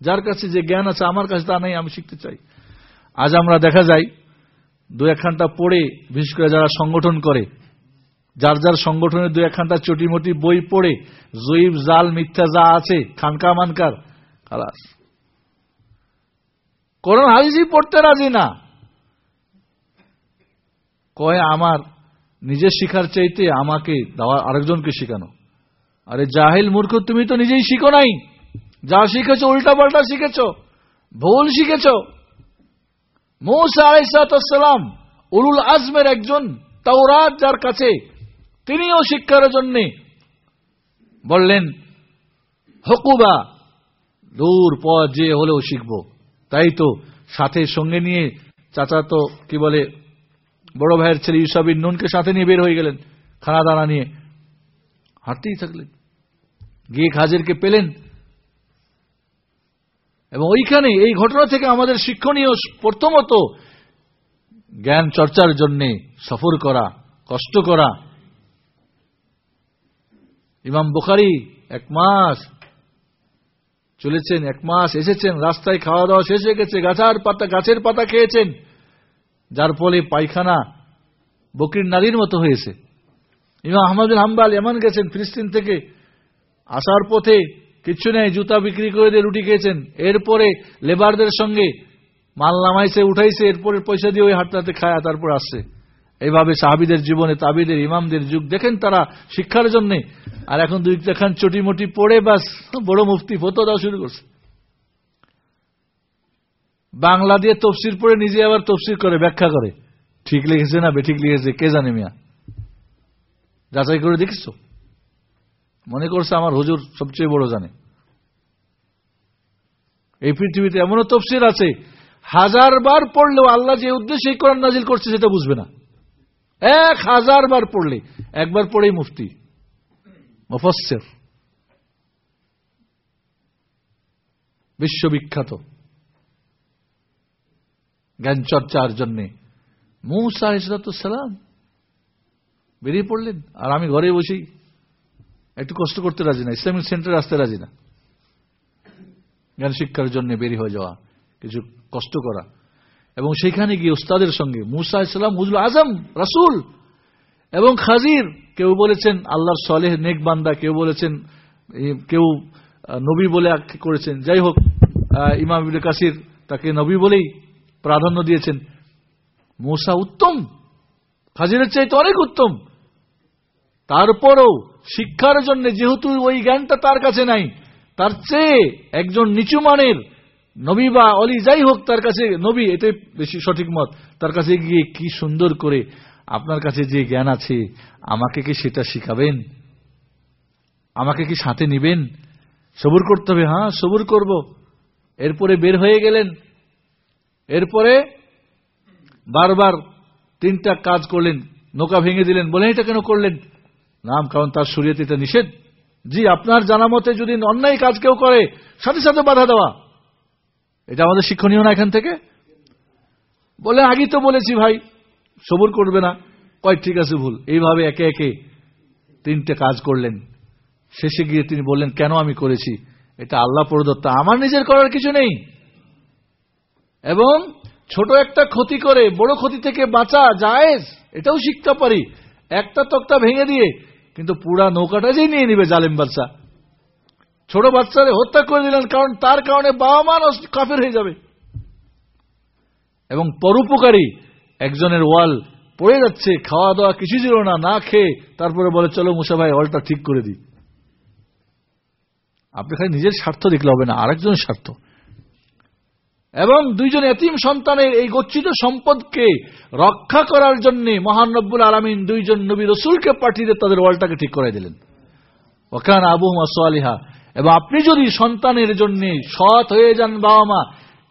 যার কাছে যে জ্ঞান আছে, আমার কাছে তা নেই, আমি শিখতে চাই। আজ আমরা দেখা যাই, দু একখানটা পড়ে, বিশেষ করে যারা সংগঠন করে, যার যার সংগঠনের দু একখানটা চটিমটি বই পড়ে জৈব জাল, মিথ্যা যা আছে, খানকা মানকার, খালাস। কোরআন পড়তে রাজি না। কয়, আমার নিজের শিখার চাইতে আমাকে দেওয়া আরেকজনকে শিখানো। আরে জাহিল মূর্খ, তুমি তো নিজেই শিখো নাই। যা শিখেছ উল্টা পাল্টা শিখেছ, ভুল শিখেছ। মৌসা আলাইসালাম উলুল আজমের একজন তাওরাত যার কাছে তিনিও শিক্ষার জন্যে বললেন, হকুবা, দূর পথ যে হলেও শিখব। তাই তো সাথে সঙ্গে নিয়ে চাচা তো কি বলে বড় ভাইয়ের ছেলে ইউসাবিন নুনকে সাথে নিয়ে বের হয়ে গেলেন, খানা দানা নিয়ে। হাঁটতেই থাকলেন। গিয়ে খাজেরকে পেলেন। এবং ওইখানে এই ঘটনা থেকে আমাদের শিক্ষণীয় প্রথমত জ্ঞান চর্চার জন্য সফর করা, কষ্ট করা। ইমাম বুখারি এক মাস চলেছেন, এক মাস এসেছেন, রাস্তায় খাওয়া দাওয়া শেষ হয়ে গেছে, গাছার পাতা, গাছের পাতা খেয়েছেন। যার ফলে পায়খানা বকরির নারীর মতো হয়েছে। ইমাম আহমদুল হাম্বাল এমন গেছেন, ফিলিস্তিন থেকে আসার পথে কিচ্ছু নেই, জুতা বিক্রি করে দিয়ে রুটি খেয়েছেন। এরপরে লেবারদের সঙ্গে মাল নামাইছে, উঠাইছে, এরপরে পয়সা দিয়ে ওই হাঁটতে হাতে খায়, তারপর আসছে। এইভাবে সাহাবিদের জীবনে, তাবিদের, ইমামদের যুগ। দেখেন তারা শিক্ষার জন্য। আর এখন দুই দেখান চটি মটি পড়ে, বাস, বড় মুফতি ফতো দেওয়া শুরু করছে। বাংলা দিয়ে তফসির পড়ে নিজে আবার তফসির করে, ব্যাখ্যা করে। ঠিক লিখেছে না বেঠিক লিখেছে, কে জানে মিয়া? যাচাই করে দেখিস মনে করছে আমার হুজুর সবচেয়ে বড় জানে। এই পৃথিবীতে এমনও তফসির আছে, হাজার বার পড়লেও আল্লাহ যে উদ্দেশ্যে কোরআন নাজিল করছে সেটা বুঝবে না। এক হাজার বার পড়লে, একবার পড়েই মুফতি মুফসের বিশ্ববিখ্যাত। জ্ঞান চর্চার জন্য। মৌসা ইসলাতাম বেরিয়ে পড়লেন। আর আমি ঘরে বসেই একটু কষ্ট করতে রাজি না, ইসলামিক সেন্টারে আসতে রাজি না। জ্ঞান শিক্ষার জন্য বেরিয়ে হয়ে যাওয়া, কিছু কষ্ট করা। এবং সেখানে গিয়ে উস্তাদের সঙ্গে মুসা ইসলাম হুজুল আজম, রাসুল এবং খাজির, কেউ বলেছেন আল্লাহর সলেহ নেক বান্দা, কেউ বলেছেন কেউ নবী বলে করেছেন। যাই হোক ইমাম কাসির তাকে নবী বলেই প্রাধান্য দিয়েছেন। মূসা উত্তম। খাজিরের চাইতে অনেক উত্তম। তারপরও শিক্ষার জন্য যেহেতু ওই জ্ঞানটা তার কাছে নাই, তার চেয়ে একজন নিচু মানের নবী বা অলি যাই হোক, তার কাছে নবী, এটাই বেশি সঠিক মত। তার কাছে গিয়ে কি সুন্দর করে আপনার কাছে যে জ্ঞান আছে, আমাকে কি সেটা শিখাবেন? আমাকে কি সাথে নিবেন? সবুর করতে হবে হ্যাঁ সবুর করব। এরপরে বের হয়ে গেলেন। এরপরে বারবার তিনটা কাজ করলেন, নৌকা ভেঙে দিলেন বলে এটা কেন করলেন? নাম, কারণ তার শরীয়তে এটা নিষেধ। জি, আপনার জানা মতে যদি অন্যায় কাজ কেউ করে, সাথে সাথে বাধা দেওয়া। এটা আমাদের শিক্ষণীয় না এখান থেকে? বলে, আগেই তো বলেছি ভাই, সবুর করবে না। কয়, ঠিক আছে, ভুল। এইভাবে একে একে তিনটে কাজ করলেন। শেষে গিয়ে তিনি বললেন, কেন আমি করেছি? এটা আল্লাহ প্রদত্ত। আমার নিজের করার কিছু নেই। এবং ছোট একটা ক্ষতি করে, বড় ক্ষতি থেকে বাঁচা যায় এটাও শিখতে পারি। একটা তক্তা ভেঙে দিয়ে, কিন্তু পুরা নৌকাটা যে নিয়ে নিবে জালেম বাচ্চা ছোট বাচ্চারে হত্যা করে দিলেন, কারণ তার কারণে বাবা মা কাফের হয়ে যাবে। এবং পরোপকারী একজনের ওয়াল পড়ে যাচ্ছে খাওয়া দাওয়া কিছু ছিল না না খেয়ে, তারপরে বলে, চলো মুসা ভাই, ওয়ালটা ঠিক করে দিই। আপনি খালি নিজের স্বার্থ দেখলে হবে না, আরেকজনের স্বার্থ। এবং দুইজন এতিম সন্তানের এই গচ্ছিত সম্পদকে রক্ষা করার জন্য মহান নব্বুল আলমিন দুইজন নবী রসুলকে পাঠিয়ে তাদের ওয়ালটাকে ঠিক করে দিলেন। ওখান আবু মাসোয়ালিহা এবং আপনি যদি সন্তানের জন্য সৎ হয়ে যান বাবা মা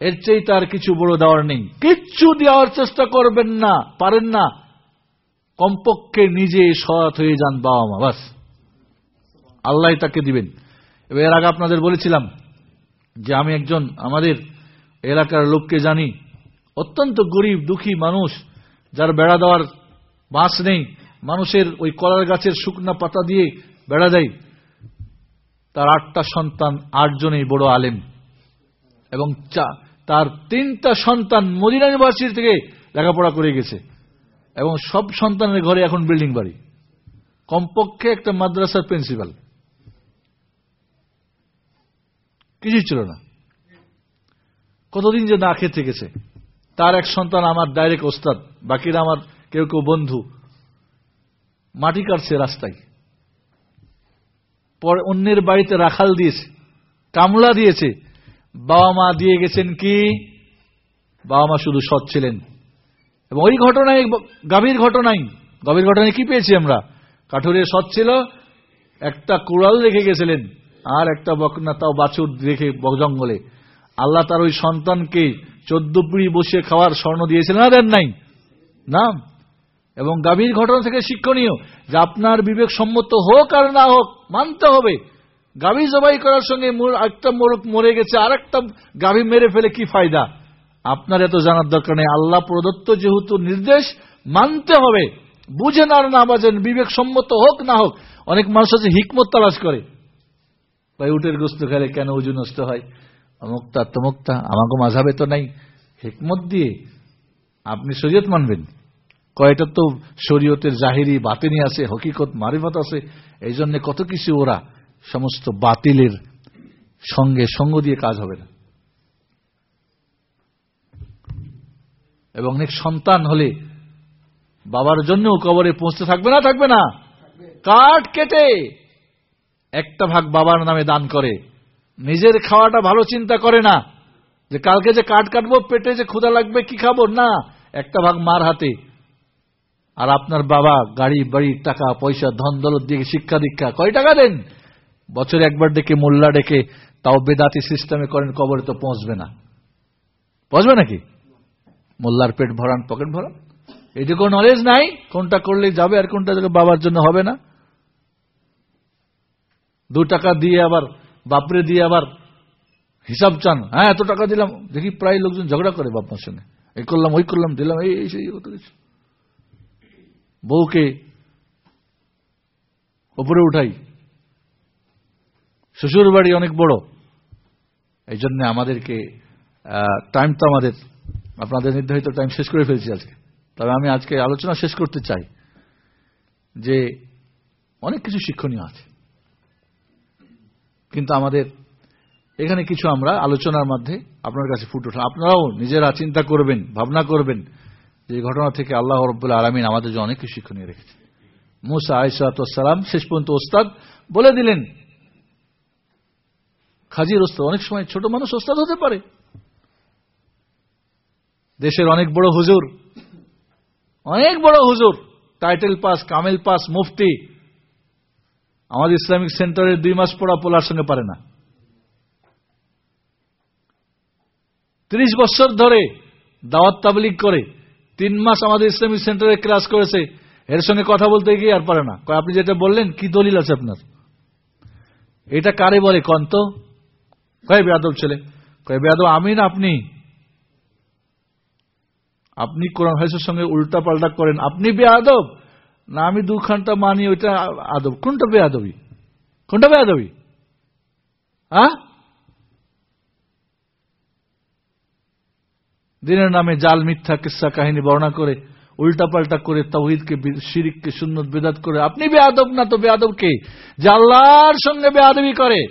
এর চেয়ে তার কিছু বড় দেওয়ার নেই। কিচ্ছু দেওয়ার চেষ্টা করবেন না, পারেন না। কমপক্ষে নিজে সৎ হয়ে যান বাবা মা বাস। আল্লাহ তাকে দিবেন। এবার এর আগে আপনাদের বলেছিলাম যে আমি একজন আমাদের এলাকার লোককে জানি। অত্যন্ত গরিব, দুঃখী মানুষ, যার বেড়া দেওয়ার বাঁশ নেই। মানুষের ওই কলার গাছের শুকনা পাতা দিয়ে বেড়া দেয়। তার আটটা সন্তান আটজনেই বড় আলেম। এবং তার তিনটা সন্তান মদিনা ইউনিভার্সিটি থেকে লেখাপড়া করে গেছে। এবং সব সন্তানের ঘরে এখন বিল্ডিং বাড়ি। কমপক্ষে একটা মাদ্রাসার প্রিন্সিপাল। কিছুই ছিল না। কতদিন যে না খেতে গেছে তার এক সন্তান আমার ডাইরেক্ট ওস্তাদ, বাকিরা আমার কেউ কেউ বন্ধু। মাটি কাটছে রাস্তায়। পর অন্যের বাড়িতে রাখাল দিয়েছে, কামলা দিয়েছে। বাবা মা দিয়ে গেছেন কি? বাবা মা শুধু সৎ ছিলেন। এবং ওই ঘটনায় গাভীর ঘটনাই গভীর ঘটনায় কি পেয়েছি আমরা? কাঠুরে সৎ ছিল, একটা কুড়াল রেখে গেছিলেন, আর একটা বকনা তাও বাছুর রেখে জঙ্গলে। আল্লাহ তার ওই সন্তানকে চোদ্দ পিড়ি বসিয়ে খাওয়ার স্বর্ণ দিয়েছিলেন। না দেন নাই। না এবং গাভীর ঘটনা থেকে শিক্ষণীয় যে আপনার বিবেক সম্মত হোক আর না হোক, মানতে হবে। গাভী জবাই করার সঙ্গে একটা মোরগ মরে গেছে আর একটা গাভী মেরে ফেলে কি ফায়দা? আপনার এত জানার দরকার নেই। আল্লাহ প্রদত্ত যেহেতু নির্দেশ, মানতে হবে। বুঝেন আর না বাজেন, বিবেক সম্মত হোক না হোক, অনেক মানুষ আছে হিকমত তালাশ করে। ভাই, উটের গোস্ত খেলে কেন উজু নষ্ট হয়? অমুক্তা তমুক্তা আমাকে মাঝাবে তো নাই। হেকমত দিয়ে আপনি শরীয়ত মানবেন। কয়টা তো শরীয়তের জাহিরি বাতিনি আছে হকিকত মারিফত আছে। এই জন্য কত কিছু ওরা সমস্ত বাতিলের সঙ্গে সঙ্গ দিয়ে কাজ হবে না। এবং অনেক সন্তান হলে বাবার জন্য কবরে পৌঁছতে থাকবে না থাকবে না? কাঠ কেটে একটা ভাগ বাবার নামে দান করে। নিজের খাওয়াটা ভালো চিন্তা করে না যে কালকে যে কাঠ কাটবো, পেটে যে ক্ষুদা লাগবে, কি খাব? না, একটা ভাগ মার হাতে। আর আপনার বাবা গাড়ি, বাড়ি, টাকা, পয়সা, ধন দলত দিয়ে শিক্ষা দীক্ষা। কয় টাকা দেন? বছরে একবার ডেকে মোল্লা ডেকে তাও বেদাতি সিস্টেমে করেন, কবরে তো পৌঁছবে না। পৌঁছবে নাকি? মোল্লার পেট ভরান, পকেট ভরান। এইটুকু নলেজ নাই, কোনটা করলে যাবে আর কোনটা বাবার জন্য হবে না। দু টাকা দিয়ে আবার বাপরে দিয়ে আবার হিসাব চান। হ্যাঁ এত টাকা দিলাম, দেখি প্রায় লোকজন ঝগড়া করে বাপমার সঙ্গে। এই করলাম, ওই করলাম, দিলাম, এই এই, সেই কত কিছু বউকে ওপরে উঠাই। শ্বশুর বাড়ি অনেক বড়। এই জন্য আমাদেরকে টাইম তো আমাদের, আপনাদের নির্ধারিত টাইম শেষ করে ফেলছি আজকে। তবে আমি আজকে আলোচনা শেষ করতে চাই যে অনেক কিছু শিক্ষণীয় আছে। কিন্তু আমাদের এখানে কিছু আমরা আলোচনার মধ্যে আপনার কাছে ফুট ওঠা। আপনারাও নিজেরা চিন্তা করবেন, ভাবনা করবেন যে ঘটনা থেকে আল্লাহ রব্বুল্লাহ আলমিন আমাদের জন্য অনেক শিক্ষণীয় রেখেছে মুসা আইসালাম শেষ পর্যন্ত ওস্তাদ বলে দিলেন, খাজির ওস্তাদ, অনেক সময় ছোট মানুষ ওস্তাদ হতে পারে। দেশের অনেক বড় হুজুর, অনেক বড় হুজুর, টাইটেল পাস, কামেল পাস, মুফতি আমাদের ইসলামিক সেন্টারের দুই মাস পড়া পোলার সঙ্গে পারে না। ত্রিশ বছর ধরে দাওয়াত তাবলিগ করে, তিন মাস আমাদের ইসলামিক সেন্টারে ক্লাস করেছে, এর সঙ্গে কথা বলতে গিয়ে আর পারে না। আপনি যেটা বললেন, কি দলিল আছে আপনার? এটা কারে বলে কন্ত কয়, বেয়াদব ছেলে। কয়, বেয়াদব, আমি না আপনি? আপনি কোরআন হাইসের সঙ্গে উল্টা পাল্টা করেন। আপনি বেয়াদব? না, আমি দু ঘণ্টা মানি, ওইটা আদব। কোনটা বেয়াদবি? কোনটা বেয়াদবি? হ্যাঁ? দিনের নামে জাল, মিথ্যা, কিসা, কাহিনী বর্ণনা করে উল্টা পাল্টা করে তহিদকে শিরিককে, সুন্নত, বেদাত করে, আপনি বেয়াদব না তো বেয়াদব কে? যে আল্লাহর সঙ্গে বেয়াদবি করে,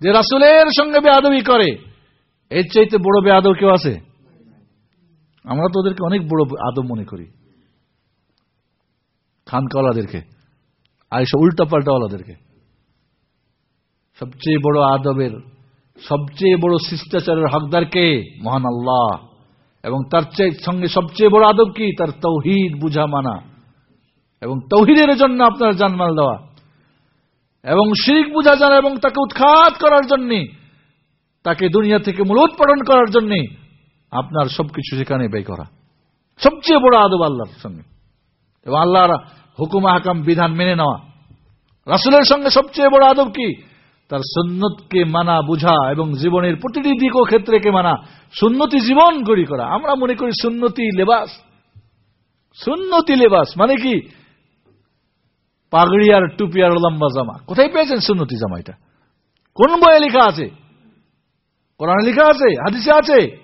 যে রাসুলের সঙ্গে বেয়াদবি করে, এর চাইতে বড় বেয়াদব কেউ আছে? আমরা তো ওদেরকে অনেক বড় আদব মনে করি। খানকাওয়ালাদেরকে আর এসব উল্টা পাল্টাওয়ালাদেরকে সবচেয়ে বড় আদবের, সবচেয়ে বড় শিষ্টাচারের হকদারকে মহান আল্লাহ। এবং তার সঙ্গে সবচেয়ে বড় আদব কি? তার তৌহিদ বুঝা মানা। এবং তৌহিদের জন্য আপনার জানমাল দেওয়া। এবং শিরিক বুঝা জানা এবং তাকে উৎখাত করার জন্য, তাকে দুনিয়া থেকে মূল উৎপাদন করার জন্য আপনার সবকিছু সেখানে ব্যয় করা। সবচেয়ে বড় আদব আল্লাহর সঙ্গে। এবং আল্লাহর হুকুম হাকাম বিধান মেনে নেওয়া। রাসুলের সঙ্গে সবচেয়ে বড় আদব কি? তার সুন্নতকে মানা, বুঝা এবং জীবনের প্রতিটি দিক ও ক্ষেত্রেকে মানা। সুন্নতি জীবন গড়ি করা। আমরা মনে করি সুন্নতি লেবাস। সুন্নতি লেবাস মানে কি? পাগড়ি আর টুপি আর লম্বা জামা। কোথায় পেয়েছেন সুন্নতি জামা এটা? কোন বইয়ে লেখা আছে? কোরআনে লেখা আছে? হাদিসে আছে?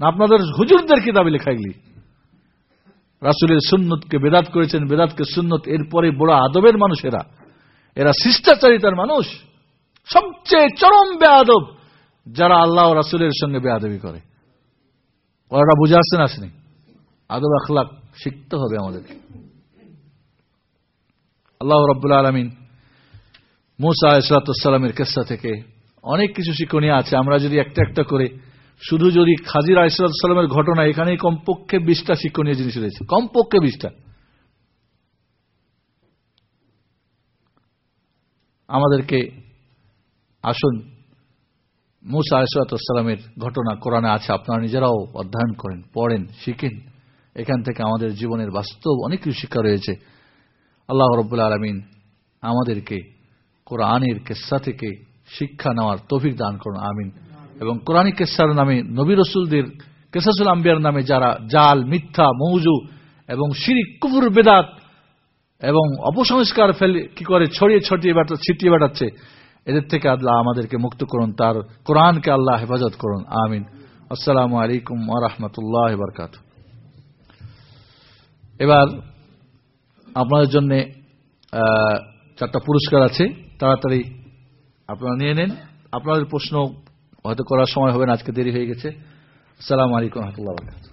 না আপনাদের হুজুরদের কিতাবে লেখা এগুলি? রাসুলের সুন্নতকে বেদাত করেছেন, বেদাতকে সুন্নত এরপরে বড় আদবের মানুষেরা। এরা শিষ্টাচারিতার মানুষ। সবচেয়ে চরম বেআদব যারা আল্লাহ রাসুলের সঙ্গে বেআদবি করে। ওরা বুঝে আসছেন আসেনি? আদব আখলাক শিখতে হবে আমাদেরকে। আল্লাহ রব্বুল আলমিন মুসা ইসরাতামের কেসা থেকে অনেক কিছু শিক্ষণীয় আছে। আমরা যদি একটা একটা করে শুধু যদি খাজির ইসরাতামের ঘটনা এখানেই কমপক্ষে বিশটা শিক্ষণীয় জিনিস রয়েছে। কমপক্ষে বিশটা। আমাদেরকে আসুন, মুসা আসালামের ঘটনা কোরআনে আছে, আপনারা নিজেরাও অধ্যয়ন করেন, পড়েন, শিখেন। এখান থেকে আমাদের জীবনের বাস্তব অনেক কিছু শিক্ষা রয়েছে। আল্লাহ রব্বুল আলমিন আমাদেরকে কোরআনের কেসা থেকে শিক্ষা নেওয়ার তৌফিক দান করুন, আমিন। এবং কোরআনিক কেসার নামে নবী রসুলদের কেসাসুল আম্বিয়ার নামে যারা জাল, মিথ্যা, মৌজু এবং শিরিক, কুফুর, বেদাত এবং অপসংস্কার ফেলে, কি করে, ছড়িয়ে ছড়িয়ে বেটা ছিটিয়ে বেড়াচ্ছে, এদের থেকে আল্লাহ আমাদেরকে মুক্ত করুন, তার কোরআনকে আল্লাহ হেফাজত করুন। আমিন। আসসালামু আলাইকুম রহমতুল্লাহ বরকাত এবার আপনাদের জন্য চারটা পুরস্কার আছে, তাড়াতাড়ি আপনারা নিয়ে নেন। আপনাদের প্রশ্ন হয়তো করার সময় হবে না আজকে দেরি হয়ে গেছে। আসসালামু আলাইকুম রহমতুল্লাহ